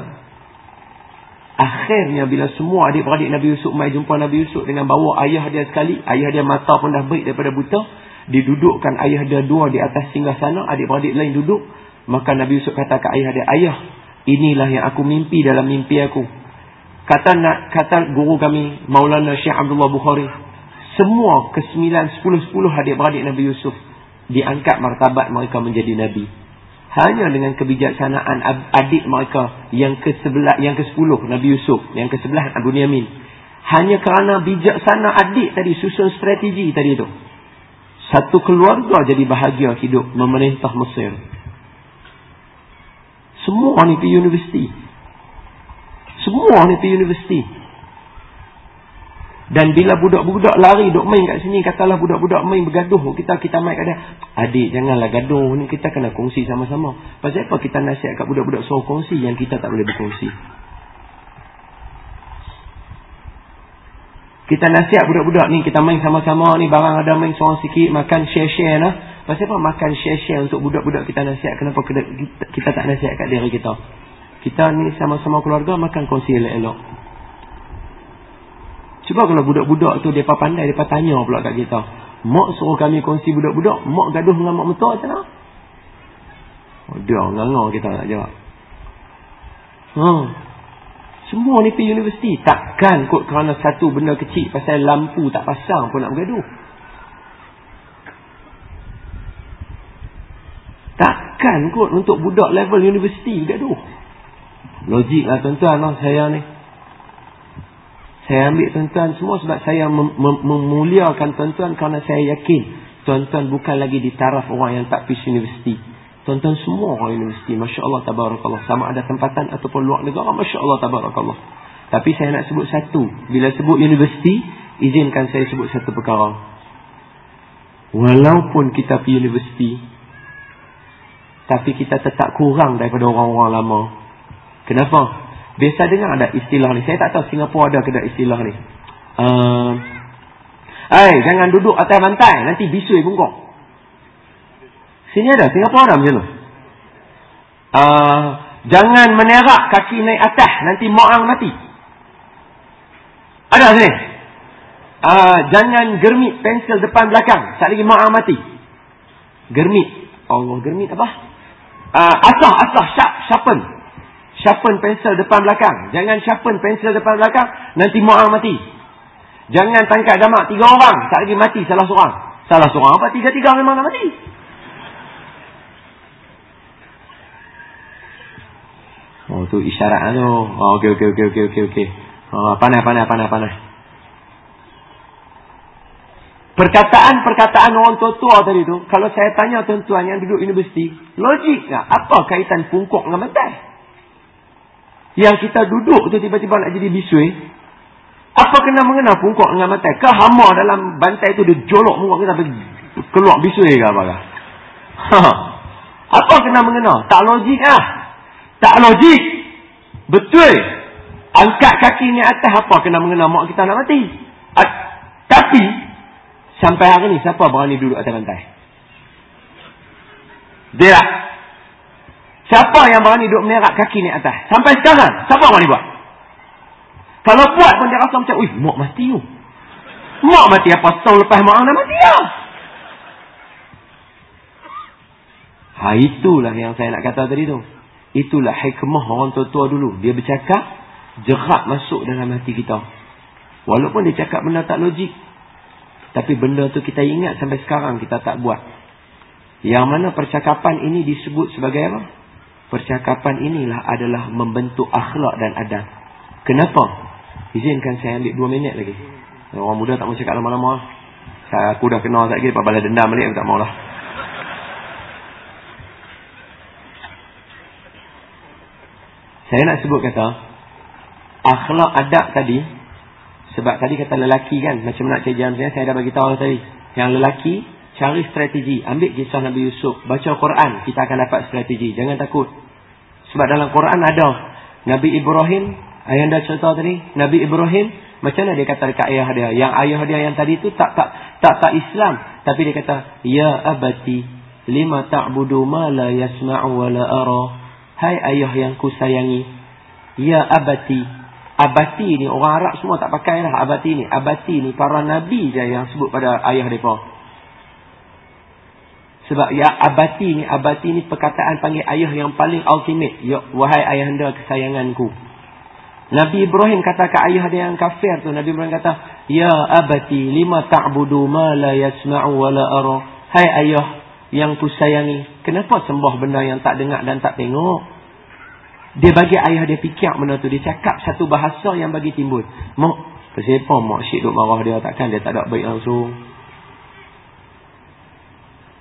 akhirnya bila semua adik-beradik Nabi Yusuf mai jumpa Nabi Yusuf dengan bawa ayah dia sekali, ayah dia mata pun dah baik daripada buta, didudukkan ayah dia dua di atas singgah sana, adik-beradik lain duduk, maka Nabi Yusuf kata ke ayah dia, ayah, inilah yang aku mimpi dalam mimpi aku. Kata nak kata guru kami Maulana Syekh Abdullah Bukhari, semua kesembilan, sepuluh, sepuluh adik-beradik Nabi Yusuf diangkat martabat mereka menjadi nabi hanya dengan kebijaksanaan adik mereka yang ke sebelah yang ke sepuluh Nabi Yusuf yang ke sebelah Abu Yamin hanya kerana bijaksana adik tadi susun strategi tadi itu satu keluarga jadi bahagia hidup memerintah Mesir. Semua ni pergi universiti. Semua ni pergi universiti dan bila budak-budak lari duk main kat sini katalah budak-budak main bergaduh kita kita main kat dia. Adik janganlah gaduh ni kita kena kongsi sama-sama. Pasal apa kita nasihat kat budak-budak suruh kongsi yang kita tak boleh berkongsi. Kita nasihat budak-budak ni kita main sama-sama ni barang ada main seorang sikit makan share-share lah. Pasal apa makan share-share untuk budak-budak kita nasihat kenapa kita, kita tak nasihat kat diri kita. Kita ni sama-sama keluarga makan kongsi elok-elok. Cuba kalau budak-budak tu mereka pandai, mereka tanya pula kat kita. Mak suruh kami kongsi budak-budak, mak gaduh dengan mak mentua macam mana? Oh, dia nganga kita nak jawab. Hmm. Semua ni pergi universiti. Takkan kot kerana satu benda kecil pasal lampu tak pasang pun nak bergaduh. Takkan kot untuk budak level universiti bergaduh. Logik lah tuan-tuan lah saya ni. Saya ambil tuan-tuan semua sebab saya mem mem memuliakan tuan-tuan kerana saya yakin tuan-tuan bukan lagi di taraf orang yang tak pergi universiti. Tuan-tuan semua orang universiti. Masya Allah tabarakallah. Sama ada tempatan ataupun luar negara. Masya Allah tabarakallah. Tapi saya nak sebut satu. Bila sebut universiti, izinkan saya sebut satu perkara. Walaupun kita pergi universiti, tapi kita tetap kurang daripada orang-orang lama. Kenapa? Biasa dengar ada istilah ni. Saya tak tahu Singapura ada ke tak istilah ni. Uh, eh, jangan duduk atas bantai. Nanti bisui bungkuk. Sini ada. Singapura ada macam tu. Uh, jangan menerak kaki naik atas. Nanti mo'ang mati. Ada sini. Uh, jangan germit pensel depan belakang. Tak lagi mo'ang mati. Germit. Allah, germit apa? Uh, asah, asah, sharp, sharpen sharpen pensel depan belakang. Jangan sharpen pensel depan belakang, nanti mu'ang mati. Jangan tangkap jamak tiga orang, tak lagi mati salah seorang. Salah seorang apa? Tiga-tiga memang nak mati. Oh tu isyarat tu. Oh okey okey okey okey okey okey. Oh panah panah panah panah. Perkataan-perkataan orang tua-tua tadi tu, kalau saya tanya tuan-tuan yang duduk universiti, logik tak? Apa kaitan pungkuk dengan bantai? Yang kita duduk tu tiba-tiba nak jadi bisui. Apa kena mengena pungkuk dengan mata? Ke hama dalam bantai tu dia jolok muka kita keluar bisui ke apa Ha. Apa kena mengena? Tak logik ah. Tak logik. Betul. Angkat kaki ni atas apa kena mengena mak kita nak mati? A tapi sampai hari ni siapa berani duduk atas bantai? Dia Siapa yang berani duduk menerak kaki ni atas? Sampai sekarang, siapa berani buat? Kalau buat pun dia rasa macam, wih, mak mati tu. Mak mati apa setahun lepas mak nak mati ya? Ha, itulah yang saya nak kata tadi tu. Itulah hikmah orang tua-tua dulu. Dia bercakap, jerat masuk dalam hati kita. Walaupun dia cakap benda tak logik. Tapi benda tu kita ingat sampai sekarang kita tak buat. Yang mana percakapan ini disebut sebagai apa? Percakapan inilah adalah membentuk akhlak dan adab. Kenapa? Izinkan saya ambil dua minit lagi. Orang muda tak mau cakap lama-lama. Saya aku dah kenal tak lagi. Lepas balas dendam balik. Aku tak maulah. Saya nak sebut kata. Akhlak adab tadi. Sebab tadi kata lelaki kan. Macam nak cik jam saya. Saya dah bagi tahu tadi. Yang lelaki cari strategi. Ambil kisah Nabi Yusuf. Baca Quran, kita akan dapat strategi. Jangan takut. Sebab dalam Quran ada Nabi Ibrahim, ayah anda cerita tadi, Nabi Ibrahim, macam mana dia kata dekat ayah dia? Yang ayah dia yang tadi tu tak tak tak tak Islam, tapi dia kata, "Ya abati, lima ta'budu ma la yasma'u wa la ara?" Hai ayah yang ku sayangi. Ya abati. Abati ni orang Arab semua tak pakai lah abati ni. Abati ni para nabi je yang sebut pada ayah mereka. Sebab ya abati ni, abati ni perkataan panggil ayah yang paling ultimate. Ya, wahai ayah anda kesayanganku. Nabi Ibrahim kata ke ayah dia yang kafir tu. Nabi Ibrahim kata, Ya abati lima ta'budu ma la yasma'u wa la ara. Hai ayah yang ku sayangi. Kenapa sembah benda yang tak dengar dan tak tengok? Dia bagi ayah dia fikir benda tu. Dia cakap satu bahasa yang bagi timbul. Mak, kenapa mak syik duk marah dia? Takkan dia tak ada baik langsung.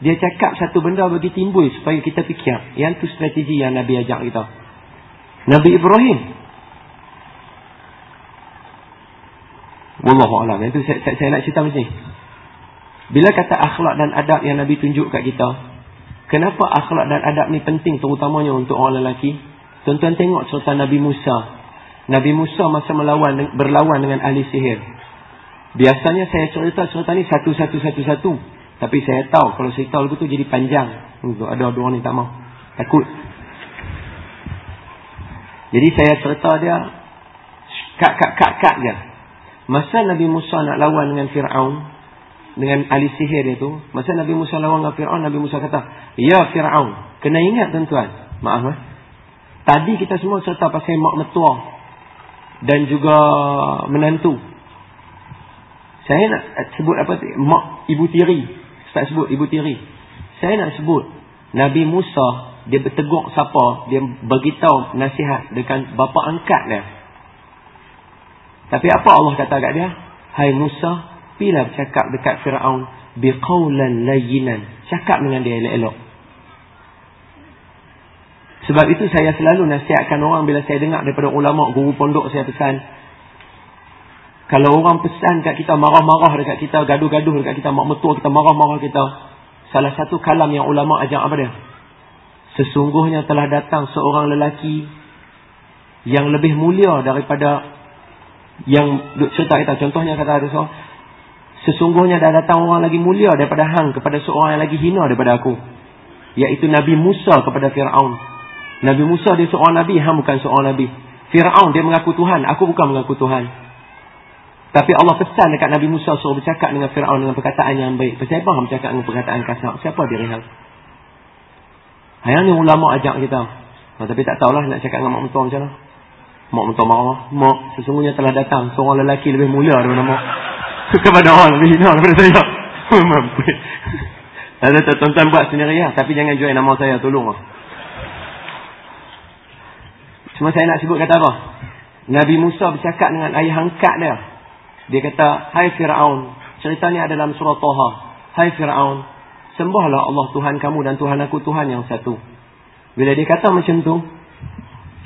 Dia cakap satu benda bagi timbul supaya kita fikir. Yang tu strategi yang Nabi ajak kita. Nabi Ibrahim Wallahu a'lam. Itu saya, saya, saya nak cerita macam ni. Bila kata akhlak dan adab yang Nabi tunjuk kat kita, kenapa akhlak dan adab ni penting terutamanya untuk orang lelaki? Tuan-tuan tengok cerita Nabi Musa. Nabi Musa masa melawan berlawan dengan ahli sihir. Biasanya saya cerita cerita ni satu-satu-satu-satu. Tapi saya tahu kalau cerita lagu tu jadi panjang. Ada dua orang ni tak mau. Takut. Jadi saya cerita dia kat-kat-kat-kat je. Masa Nabi Musa nak lawan dengan Fir'aun. Dengan ahli sihir dia tu. Masa Nabi Musa lawan dengan Fir'aun. Nabi Musa kata. Ya Fir'aun. Kena ingat tuan-tuan. Maaf eh. Tadi kita semua serta pasal mak metua. Dan juga menantu. Saya nak sebut apa? Mak ibu tiri. Tak sebut ibu tiri. Saya nak sebut. Nabi Musa. Dia berteguk siapa. Dia beritahu nasihat. Dengan bapa angkat dia. Tapi apa Allah kata kat dia? Hai Musa, bila bercakap dekat Firaun biqaulan layyinan. Cakap dengan dia elok-elok. Sebab itu saya selalu nasihatkan orang bila saya dengar daripada ulama guru pondok saya pesan. Kalau orang pesan kat kita marah-marah dekat kita, gaduh-gaduh dekat kita, mak metua kita marah-marah kita. Salah satu kalam yang ulama ajar apa dia? Sesungguhnya telah datang seorang lelaki yang lebih mulia daripada yang cerita kita contohnya kata ada seorang sesungguhnya dah datang orang lagi mulia daripada hang kepada seorang yang lagi hina daripada aku iaitu Nabi Musa kepada Firaun Nabi Musa dia seorang nabi hang bukan seorang nabi Firaun dia mengaku Tuhan aku bukan mengaku Tuhan tapi Allah pesan dekat Nabi Musa suruh bercakap dengan Firaun dengan perkataan yang baik pasal apa hang bercakap dengan perkataan kasar siapa dia hang Hayang ni ulama ajak kita. Nah, tapi tak tahulah nak cakap dengan mak mentua macam mana. Mak minta maaf. Mak sesungguhnya telah datang seorang lelaki lebih mulia daripada mak. Kepada orang lebih hina daripada saya. Mampu. Ada tuan-tuan buat sendiri ya. Tapi jangan jual nama saya. Tolong lah. Cuma saya nak sebut kata apa? Nabi Musa bercakap dengan ayah angkat dia. Dia kata, Hai Fir'aun. Cerita ni ada dalam surah Toha. Hai Fir'aun. Sembahlah Allah Tuhan kamu dan Tuhan aku Tuhan yang satu. Bila dia kata macam tu,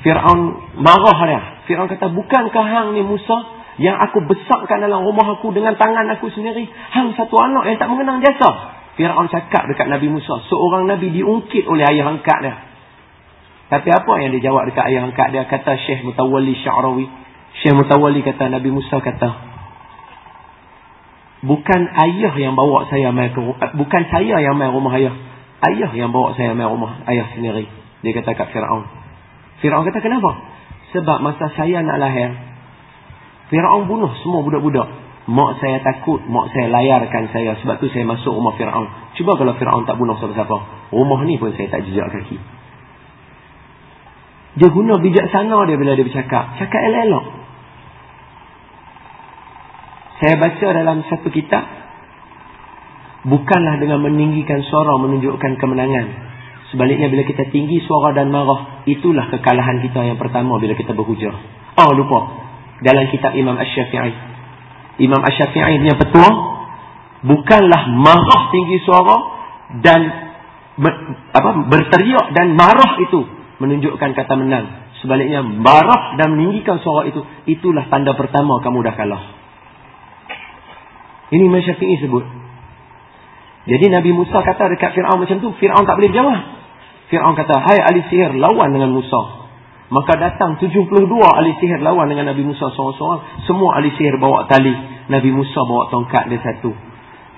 Fir'aun marah dia. Fir'aun kata, bukankah hang ni Musa yang aku besarkan dalam rumah aku dengan tangan aku sendiri? Hang satu anak yang tak mengenang jasa. Fir'aun cakap dekat Nabi Musa, seorang Nabi diungkit oleh ayah angkat dia. Tapi apa yang dia jawab dekat ayah angkat dia? Kata Syekh Mutawali Sya'rawi. Syekh Mutawali kata, Nabi Musa kata, bukan ayah yang bawa saya main ke bukan saya yang main rumah ayah. Ayah yang bawa saya main rumah ayah sendiri. Dia kata kat Fir'aun. Fir'aun kata kenapa? Sebab masa saya nak lahir, Fir'aun bunuh semua budak-budak. Mak saya takut, mak saya layarkan saya. Sebab tu saya masuk rumah Fir'aun. Cuba kalau Fir'aun tak bunuh siapa-siapa. Rumah ni pun saya tak jejak kaki. Dia guna bijaksana dia bila dia bercakap. Cakap elok-elok. Saya baca dalam satu kitab. Bukanlah dengan meninggikan suara menunjukkan kemenangan. Sebaliknya bila kita tinggi suara dan marah, itulah kekalahan kita yang pertama bila kita berhujah. Oh lupa. Dalam kitab Imam Ash-Syafi'i. Imam Ash-Syafi'i punya petua, bukanlah marah tinggi suara dan ber, apa, berteriak dan marah itu menunjukkan kata menang. Sebaliknya marah dan meninggikan suara itu, itulah tanda pertama kamu dah kalah. Ini Imam Syafi'i sebut. Jadi Nabi Musa kata dekat Fir'aun macam tu, Fir'aun tak boleh jawab. Fir'aun kata, hai ahli sihir, lawan dengan Musa. Maka datang 72 ahli sihir lawan dengan Nabi Musa seorang-seorang. Semua ahli sihir bawa tali. Nabi Musa bawa tongkat dia satu.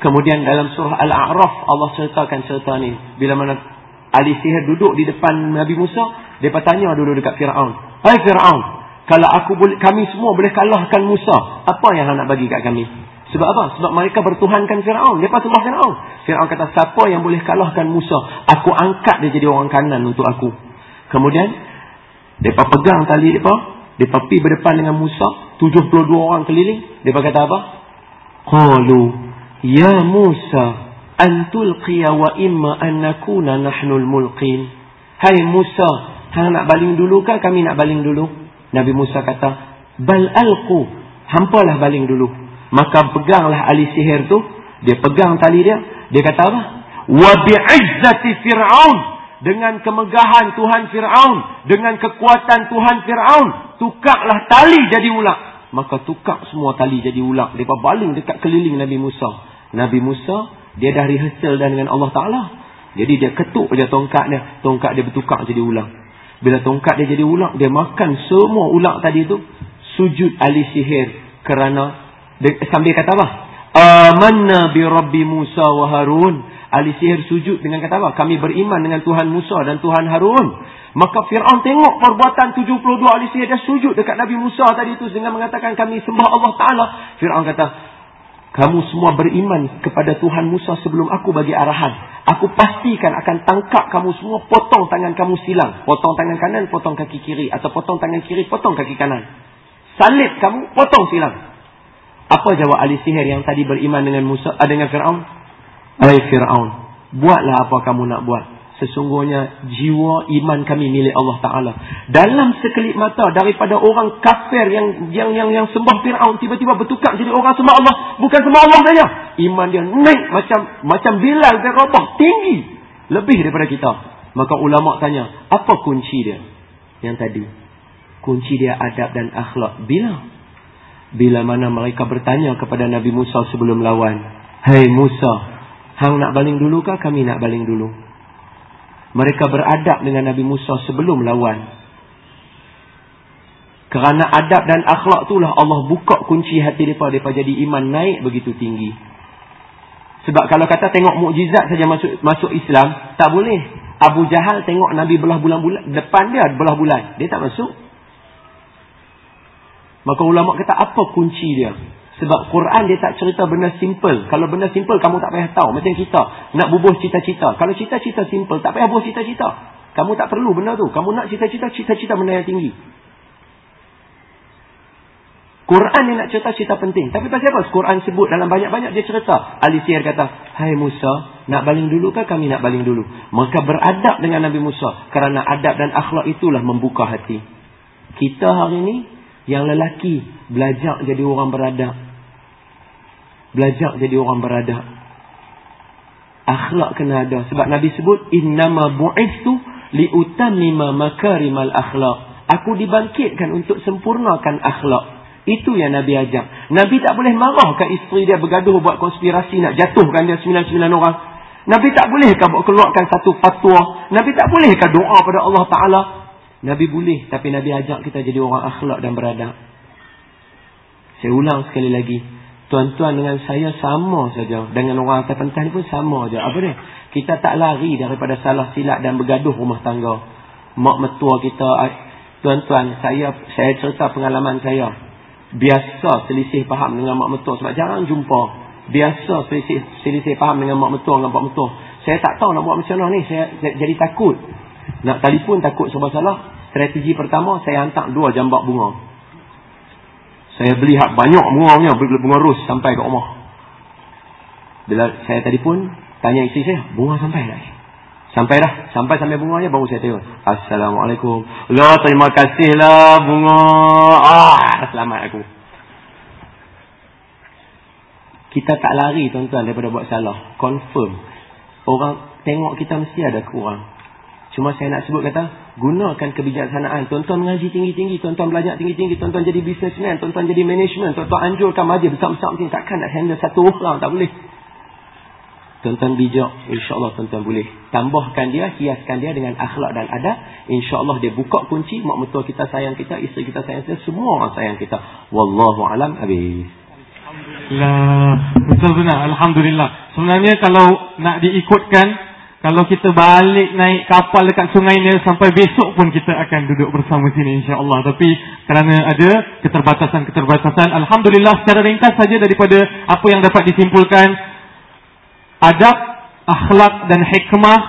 Kemudian dalam surah Al-A'raf, Allah ceritakan cerita ni. Bila mana ahli sihir duduk di depan Nabi Musa, Mereka tanya dulu dekat Fir'aun. Hai Fir'aun. Kalau aku boleh, kami semua boleh kalahkan Musa. Apa yang nak bagi kat kami? Sebab apa? Sebab mereka bertuhankan Fir'aun. Mereka sembah Fir'aun. Fir'aun kata, siapa yang boleh kalahkan Musa? Aku angkat dia jadi orang kanan untuk aku. Kemudian, mereka pegang tali mereka. Mereka pergi berdepan dengan Musa. 72 orang keliling. Mereka kata apa? Qalu, Ya Musa, antul qiya wa imma an nakuna nahnul mulqin. Hai Musa, hang nak baling dulu kah kami nak baling dulu? Nabi Musa kata, Bal alqu, hampalah baling dulu. Maka peganglah ahli sihir tu. Dia pegang tali dia. Dia kata apa? Bi'izzati Fir'aun. Dengan kemegahan Tuhan Fir'aun. Dengan kekuatan Tuhan Fir'aun. Tukaklah tali jadi ulang. Maka tukak semua tali jadi ulang. Dia baling dekat keliling Nabi Musa. Nabi Musa, dia dah rehearsal dah dengan Allah Ta'ala. Jadi dia ketuk je tongkat dia. Tongkat dia bertukar jadi ulang. Bila tongkat dia jadi ulang, dia makan semua ulang tadi tu. Sujud ahli sihir kerana sambil kata apa? Amanna bi Rabbi Musa wa Harun. Ahli sihir sujud dengan kata apa? Kami beriman dengan Tuhan Musa dan Tuhan Harun. Maka Fir'aun tengok perbuatan 72 ahli sihir dia sujud dekat Nabi Musa tadi itu dengan mengatakan kami sembah Allah Ta'ala. Fir'aun kata, kamu semua beriman kepada Tuhan Musa sebelum aku bagi arahan. Aku pastikan akan tangkap kamu semua, potong tangan kamu silang. Potong tangan kanan, potong kaki kiri. Atau potong tangan kiri, potong kaki kanan. Salib kamu, potong silang. Apa jawab ahli sihir yang tadi beriman dengan Musa uh, dengan Firaun? Hai Firaun, buatlah apa kamu nak buat. Sesungguhnya jiwa iman kami milik Allah Taala. Dalam sekelip mata daripada orang kafir yang yang yang yang sembah Firaun tiba-tiba bertukar jadi orang sembah Allah, bukan sembah Allah saja. Iman dia naik macam macam Bilal dan Rabah tinggi lebih daripada kita. Maka ulama tanya, apa kunci dia? Yang tadi. Kunci dia adab dan akhlak. Bila bila mana mereka bertanya kepada Nabi Musa sebelum lawan. Hey Musa, hang nak baling dulu kah kami nak baling dulu? Mereka beradab dengan Nabi Musa sebelum lawan. Kerana adab dan akhlak itulah Allah buka kunci hati mereka. Mereka jadi iman naik begitu tinggi. Sebab kalau kata tengok mukjizat saja masuk masuk Islam, tak boleh. Abu Jahal tengok Nabi belah bulan-bulan. Depan dia belah bulan. Dia tak masuk. Maka ulama kata apa kunci dia? Sebab Quran dia tak cerita benda simple. Kalau benda simple kamu tak payah tahu. Macam kita nak bubuh cita-cita. Kalau cita-cita simple tak payah bubuh cita-cita. Kamu tak perlu benda tu. Kamu nak cita-cita, cita-cita benda yang tinggi. Quran dia nak cerita cerita penting. Tapi pasal apa? Quran sebut dalam banyak-banyak dia cerita. Ali Sihir kata, Hai Musa, nak baling dulu ke kami nak baling dulu? Maka beradab dengan Nabi Musa. Kerana adab dan akhlak itulah membuka hati. Kita hari ini yang lelaki belajar jadi orang beradab. Belajar jadi orang beradab. Akhlak kena ada. Sebab Nabi sebut, Innama bu'istu li'utamima makarimal akhlak. Aku dibangkitkan untuk sempurnakan akhlak. Itu yang Nabi ajak. Nabi tak boleh marah ke isteri dia bergaduh buat konspirasi nak jatuhkan dia sembilan-sembilan orang. Nabi tak bolehkah buat keluarkan satu fatwa. Nabi tak bolehkah doa pada Allah Ta'ala. Nabi boleh tapi Nabi ajak kita jadi orang akhlak dan beradab. Saya ulang sekali lagi. Tuan-tuan dengan saya sama saja. Dengan orang atas pentas pun sama saja. Apa dia? Kita tak lari daripada salah silap dan bergaduh rumah tangga. Mak metua kita. Tuan-tuan, saya saya cerita pengalaman saya. Biasa selisih faham dengan mak metua. Sebab jarang jumpa. Biasa selisih, selisih faham dengan mak metua dengan pak metua. Saya tak tahu nak buat macam mana ni. Saya jadi takut. Nak telefon takut sebab salah. Strategi pertama, saya hantar dua jambak bunga. Saya beli hak banyak bunganya, beli bunga ros sampai ke rumah. Bila saya pun, tanya isteri saya, bunga sampai dah. Sampai dah, sampai sampai bunganya baru saya tengok. Assalamualaikum. Allah terima kasihlah bunga. Ah, selamat aku. Kita tak lari tuan-tuan daripada buat salah. Confirm. Orang tengok kita mesti ada kurang. Cuma saya nak sebut kata, gunakan kebijaksanaan. Tuan-tuan mengaji tinggi-tinggi, tuan-tuan belajar tinggi-tinggi, tuan-tuan jadi businessman, tuan-tuan jadi management, tuan-tuan anjurkan majlis besar-besar macam takkan nak handle satu orang, tak boleh. Tuan-tuan bijak, insyaAllah tuan-tuan boleh. Tambahkan dia, hiaskan dia dengan akhlak dan adab. InsyaAllah dia buka kunci, mak mertua kita sayang kita, isteri kita sayang kita, semua orang sayang kita. Wallahu'alam habis. Alhamdulillah. Betul benar. Alhamdulillah. Sebenarnya kalau nak diikutkan, Kalau kita balik naik kapal dekat sungai Nil sampai besok pun kita akan duduk bersama sini insya-Allah. Tapi kerana ada keterbatasan-keterbatasan, alhamdulillah secara ringkas saja daripada apa yang dapat disimpulkan adab, akhlak dan hikmah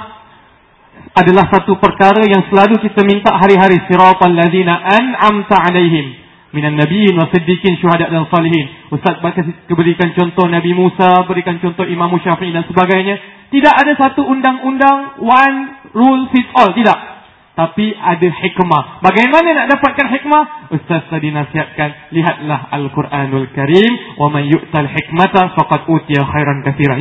adalah satu perkara yang selalu kita minta hari-hari siratal ladzina an'amta alaihim minan nabiyyin wa siddiqin syuhada dan salihin. Ustaz berikan contoh Nabi Musa, berikan contoh Imam Syafi'i dan sebagainya. Tidak ada satu undang-undang one rule fits all. Tidak. Tapi ada hikmah. Bagaimana nak dapatkan hikmah? Ustaz tadi nasihatkan. Lihatlah Al-Quranul Karim. Wa man yu'tal hikmata faqad utiya khairan kathira.